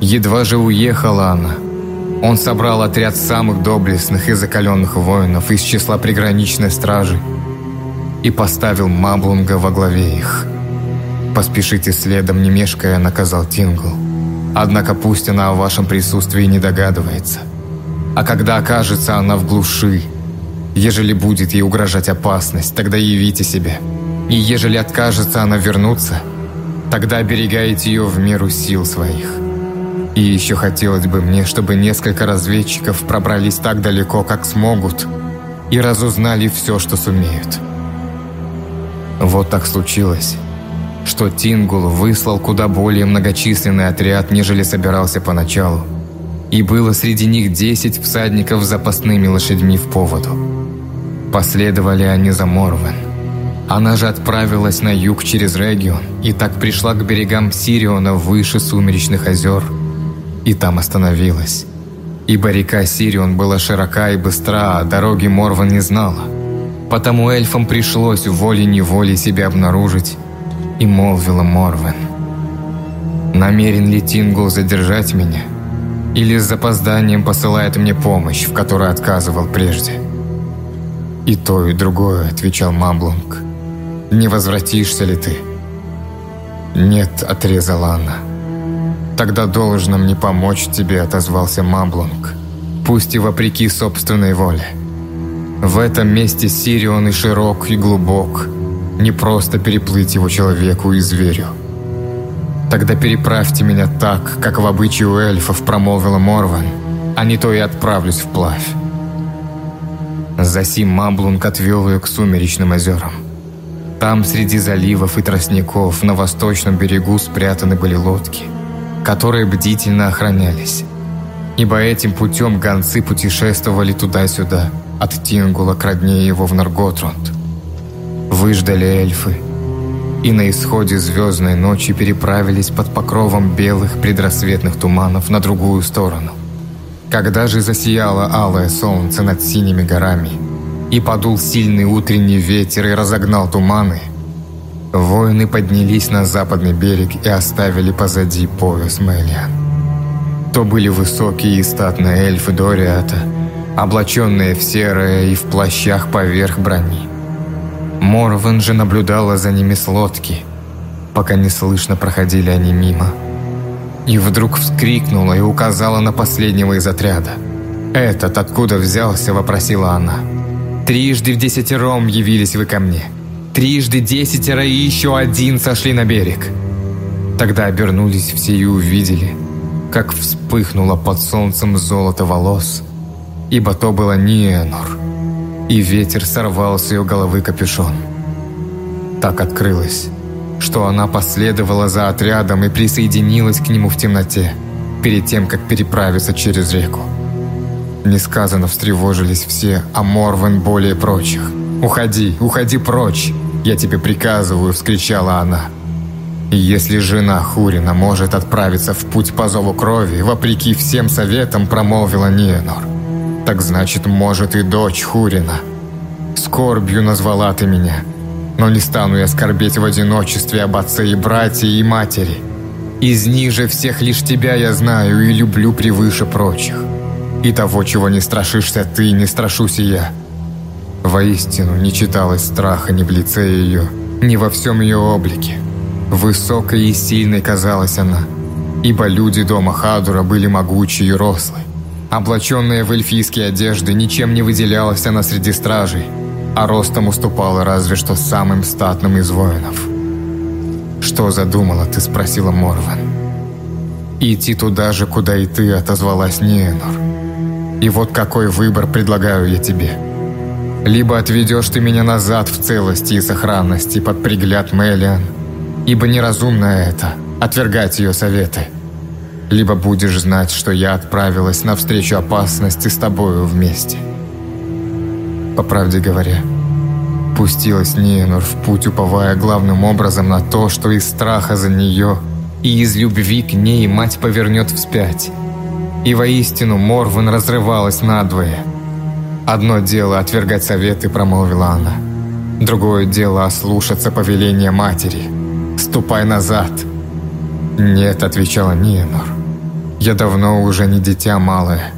Едва же уехала она – он собрал отряд самых доблестных и закаленных воинов из числа приграничной стражи и поставил Маблунга во главе их. «Поспешите следом, не мешкая», — наказал Тингл. «Однако пусть она о вашем присутствии не догадывается. А когда окажется она в глуши, ежели будет ей угрожать опасность, тогда явите себя. И ежели откажется она вернуться, тогда оберегайте ее в меру сил своих». И еще хотелось бы мне, чтобы несколько разведчиков пробрались так далеко, как смогут, и разузнали все, что сумеют. Вот так случилось, что Тингул выслал куда более многочисленный отряд, нежели собирался поначалу. И было среди них десять всадников с запасными лошадьми в поводу. Последовали они за Морвен. Она же отправилась на юг через регион и так пришла к берегам Сириона выше Сумеречных озер – и там остановилась. Ибо река Сирион была широка и быстра, а дороги Морван не знала. Потому эльфам пришлось волей-неволей себя обнаружить, и молвила Морвен. «Намерен ли Тингул задержать меня? Или с запозданием посылает мне помощь, в которой отказывал прежде?» «И то, и другое», — отвечал Маблунг. «Не возвратишься ли ты?» «Нет», — отрезала она. «Тогда должно мне помочь тебе», — отозвался Маблунг. «Пусть и вопреки собственной воле. В этом месте Сирион и широк, и глубок. Не просто переплыть его человеку и зверю. Тогда переправьте меня так, как в обычае у эльфов промолвила Морван, а не то и отправлюсь вплавь». Засим Маблунг отвел ее к сумеречным озерам. Там среди заливов и тростников на восточном берегу спрятаны были лодки, которые бдительно охранялись. Ибо этим путем гонцы путешествовали туда-сюда, от Тингула к родне его в Нарготрунд. Выждали эльфы, и на исходе звездной ночи переправились под покровом белых предрассветных туманов на другую сторону. Когда же засияло алое солнце над синими горами, и подул сильный утренний ветер и разогнал туманы, воины поднялись на западный берег и оставили позади пояс Мелиан. То были высокие и статные эльфы Дориата, облаченные в серое и в плащах поверх брони. Морвен же наблюдала за ними с лодки, пока неслышно проходили они мимо. И вдруг вскрикнула и указала на последнего из отряда. «Этот откуда взялся?» – вопросила она. «Трижды в десятером явились вы ко мне. Трижды десятеро и еще один сошли на берег». Тогда обернулись все и увидели, как вспыхнуло под солнцем золото волос, ибо то было Ниенор – и ветер сорвал с ее головы капюшон. Так открылось, что она последовала за отрядом и присоединилась к нему в темноте, перед тем, как переправиться через реку. Несказанно встревожились все, а Морвен более прочих. «Уходи, уходи прочь! Я тебе приказываю!» – вскричала она. И если жена Хурина может отправиться в путь по зову крови, вопреки всем советам промолвила Ниенор – так значит, может и дочь Хурина. Скорбью назвала ты меня, но не стану я скорбеть в одиночестве об отце и брате и матери. Из ниже всех лишь тебя я знаю и люблю превыше прочих. И того, чего не страшишься ты, не страшусь и я. Воистину, не читалось страха ни в лице ее, ни во всем ее облике. Высокой и сильной казалась она, ибо люди дома Хадура были могучие и рослые. Облаченная в эльфийские одежды, ничем не выделялась она среди стражей, а ростом уступала разве что самым статным из воинов. «Что задумала ты?» – спросила Морван. «Идти туда же, куда и ты», – отозвалась Ниенор. «И вот какой выбор предлагаю я тебе. Либо отведешь ты меня назад в целости и сохранности под пригляд Мелиан, ибо неразумно это – отвергать ее советы» либо будешь знать, что я отправилась навстречу опасности с тобою вместе. По правде говоря, пустилась Ниенор в путь, уповая главным образом на то, что из страха за нее и из любви к ней мать повернет вспять. И воистину Морван разрывалась надвое. «Одно дело отвергать советы», — промолвила она. «Другое дело ослушаться повеления матери. Ступай назад». «Нет», — отвечала Ниенор. Я давно уже не дитя малое.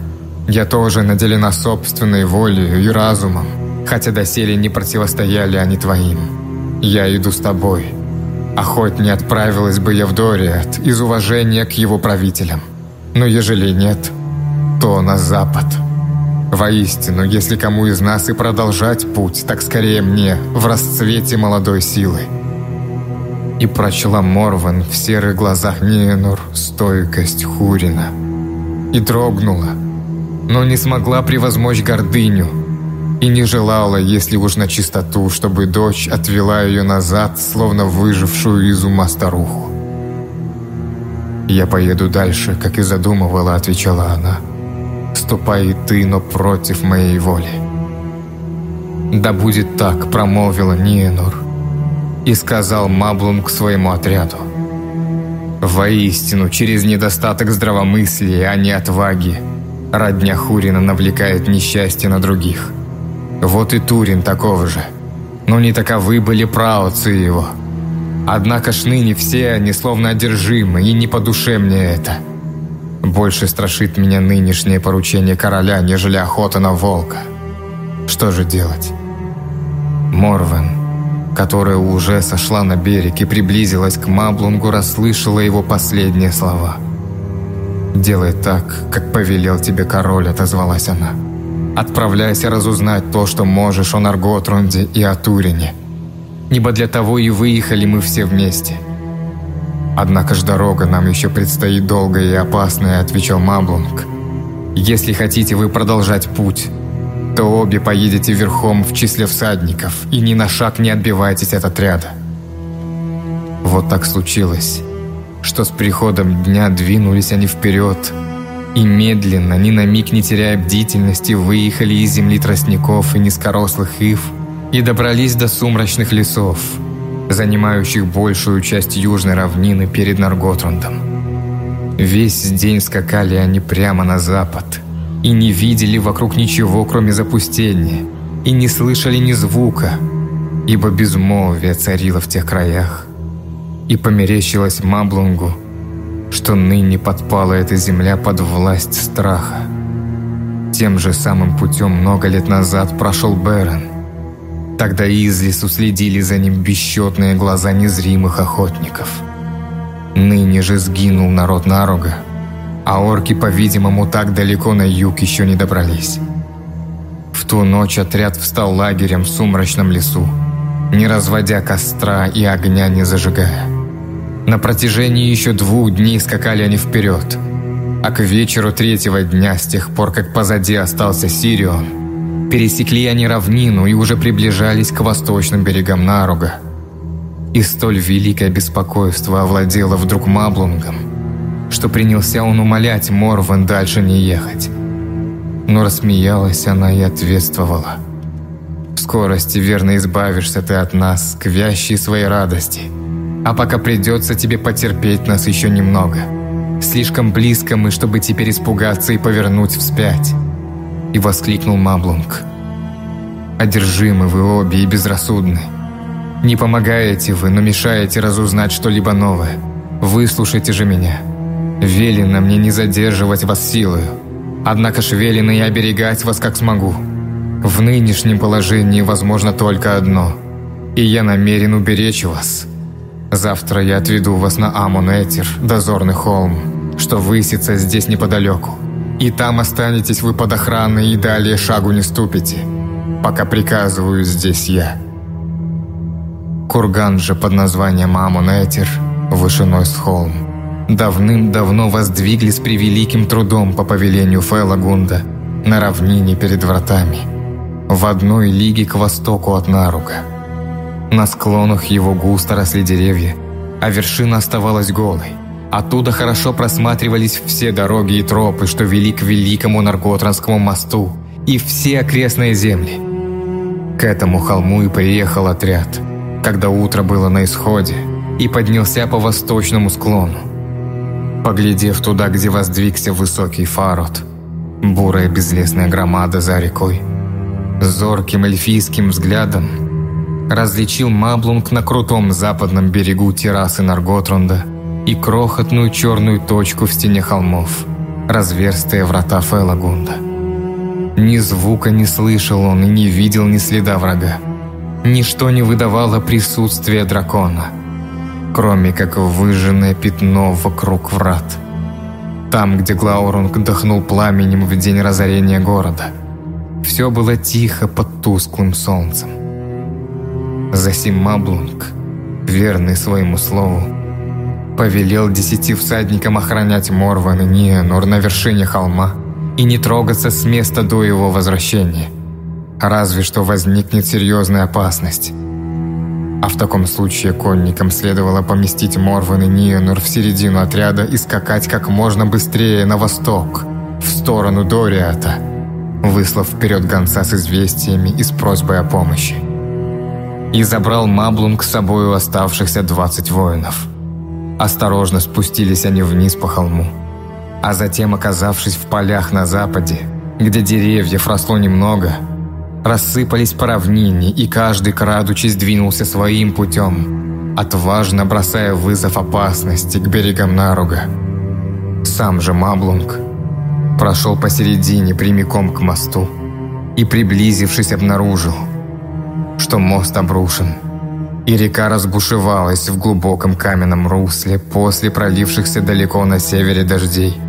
Я тоже наделена собственной волей и разумом, хотя доселе не противостояли они твоим. Я иду с тобой. Хоть не отправилась бы я в Дориат из уважения к его правителям. Но ежели нет, то на запад. Воистину, если кому из нас и продолжать путь, так скорее мне, в расцвете молодой силы и прочла Морван в серых глазах Ниенур стойкость Хурина. И дрогнула, но не смогла превозмочь гордыню и не желала, если уж на чистоту, чтобы дочь отвела ее назад, словно выжившую из ума старуху. «Я поеду дальше, как и задумывала», — отвечала она. «Ступай и ты, но против моей воли». «Да будет так», — промолвила Ниенур и сказал Маблунг своему отряду. «Воистину, через недостаток здравомыслия, а не отваги, родня Хурина навлекает несчастье на других. Вот и Турин такого же, но не таковы были праотцы его. Однако ж ныне все они словно одержимы, и не по душе мне это. Больше страшит меня нынешнее поручение короля, нежели охота на волка. Что же делать? Морвен, которая уже сошла на берег и приблизилась к Маблунгу, расслышала его последние слова. «Делай так, как повелел тебе король», — отозвалась она. «Отправляйся разузнать то, что можешь о Нарготрунде и о Турине. Ибо для того и выехали мы все вместе». «Однако ж дорога нам еще предстоит долгая и опасная», — отвечал Маблунг. «Если хотите вы продолжать путь, то обе поедете верхом в числе всадников и ни на шаг не отбиваетесь от отряда. Вот так случилось, что с приходом дня двинулись они вперед и медленно, ни на миг не теряя бдительности, выехали из земли тростников и низкорослых ив и добрались до сумрачных лесов, занимающих большую часть южной равнины перед Нарготрандом. Весь день скакали они прямо на запад и не видели вокруг ничего, кроме запустения, и не слышали ни звука, ибо безмолвие царило в тех краях. И померещилось Маблунгу, что ныне подпала эта земля под власть страха. Тем же самым путем много лет назад прошел Берен. Тогда из лесу следили за ним бесчетные глаза незримых охотников. Ныне же сгинул народ Наруга, а орки, по-видимому, так далеко на юг еще не добрались. В ту ночь отряд встал лагерем в сумрачном лесу, не разводя костра и огня не зажигая. На протяжении еще двух дней скакали они вперед. А к вечеру третьего дня, с тех пор, как позади остался Сирион, пересекли они равнину и уже приближались к восточным берегам Наруга. И столь великое беспокойство овладело вдруг Маблунгом, что принялся он умолять Морван дальше не ехать. Но рассмеялась она и ответствовала. «В скорости верно избавишься ты от нас, к вящей своей радости». А пока придется тебе потерпеть нас еще немного. Слишком близко мы, чтобы теперь испугаться и повернуть вспять. И воскликнул Маблунг. Одержимы вы обе и безрассудны. Не помогаете вы, но мешаете разузнать что-либо новое. Выслушайте же меня. Велено мне не задерживать вас силою. Однако ж велено и оберегать вас как смогу. В нынешнем положении возможно только одно. И я намерен уберечь вас. Завтра я отведу вас на Амон-Этер, дозорный холм, что высится здесь неподалеку. И там останетесь вы под охраной и далее шагу не ступите, пока приказываю здесь я. Курган же под названием Амон-Этер, вышиной с холм, давным-давно воздвигли с превеликим трудом по повелению Фелагунда на равнине перед вратами, в одной лиге к востоку от Наруга. На склонах его густо росли деревья, а вершина оставалась голой. Оттуда хорошо просматривались все дороги и тропы, что вели к великому Наркотранскому мосту и все окрестные земли. К этому холму и приехал отряд, когда утро было на исходе, и поднялся по восточному склону. Поглядев туда, где воздвигся высокий фарот, бурая безлесная громада за рекой, зорким эльфийским взглядом различил Маблунг на крутом западном берегу террасы Нарготрунда и крохотную черную точку в стене холмов, разверстые врата Фелагунда. Ни звука не слышал он и не видел ни следа врага. Ничто не выдавало присутствия дракона, кроме как выжженное пятно вокруг врат. Там, где Глаурунг дохнул пламенем в день разорения города, все было тихо под тусклым солнцем. Засим Маблунг, верный своему слову, повелел десяти всадникам охранять Морван и Ниенор на вершине холма и не трогаться с места до его возвращения, разве что возникнет серьезная опасность. А в таком случае конникам следовало поместить Морван и Ниенор в середину отряда и скакать как можно быстрее на восток, в сторону Дориата, выслав вперед гонца с известиями и с просьбой о помощи и забрал Маблунг с собою оставшихся 20 воинов. Осторожно спустились они вниз по холму, а затем, оказавшись в полях на западе, где деревьев росло немного, рассыпались по равнине, и каждый, крадучись, двинулся своим путем, отважно бросая вызов опасности к берегам Наруга. Сам же Маблунг прошел посередине прямиком к мосту и, приблизившись, обнаружил – что мост обрушен, и река разбушевалась в глубоком каменном русле после пролившихся далеко на севере дождей,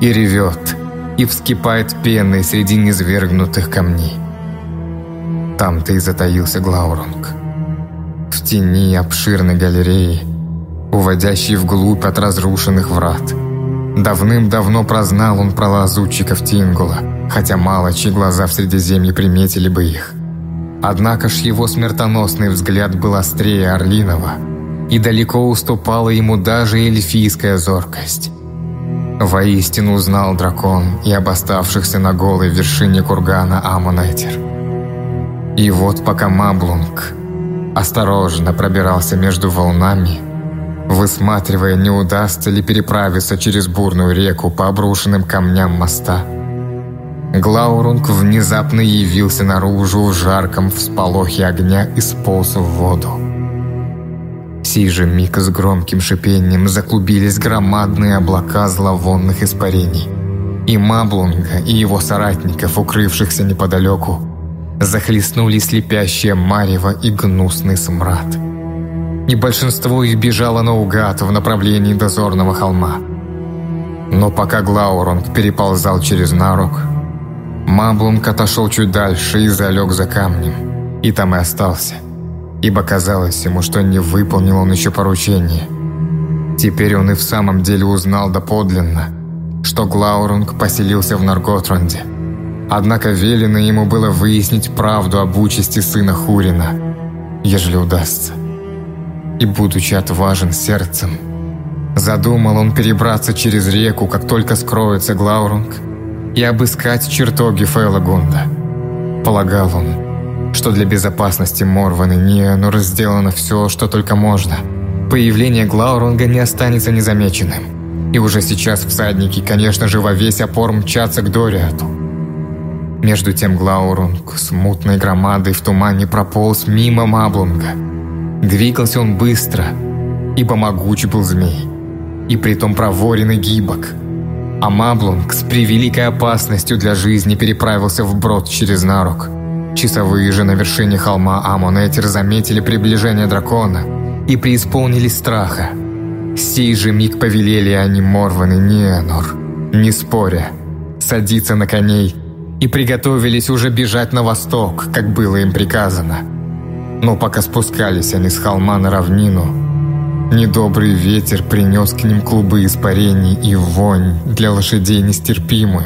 и ревет, и вскипает пеной среди низвергнутых камней. Там-то и затаился Глаурунг. В тени обширной галереи, уводящей вглубь от разрушенных врат. Давным-давно прознал он про лазутчиков Тингула – хотя мало чьи глаза в Средиземье приметили бы их. Однако ж его смертоносный взгляд был острее Орлинова, и далеко уступала ему даже эльфийская зоркость. Воистину узнал дракон и об оставшихся на голой вершине кургана Амонетер. И вот пока Маблунг осторожно пробирался между волнами, высматривая, не удастся ли переправиться через бурную реку по обрушенным камням моста, Глаурунг внезапно явился наружу в жарком всполохе огня и сполз в воду. Сей же миг с громким шипением заклубились громадные облака зловонных испарений. И Маблунга, и его соратников, укрывшихся неподалеку, захлестнули слепящее марево и гнусный смрад. И большинство их бежало наугад в направлении дозорного холма. Но пока Глауронг переползал через нарог, Маблунг отошел чуть дальше и залег за камнем. И там и остался – ибо казалось ему, что не выполнил он еще поручение. Теперь он и в самом деле узнал доподлинно, что Глаурунг поселился в Нарготронде. Однако велено ему было выяснить правду об участи сына Хурина, ежели удастся. И, будучи отважен сердцем, задумал он перебраться через реку, как только скроется Глаурунг, и обыскать чертоги Фейлагунда. Полагал он, что для безопасности Морваны Ниэнур сделано все, что только можно. Появление Глаурунга не останется незамеченным. И уже сейчас всадники, конечно же, во весь опор мчатся к Дориату. Между тем Глаурунг с мутной громадой в тумане прополз мимо Маблунга. Двигался он быстро, ибо могуч был змей, и притом проворен и гибок. А Маблунг с превеликой опасностью для жизни переправился вброд через Нарок – Часовые же на вершине холма Амонетер заметили приближение дракона и преисполнились страха. Сей же миг повелели они Морван и Ниэнор, не споря, садиться на коней и приготовились уже бежать на восток, как было им приказано. Но пока спускались они с холма на равнину, недобрый ветер принес к ним клубы испарений и вонь для лошадей нестерпимую.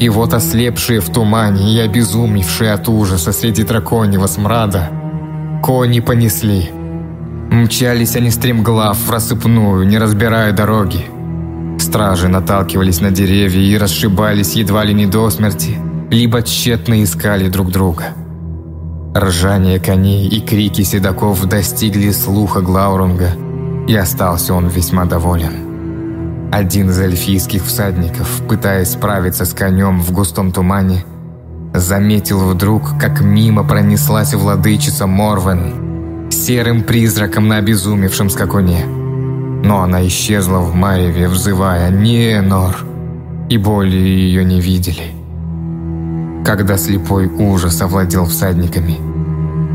И вот ослепшие в тумане и обезумевшие от ужаса среди драконьего смрада, кони понесли. Мчались они стремглав в рассыпную, не разбирая дороги. Стражи наталкивались на деревья и расшибались едва ли не до смерти, либо тщетно искали друг друга. Ржание коней и крики седаков достигли слуха Глаурунга, и остался он весьма доволен. Один из эльфийских всадников, пытаясь справиться с конем в густом тумане, заметил вдруг, как мимо пронеслась владычица Морвен серым призраком на обезумевшем скакуне. Но она исчезла в мареве, взывая «Ненор!» и более ее не видели. Когда слепой ужас овладел всадниками,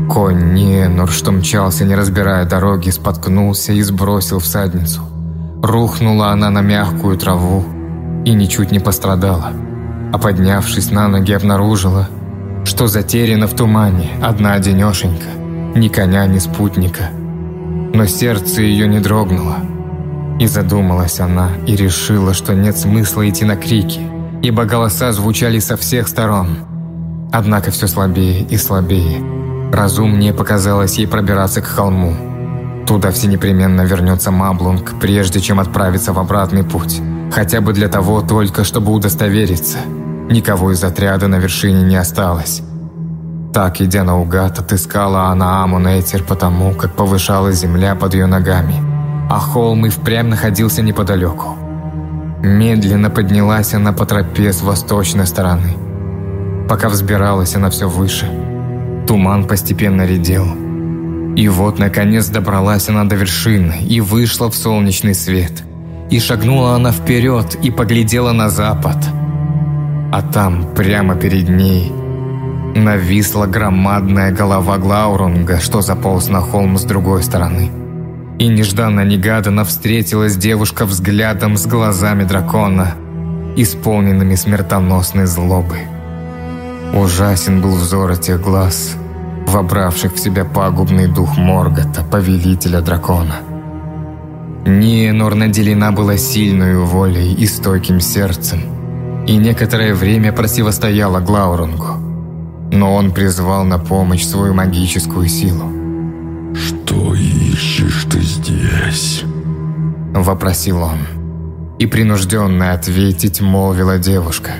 конь Ненор, что мчался, не разбирая дороги, споткнулся и сбросил всадницу. Рухнула она на мягкую траву и ничуть не пострадала, а поднявшись на ноги обнаружила, что затеряна в тумане одна денешенька, ни коня, ни спутника. Но сердце ее не дрогнуло, и задумалась она, и решила, что нет смысла идти на крики, ибо голоса звучали со всех сторон. Однако все слабее и слабее. Разумнее показалось ей пробираться к холму, Туда все непременно вернется Маблунг, прежде чем отправиться в обратный путь. Хотя бы для того только, чтобы удостовериться. Никого из отряда на вершине не осталось. Так, идя наугад, отыскала она Амунейтер потому, как повышалась земля под ее ногами, а холм и впрямь находился неподалеку. Медленно поднялась она по тропе с восточной стороны. Пока взбиралась она все выше, туман постепенно редел – и вот, наконец, добралась она до вершины и вышла в солнечный свет. И шагнула она вперед и поглядела на запад. А там, прямо перед ней, нависла громадная голова Глаурунга, что заполз на холм с другой стороны. И нежданно-негаданно встретилась девушка взглядом с глазами дракона, исполненными смертоносной злобы. Ужасен был взор этих глаз – вобравших в себя пагубный дух Моргота, повелителя дракона. Ниенор наделена была сильной волей и стойким сердцем, и некоторое время противостояла Глаурунгу. Но он призвал на помощь свою магическую силу. «Что ищешь ты здесь?» – вопросил он. И принужденно ответить молвила девушка.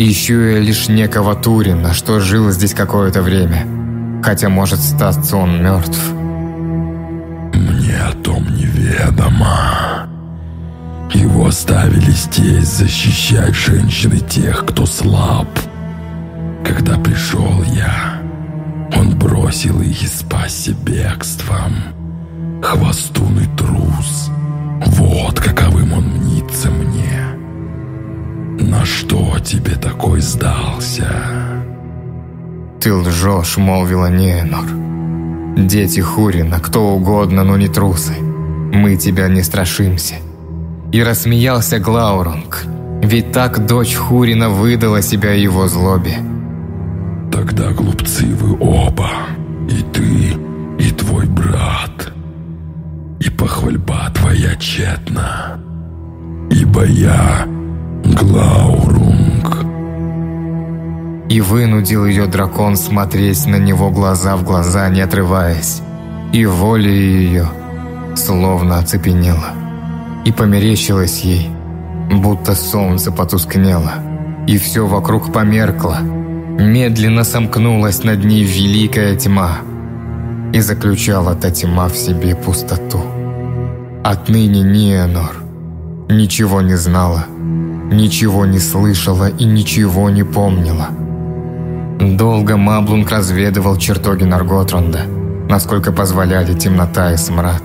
«Ищу я лишь некого Турина, что жил здесь какое-то время, хотя, может, статься он мертв». «Мне о том неведомо. Его оставили здесь защищать женщины тех, кто слаб. Когда пришел я, он бросил их и спасся бегством. Хвостун трус. Вот каковым он мнится мне. На что тебе такой сдался?» «Ты лжешь», — молвила Нейнор. «Дети Хурина, кто угодно, но не трусы. Мы тебя не страшимся». И рассмеялся Глаурунг, ведь так дочь Хурина выдала себя его злобе. «Тогда глупцы вы оба, и ты, и твой брат, и похвальба твоя тщетна, ибо я Глаурунг». И вынудил ее дракон смотреть на него глаза в глаза, не отрываясь. И воля ее словно оцепенела. И померещилось ей, будто солнце потускнело. И все вокруг померкло. Медленно сомкнулась над ней великая тьма. И заключала та тьма в себе пустоту. Отныне Ниенор ничего не знала, ничего не слышала и ничего не помнила. Долго Маблунг разведывал чертоги Нарготрунда, насколько позволяли темнота и смрад,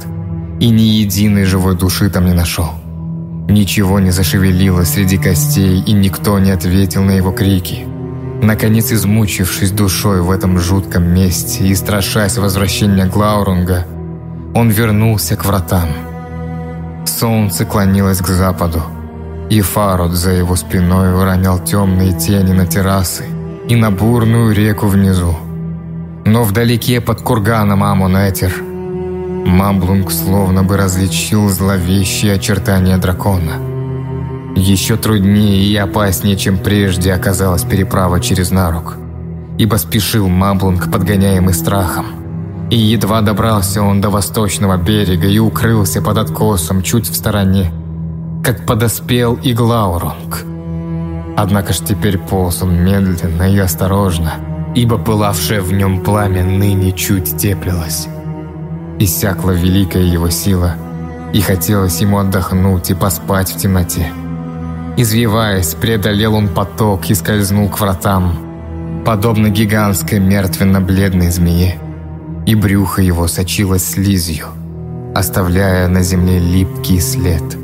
и ни единой живой души там не нашел. Ничего не зашевелило среди костей, и никто не ответил на его крики. Наконец, измучившись душой в этом жутком месте и страшась возвращения Глаурунга, он вернулся к вратам. Солнце клонилось к западу, и Фарод за его спиной уронял темные тени на террасы, и на бурную реку внизу. Но вдалеке под курганом Амунетер Мамблунг словно бы различил зловещие очертания дракона. Еще труднее и опаснее, чем прежде оказалась переправа через Нарук, ибо спешил Мамблунг, подгоняемый страхом. И едва добрался он до восточного берега и укрылся под откосом чуть в стороне, как подоспел и Глаурунг – Однако ж теперь полз он медленно и осторожно, ибо пылавшее в нем пламя ныне чуть теплилось. Иссякла великая его сила, и хотелось ему отдохнуть и поспать в темноте. Извиваясь, преодолел он поток и скользнул к вратам, подобно гигантской мертвенно-бледной змее, и брюхо его сочилось слизью, оставляя на земле липкий след.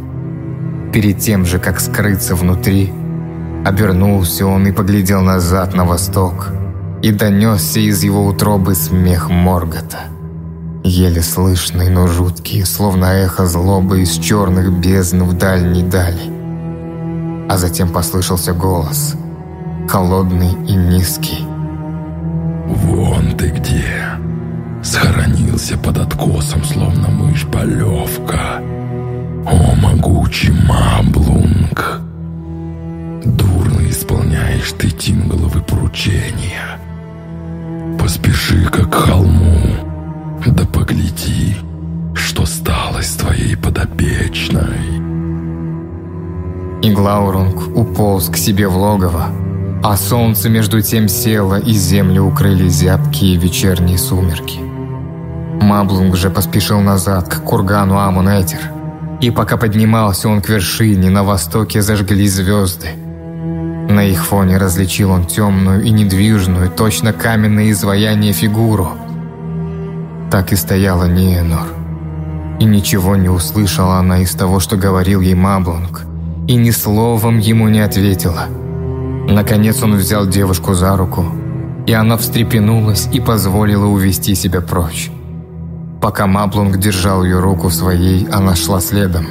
Перед тем же, как скрыться внутри, Обернулся он и поглядел назад на восток, и донесся из его утробы смех Моргота. Еле слышный, но жуткий, словно эхо злобы из черных бездн в дальней дали. А затем послышался голос, холодный и низкий. «Вон ты где!» Схоронился под откосом, словно мышь-полевка. О, могучий Маблунг! Дурно исполняешь ты Тинголовы поручения. Поспеши к холму, да погляди, что стало с твоей подопечной. И Глаурунг уполз к себе в логово, а солнце между тем село, и землю укрыли зябкие вечерние сумерки. Маблунг же поспешил назад к кургану Амунетер, и пока поднимался он к вершине, на востоке зажглись звезды – на их фоне различил он темную и недвижную, точно каменное изваяние фигуру. Так и стояла Ниенор. И ничего не услышала она из того, что говорил ей Маблунг, и ни словом ему не ответила. Наконец он взял девушку за руку, и она встрепенулась и позволила увести себя прочь. Пока Маблунг держал ее руку своей, она шла следом,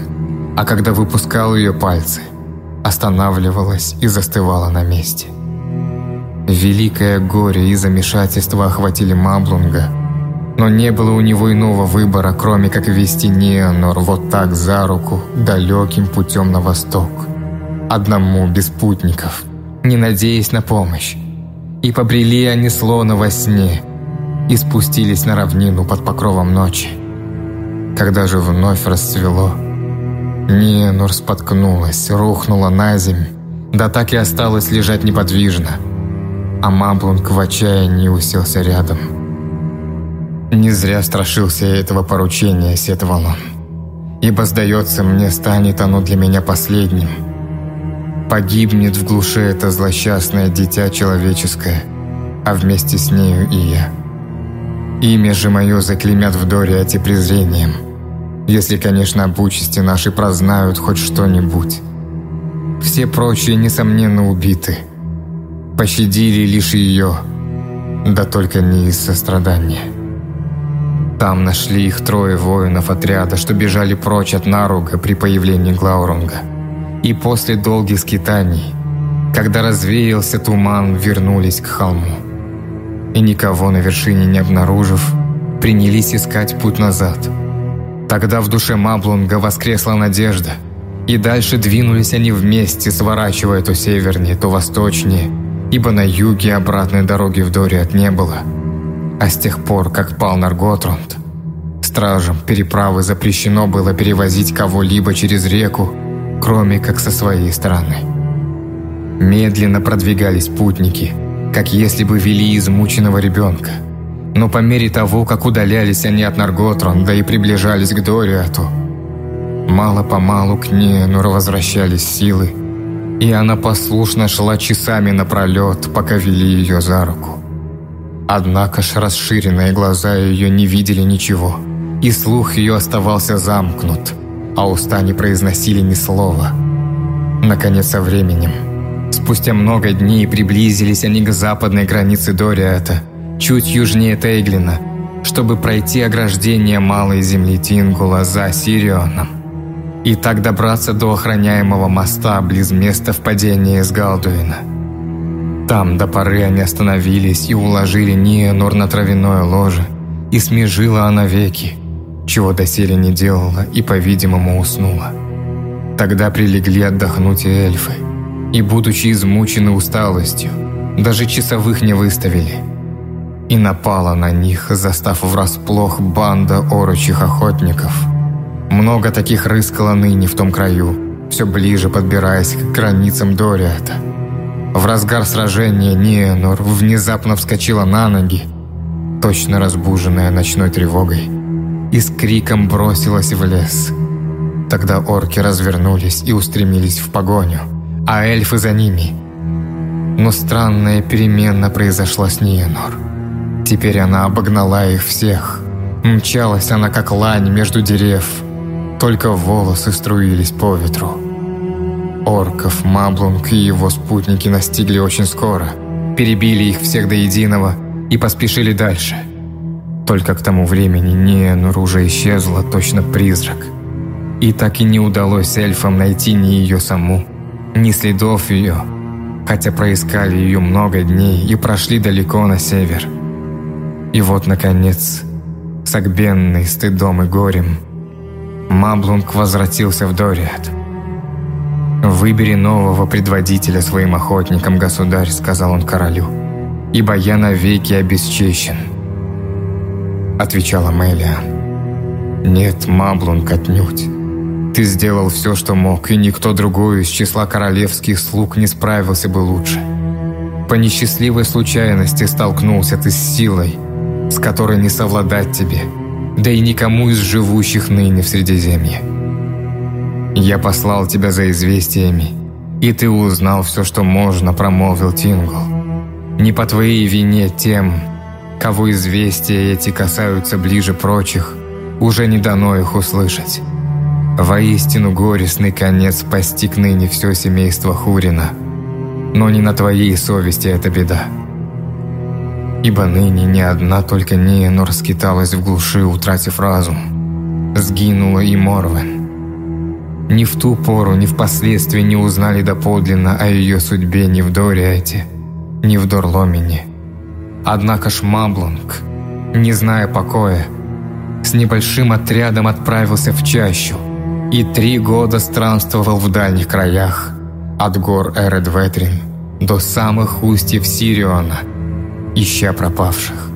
а когда выпускал ее пальцы – останавливалась и застывала на месте. Великое горе и замешательство охватили Маблунга, но не было у него иного выбора, кроме как вести Неонор вот так за руку далеким путем на восток. одному без путников, не надеясь на помощь. И побрели они словно во сне, и спустились на равнину под покровом ночи. Когда же вновь расцвело, Ниенур споткнулась, рухнула на земь, да так и осталась лежать неподвижно, а Маблунг в отчаянии уселся рядом. Не зря страшился этого поручения, сетовал он. Ибо, сдается мне, станет оно для меня последним. Погибнет в глуши это злосчастное дитя человеческое, а вместе с нею и я. Имя же мое заклемят в Дориате презрением, если, конечно, об участи нашей прознают хоть что-нибудь. Все прочие, несомненно, убиты. Пощадили лишь ее, да только не из сострадания. Там нашли их трое воинов отряда, что бежали прочь от Наруга при появлении Глаурунга. И после долгих скитаний, когда развеялся туман, вернулись к холму. И никого на вершине не обнаружив, принялись искать путь назад. Тогда в душе Маблунга воскресла надежда, и дальше двинулись они вместе, сворачивая то севернее, то восточнее, ибо на юге обратной дороги в Дориат не было – а с тех пор, как пал Нарготрунд, стражам переправы запрещено было перевозить кого-либо через реку, кроме как со своей стороны. Медленно продвигались путники, как если бы вели измученного ребенка. Но по мере того, как удалялись они от Нарготрон, и приближались к Дориату, мало-помалу к Ненуру возвращались силы, и она послушно шла часами напролет, пока вели ее за руку. Однако ж расширенные глаза ее не видели ничего, и слух ее оставался замкнут, а уста не произносили ни слова. Наконец, со временем, спустя много дней приблизились они к западной границе Дориата, чуть южнее Тейглина, чтобы пройти ограждение малой земли Тингула за Сирионом и так добраться до охраняемого моста близ места впадения из Галдуина. Там до поры они остановились и уложили Ниенор на травяное ложе, и смежила она веки, чего доселе не делала и, по-видимому, уснула. Тогда прилегли отдохнуть и эльфы, и, будучи измучены усталостью, даже часовых не выставили. И напала на них, застав врасплох банда орочих охотников. Много таких рыскало ныне в том краю, все ближе подбираясь к границам Дориата – в разгар сражения Ниенор внезапно вскочила на ноги, точно разбуженная ночной тревогой, и с криком бросилась в лес. Тогда орки развернулись и устремились в погоню, а эльфы за ними. Но странная перемена произошла с Ниенор. Теперь она обогнала их всех. Мчалась она, как лань между дерев, только волосы струились по ветру. Орков Маблунг и его спутники настигли очень скоро, перебили их всех до единого и поспешили дальше. Только к тому времени Ниенур уже исчезла, точно призрак. И так и не удалось эльфам найти ни ее саму, ни следов ее, хотя проискали ее много дней и прошли далеко на север. И вот, наконец, согбенный стыдом и горем, Маблунг возвратился в Дориат – «Выбери нового предводителя своим охотникам, государь», — сказал он королю, «ибо я навеки обесчещен». Отвечала Мелия. «Нет, Маблунг, отнюдь. Ты сделал все, что мог, и никто другой из числа королевских слуг не справился бы лучше. По несчастливой случайности столкнулся ты с силой, с которой не совладать тебе, да и никому из живущих ныне в Средиземье. «Я послал тебя за известиями, и ты узнал все, что можно», — промолвил Тингл. «Не по твоей вине тем, кого известия эти касаются ближе прочих, уже не дано их услышать. Воистину горестный конец постиг ныне все семейство Хурина, но не на твоей совести эта беда. Ибо ныне не одна только Ниенор скиталась в глуши, утратив разум. Сгинула и Морвен. Ни в ту пору, ни впоследствии не узнали доподлинно о ее судьбе ни в Дориате, ни в Дорломине. Однако ж Маблунг, не зная покоя, с небольшим отрядом отправился в чащу и три года странствовал в дальних краях, от гор Эредветрин до самых устьев Сириона, ища пропавших,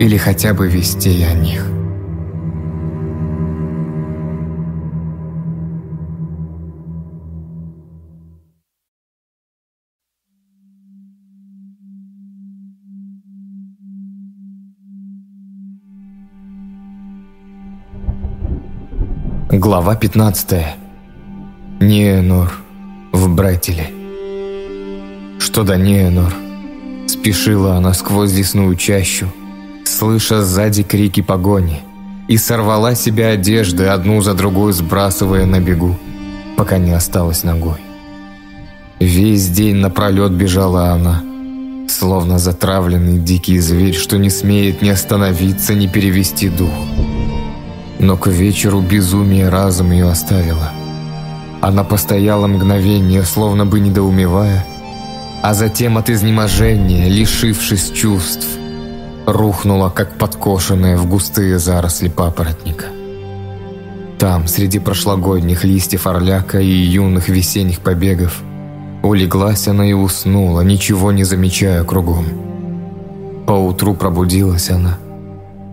или хотя бы вестей о них. Глава 15. Неенор в Братиле. Что до Неенор, спешила она сквозь лесную чащу, слыша сзади крики погони, и сорвала себе одежды, одну за другой сбрасывая на бегу, пока не осталась ногой. Весь день напролет бежала она, словно затравленный дикий зверь, что не смеет ни остановиться, ни перевести дух. Но к вечеру безумие разом ее оставило. Она постояла мгновение, словно бы недоумевая, а затем от изнеможения, лишившись чувств, рухнула, как подкошенная в густые заросли папоротника. Там, среди прошлогодних листьев орляка и юных весенних побегов, улеглась она и уснула, ничего не замечая кругом. Поутру пробудилась она –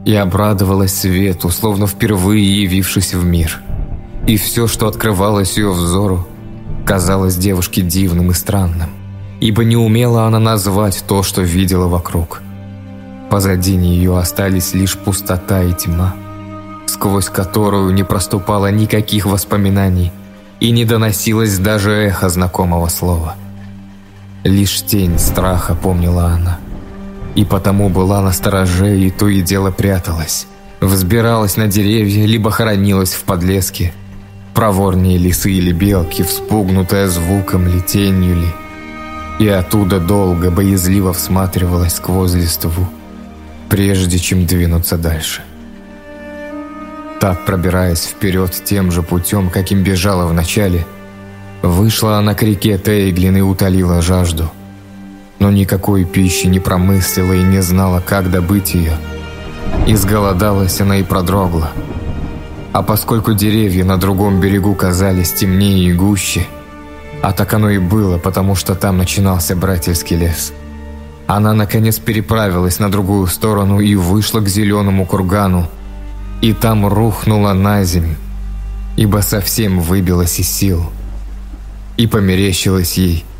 и обрадовалась свету, словно впервые явившись в мир. И все, что открывалось ее взору, казалось девушке дивным и странным, ибо не умела она назвать то, что видела вокруг. Позади нее остались лишь пустота и тьма, сквозь которую не проступало никаких воспоминаний и не доносилось даже эхо знакомого слова. Лишь тень страха помнила она – и потому была на стороже и то и дело пряталась. Взбиралась на деревья, либо хоронилась в подлеске. Проворнее лисы или белки, вспугнутая звуком ли, тенью ли. И оттуда долго, боязливо всматривалась сквозь листву, прежде чем двинуться дальше. Так, пробираясь вперед тем же путем, каким бежала вначале, вышла она к реке Тейглин и утолила жажду – но никакой пищи не промыслила и не знала, как добыть ее. Изголодалась она и продрогла. А поскольку деревья на другом берегу казались темнее и гуще, а так оно и было, потому что там начинался брательский лес, она наконец переправилась на другую сторону и вышла к зеленому кургану, и там рухнула на земь, ибо совсем выбилась из сил. И померещилась ей –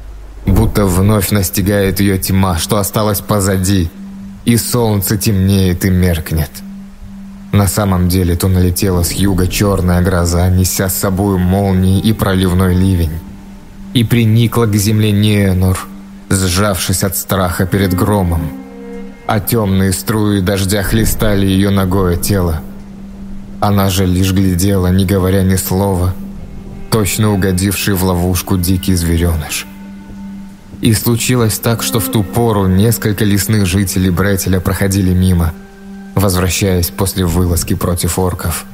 Будто вновь настигает ее тьма, что осталось позади, и солнце темнеет и меркнет. На самом деле то налетела с юга черная гроза, неся с собой молнии и проливной ливень. И приникла к земле Неенор, сжавшись от страха перед громом. А темные струи дождя хлестали ее ногое тело. Она же лишь глядела, не говоря ни слова, точно угодивший в ловушку дикий звереныш. И случилось так, что в ту пору несколько лесных жителей Бретеля проходили мимо, возвращаясь после вылазки против орков,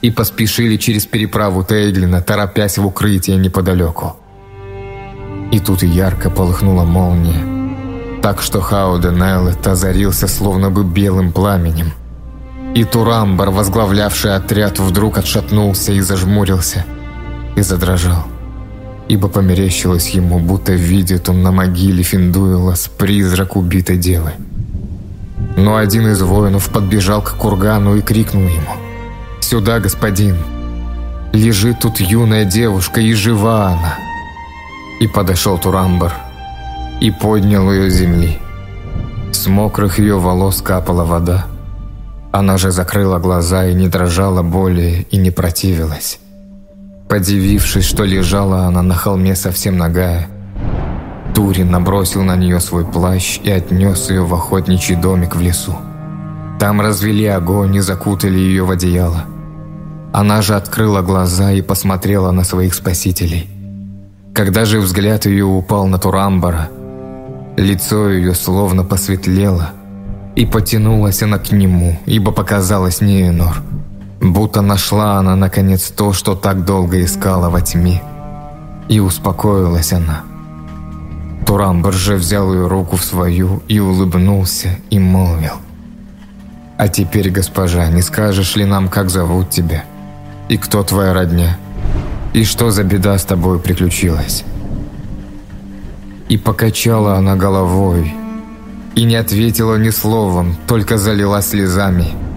и поспешили через переправу Тейглина, торопясь в укрытие неподалеку. И тут ярко полыхнула молния, так что Хауден Эллет озарился словно бы белым пламенем. И Турамбар, возглавлявший отряд, вдруг отшатнулся и зажмурился, и задрожал ибо померещилось ему, будто видит он на могиле Финдуэла с призрак убитой девы. Но один из воинов подбежал к кургану и крикнул ему «Сюда, господин! Лежит тут юная девушка, и жива она!» И подошел Турамбар и поднял ее с земли. С мокрых ее волос капала вода. Она же закрыла глаза и не дрожала более и не противилась. Подивившись, что лежала она на холме совсем нагая, Турин набросил на нее свой плащ и отнес ее в охотничий домик в лесу. Там развели огонь и закутали ее в одеяло. Она же открыла глаза и посмотрела на своих спасителей. Когда же взгляд ее упал на Турамбара, лицо ее словно посветлело, и потянулась она к нему, ибо показалось Неенор – Будто нашла она, наконец, то, что так долго искала во тьме. И успокоилась она. Турамбр же взял ее руку в свою и улыбнулся, и молвил. «А теперь, госпожа, не скажешь ли нам, как зовут тебя? И кто твоя родня? И что за беда с тобой приключилась?» И покачала она головой, и не ответила ни словом, только залила слезами.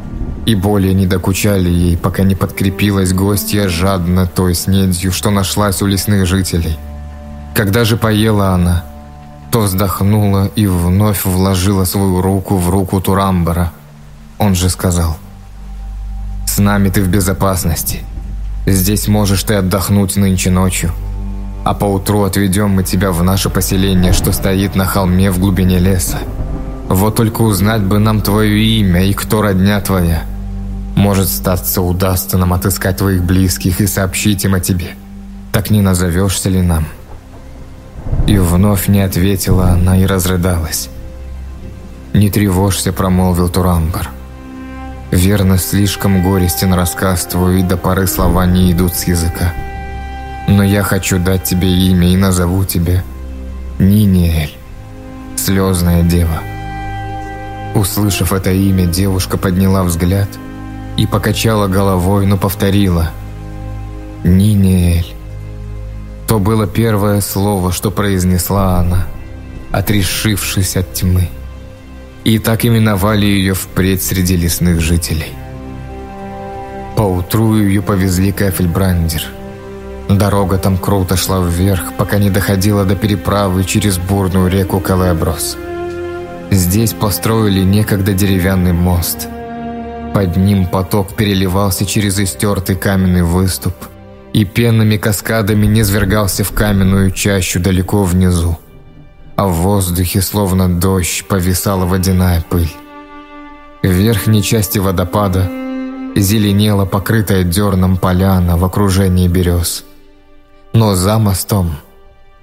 И более не докучали ей, пока не подкрепилась гостья жадно той снедью, что нашлась у лесных жителей. Когда же поела она, то вздохнула и вновь вложила свою руку в руку Турамбара. Он же сказал, «С нами ты в безопасности. Здесь можешь ты отдохнуть нынче ночью. А поутру отведем мы тебя в наше поселение, что стоит на холме в глубине леса. Вот только узнать бы нам твое имя и кто родня твоя». Может, статься удастся нам отыскать твоих близких и сообщить им о тебе. Так не назовешься ли нам?» И вновь не ответила она и разрыдалась. «Не тревожься», — промолвил Турамбар. «Верно, слишком горестен рассказ твой, и до поры слова не идут с языка. Но я хочу дать тебе имя и назову тебе Ниниэль, слезная дева». Услышав это имя, девушка подняла взгляд — и покачала головой, но повторила «Ниниэль». То было первое слово, что произнесла она, отрешившись от тьмы. И так именовали ее впредь среди лесных жителей. Поутру ее повезли к Эфельбрандер. Дорога там круто шла вверх, пока не доходила до переправы через бурную реку Калеброс. Здесь построили некогда деревянный мост – под ним поток переливался через истертый каменный выступ и пенными каскадами низвергался в каменную чащу далеко внизу. А в воздухе, словно дождь, повисала водяная пыль. В верхней части водопада зеленела покрытая дерном поляна в окружении берез. Но за мостом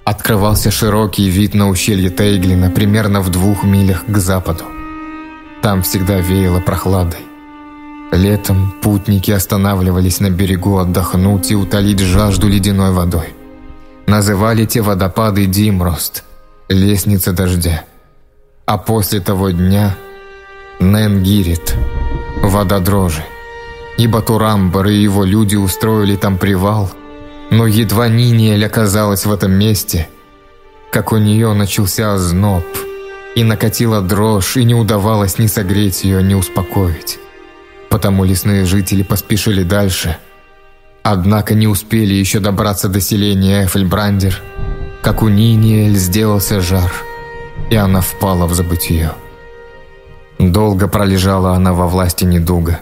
открывался широкий вид на ущелье Тейглина примерно в двух милях к западу. Там всегда веяло прохладой. Летом путники останавливались на берегу отдохнуть и утолить жажду ледяной водой. Называли те водопады Димрост, лестница дождя. А после того дня Ненгирит, вода дрожи. Ибо Турамбар и его люди устроили там привал, но едва Ниниэль оказалась в этом месте, как у нее начался озноб, и накатила дрожь, и не удавалось ни согреть ее, ни успокоить потому лесные жители поспешили дальше. Однако не успели еще добраться до селения Эфельбрандер, как у Ниниэль сделался жар, и она впала в забытье. Долго пролежала она во власти недуга.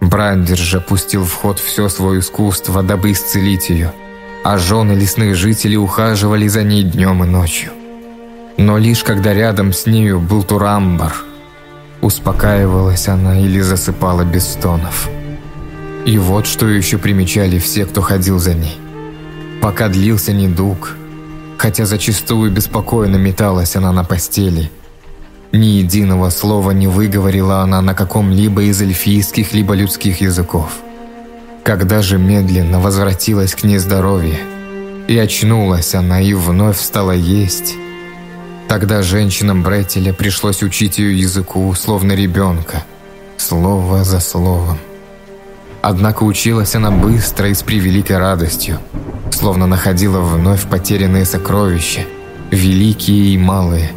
Брандер же пустил в ход все свое искусство, дабы исцелить ее, а жены лесных жителей ухаживали за ней днем и ночью. Но лишь когда рядом с нею был Турамбар – Успокаивалась она или засыпала без стонов. И вот что еще примечали все, кто ходил за ней. Пока длился недуг, хотя зачастую беспокойно металась она на постели, ни единого слова не выговорила она на каком-либо из эльфийских либо людских языков. Когда же медленно возвратилась к ней здоровье, и очнулась она и вновь стала есть, Тогда женщинам Бреттеля пришлось учить ее языку, словно ребенка, слово за словом. Однако училась она быстро и с превеликой радостью, словно находила вновь потерянные сокровища, великие и малые.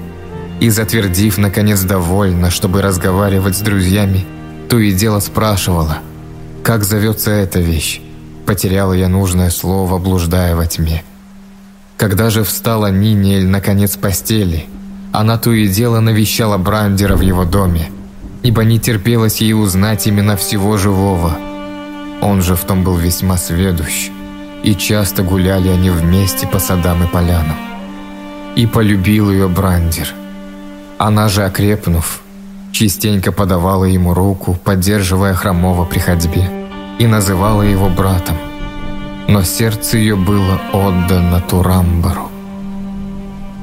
И затвердив, наконец, довольно, чтобы разговаривать с друзьями, то и дело спрашивала, как зовется эта вещь. Потеряла я нужное слово, блуждая во тьме. Когда же встала Нинель наконец постели, она то и дело навещала Брандера в его доме, ибо не терпелось ей узнать именно всего живого. Он же в том был весьма сведущ, и часто гуляли они вместе по садам и полянам. И полюбил ее Брандер. Она же, окрепнув, частенько подавала ему руку, поддерживая хромого при ходьбе, и называла его братом – но сердце ее было отдано Турамбару.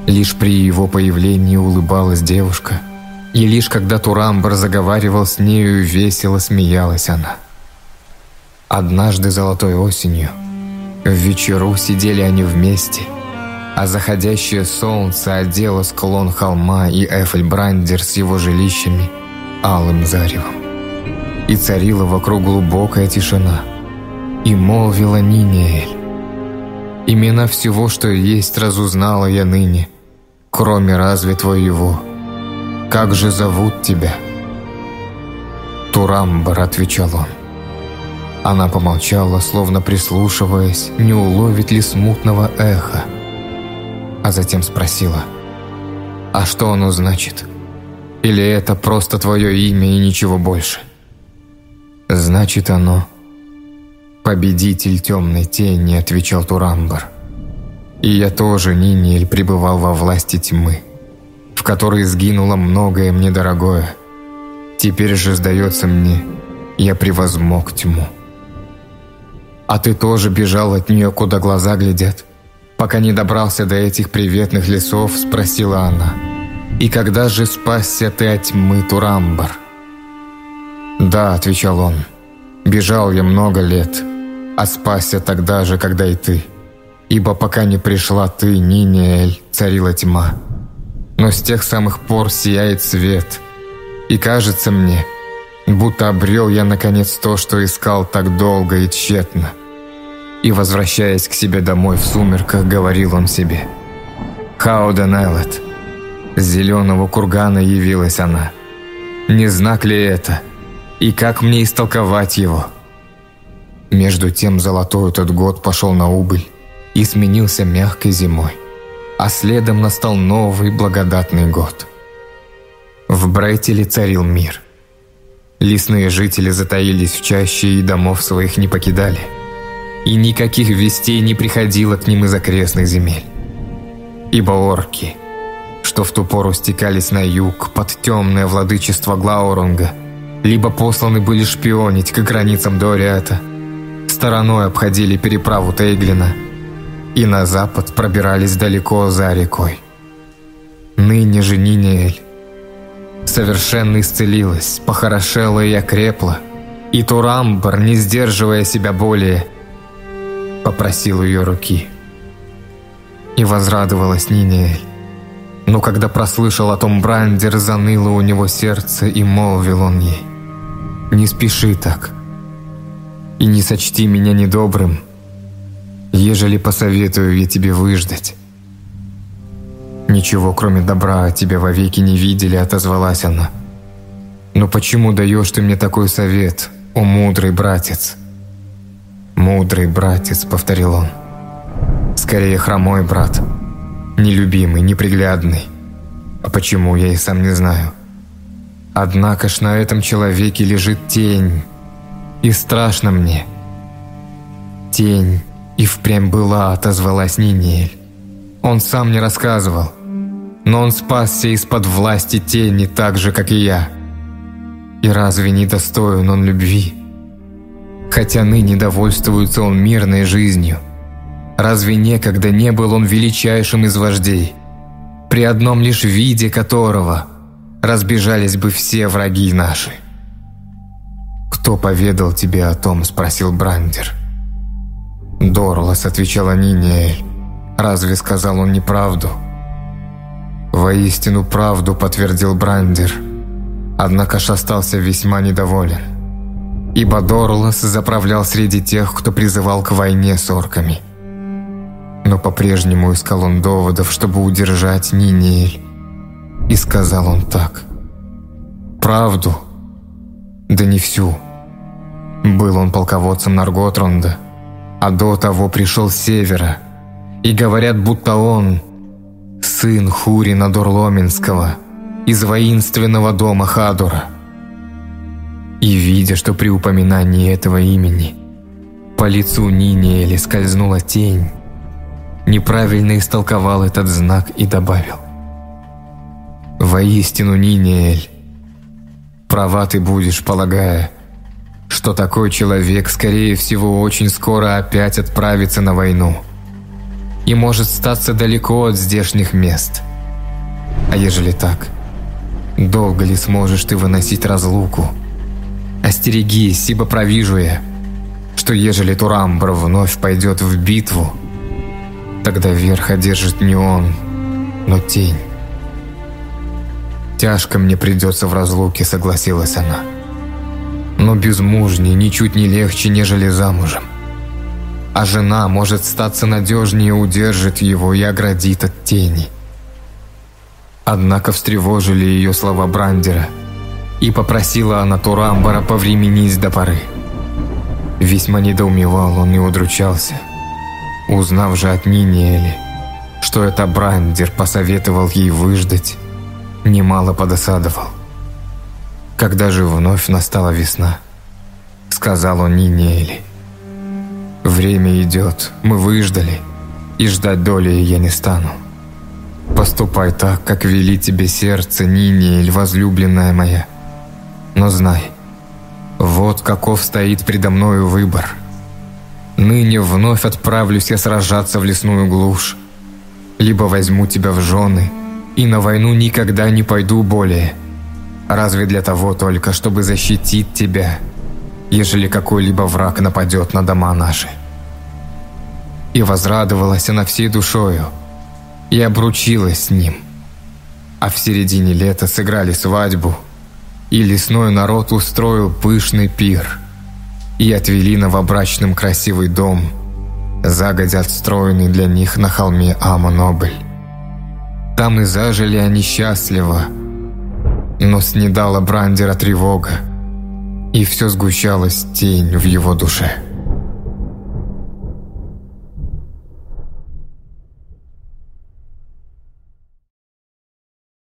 Лишь при его появлении улыбалась девушка, и лишь когда Турамбар заговаривал с нею, весело смеялась она. Однажды золотой осенью в вечеру сидели они вместе, а заходящее солнце одело склон холма и Эфельбрандер с его жилищами алым заревом. И царила вокруг глубокая тишина – и молвила Ниниэль. Имена всего, что есть, разузнала я ныне, кроме разве твоего. Как же зовут тебя?» «Турамбар», — отвечал он. Она помолчала, словно прислушиваясь, не уловит ли смутного эха, а затем спросила, «А что оно значит? Или это просто твое имя и ничего больше?» «Значит оно...» «Победитель темной тени», — отвечал Турамбар. «И я тоже, Ниниэль, пребывал во власти тьмы, в которой сгинуло многое мне дорогое. Теперь же, сдается мне, я превозмог тьму». «А ты тоже бежал от нее, куда глаза глядят?» Пока не добрался до этих приветных лесов, спросила она. «И когда же спасся ты от тьмы, Турамбар?» «Да», — отвечал он, — «бежал я много лет, а спасся тогда же, когда и ты. Ибо пока не пришла ты, Ниниэль, царила тьма. Но с тех самых пор сияет свет, и кажется мне, будто обрел я наконец то, что искал так долго и тщетно. И, возвращаясь к себе домой в сумерках, говорил он себе. «Хауден Эллет». С зеленого кургана явилась она. Не знак ли это? И как мне истолковать его? Между тем золотой этот год пошел на убыль и сменился мягкой зимой, а следом настал новый благодатный год. В Брайтеле царил мир. Лесные жители затаились в чаще и домов своих не покидали – и никаких вестей не приходило к ним из окрестных земель. Ибо орки, что в ту пору стекались на юг под темное владычество Глаурунга, либо посланы были шпионить к границам Дориата, стороной обходили переправу Тейглина и на запад пробирались далеко за рекой. Ныне же Ниниэль совершенно исцелилась, похорошела и окрепла, и Турамбар, не сдерживая себя более, попросил ее руки. И возрадовалась Ниниэль. Но когда прослышал о том Брандер, заныло у него сердце, и молвил он ей. «Не спеши так, и не сочти меня недобрым, ежели посоветую я тебе выждать». «Ничего, кроме добра, от тебя вовеки не видели», — отозвалась она. «Но почему даешь ты мне такой совет, о мудрый братец?» «Мудрый братец», — повторил он. «Скорее хромой брат. Нелюбимый, неприглядный. А почему, я и сам не знаю. Однако ж на этом человеке лежит тень. И страшно мне. Тень и впрямь была, отозвалась Ниниэль. Он сам не рассказывал. Но он спасся из-под власти тени так же, как и я. И разве не достоин он любви?» хотя ныне довольствуется он мирной жизнью. Разве некогда не был он величайшим из вождей, при одном лишь виде которого разбежались бы все враги наши? «Кто поведал тебе о том?» – спросил Брандер. «Дорлас», – отвечала Ниниэль. «Разве сказал он неправду?» «Воистину правду», – подтвердил Брандер. Однако ж остался весьма недоволен ибо Дорлас заправлял среди тех, кто призывал к войне с орками. Но по-прежнему искал он доводов, чтобы удержать Ниниэль. И сказал он так. «Правду? Да не всю. Был он полководцем Нарготронда, а до того пришел с севера. И говорят, будто он сын Хурина Дурломинского из воинственного дома Хадура». И видя, что при упоминании этого имени по лицу Ниниэли скользнула тень, неправильно истолковал этот знак и добавил. «Воистину, Ниниэль, права ты будешь, полагая, что такой человек, скорее всего, очень скоро опять отправится на войну и может статься далеко от здешних мест. А ежели так, долго ли сможешь ты выносить разлуку?» Остерегись, ибо провижу я, что ежели Турамбр вновь пойдет в битву, тогда верх одержит не он, но тень. Тяжко мне придется в разлуке, согласилась она. Но безмужней ничуть не легче, нежели замужем. А жена может статься надежнее, удержит его и оградит от тени. Однако встревожили ее слова Брандера, и попросила она Турамбара повременить до поры. Весьма недоумевал он и удручался, узнав же от Ниниэли, что это Брандер посоветовал ей выждать, немало подосадовал. Когда же вновь настала весна, сказал он Ниниэли, «Время идет, мы выждали, и ждать доли я не стану. Поступай так, как вели тебе сердце, Ниниэль, возлюбленная моя. Но знай, вот каков стоит предо мною выбор. Ныне вновь отправлюсь я сражаться в лесную глушь, либо возьму тебя в жены, и на войну никогда не пойду более. Разве для того только, чтобы защитить тебя, ежели какой-либо враг нападет на дома наши. И возрадовалась она всей душою, и обручилась с ним. А в середине лета сыграли свадьбу, и лесной народ устроил пышный пир, и отвели новобрачным красивый дом, загодя отстроенный для них на холме Амонобль. Там и зажили они счастливо, но снедала Брандера тревога, и все сгущалась тень в его душе.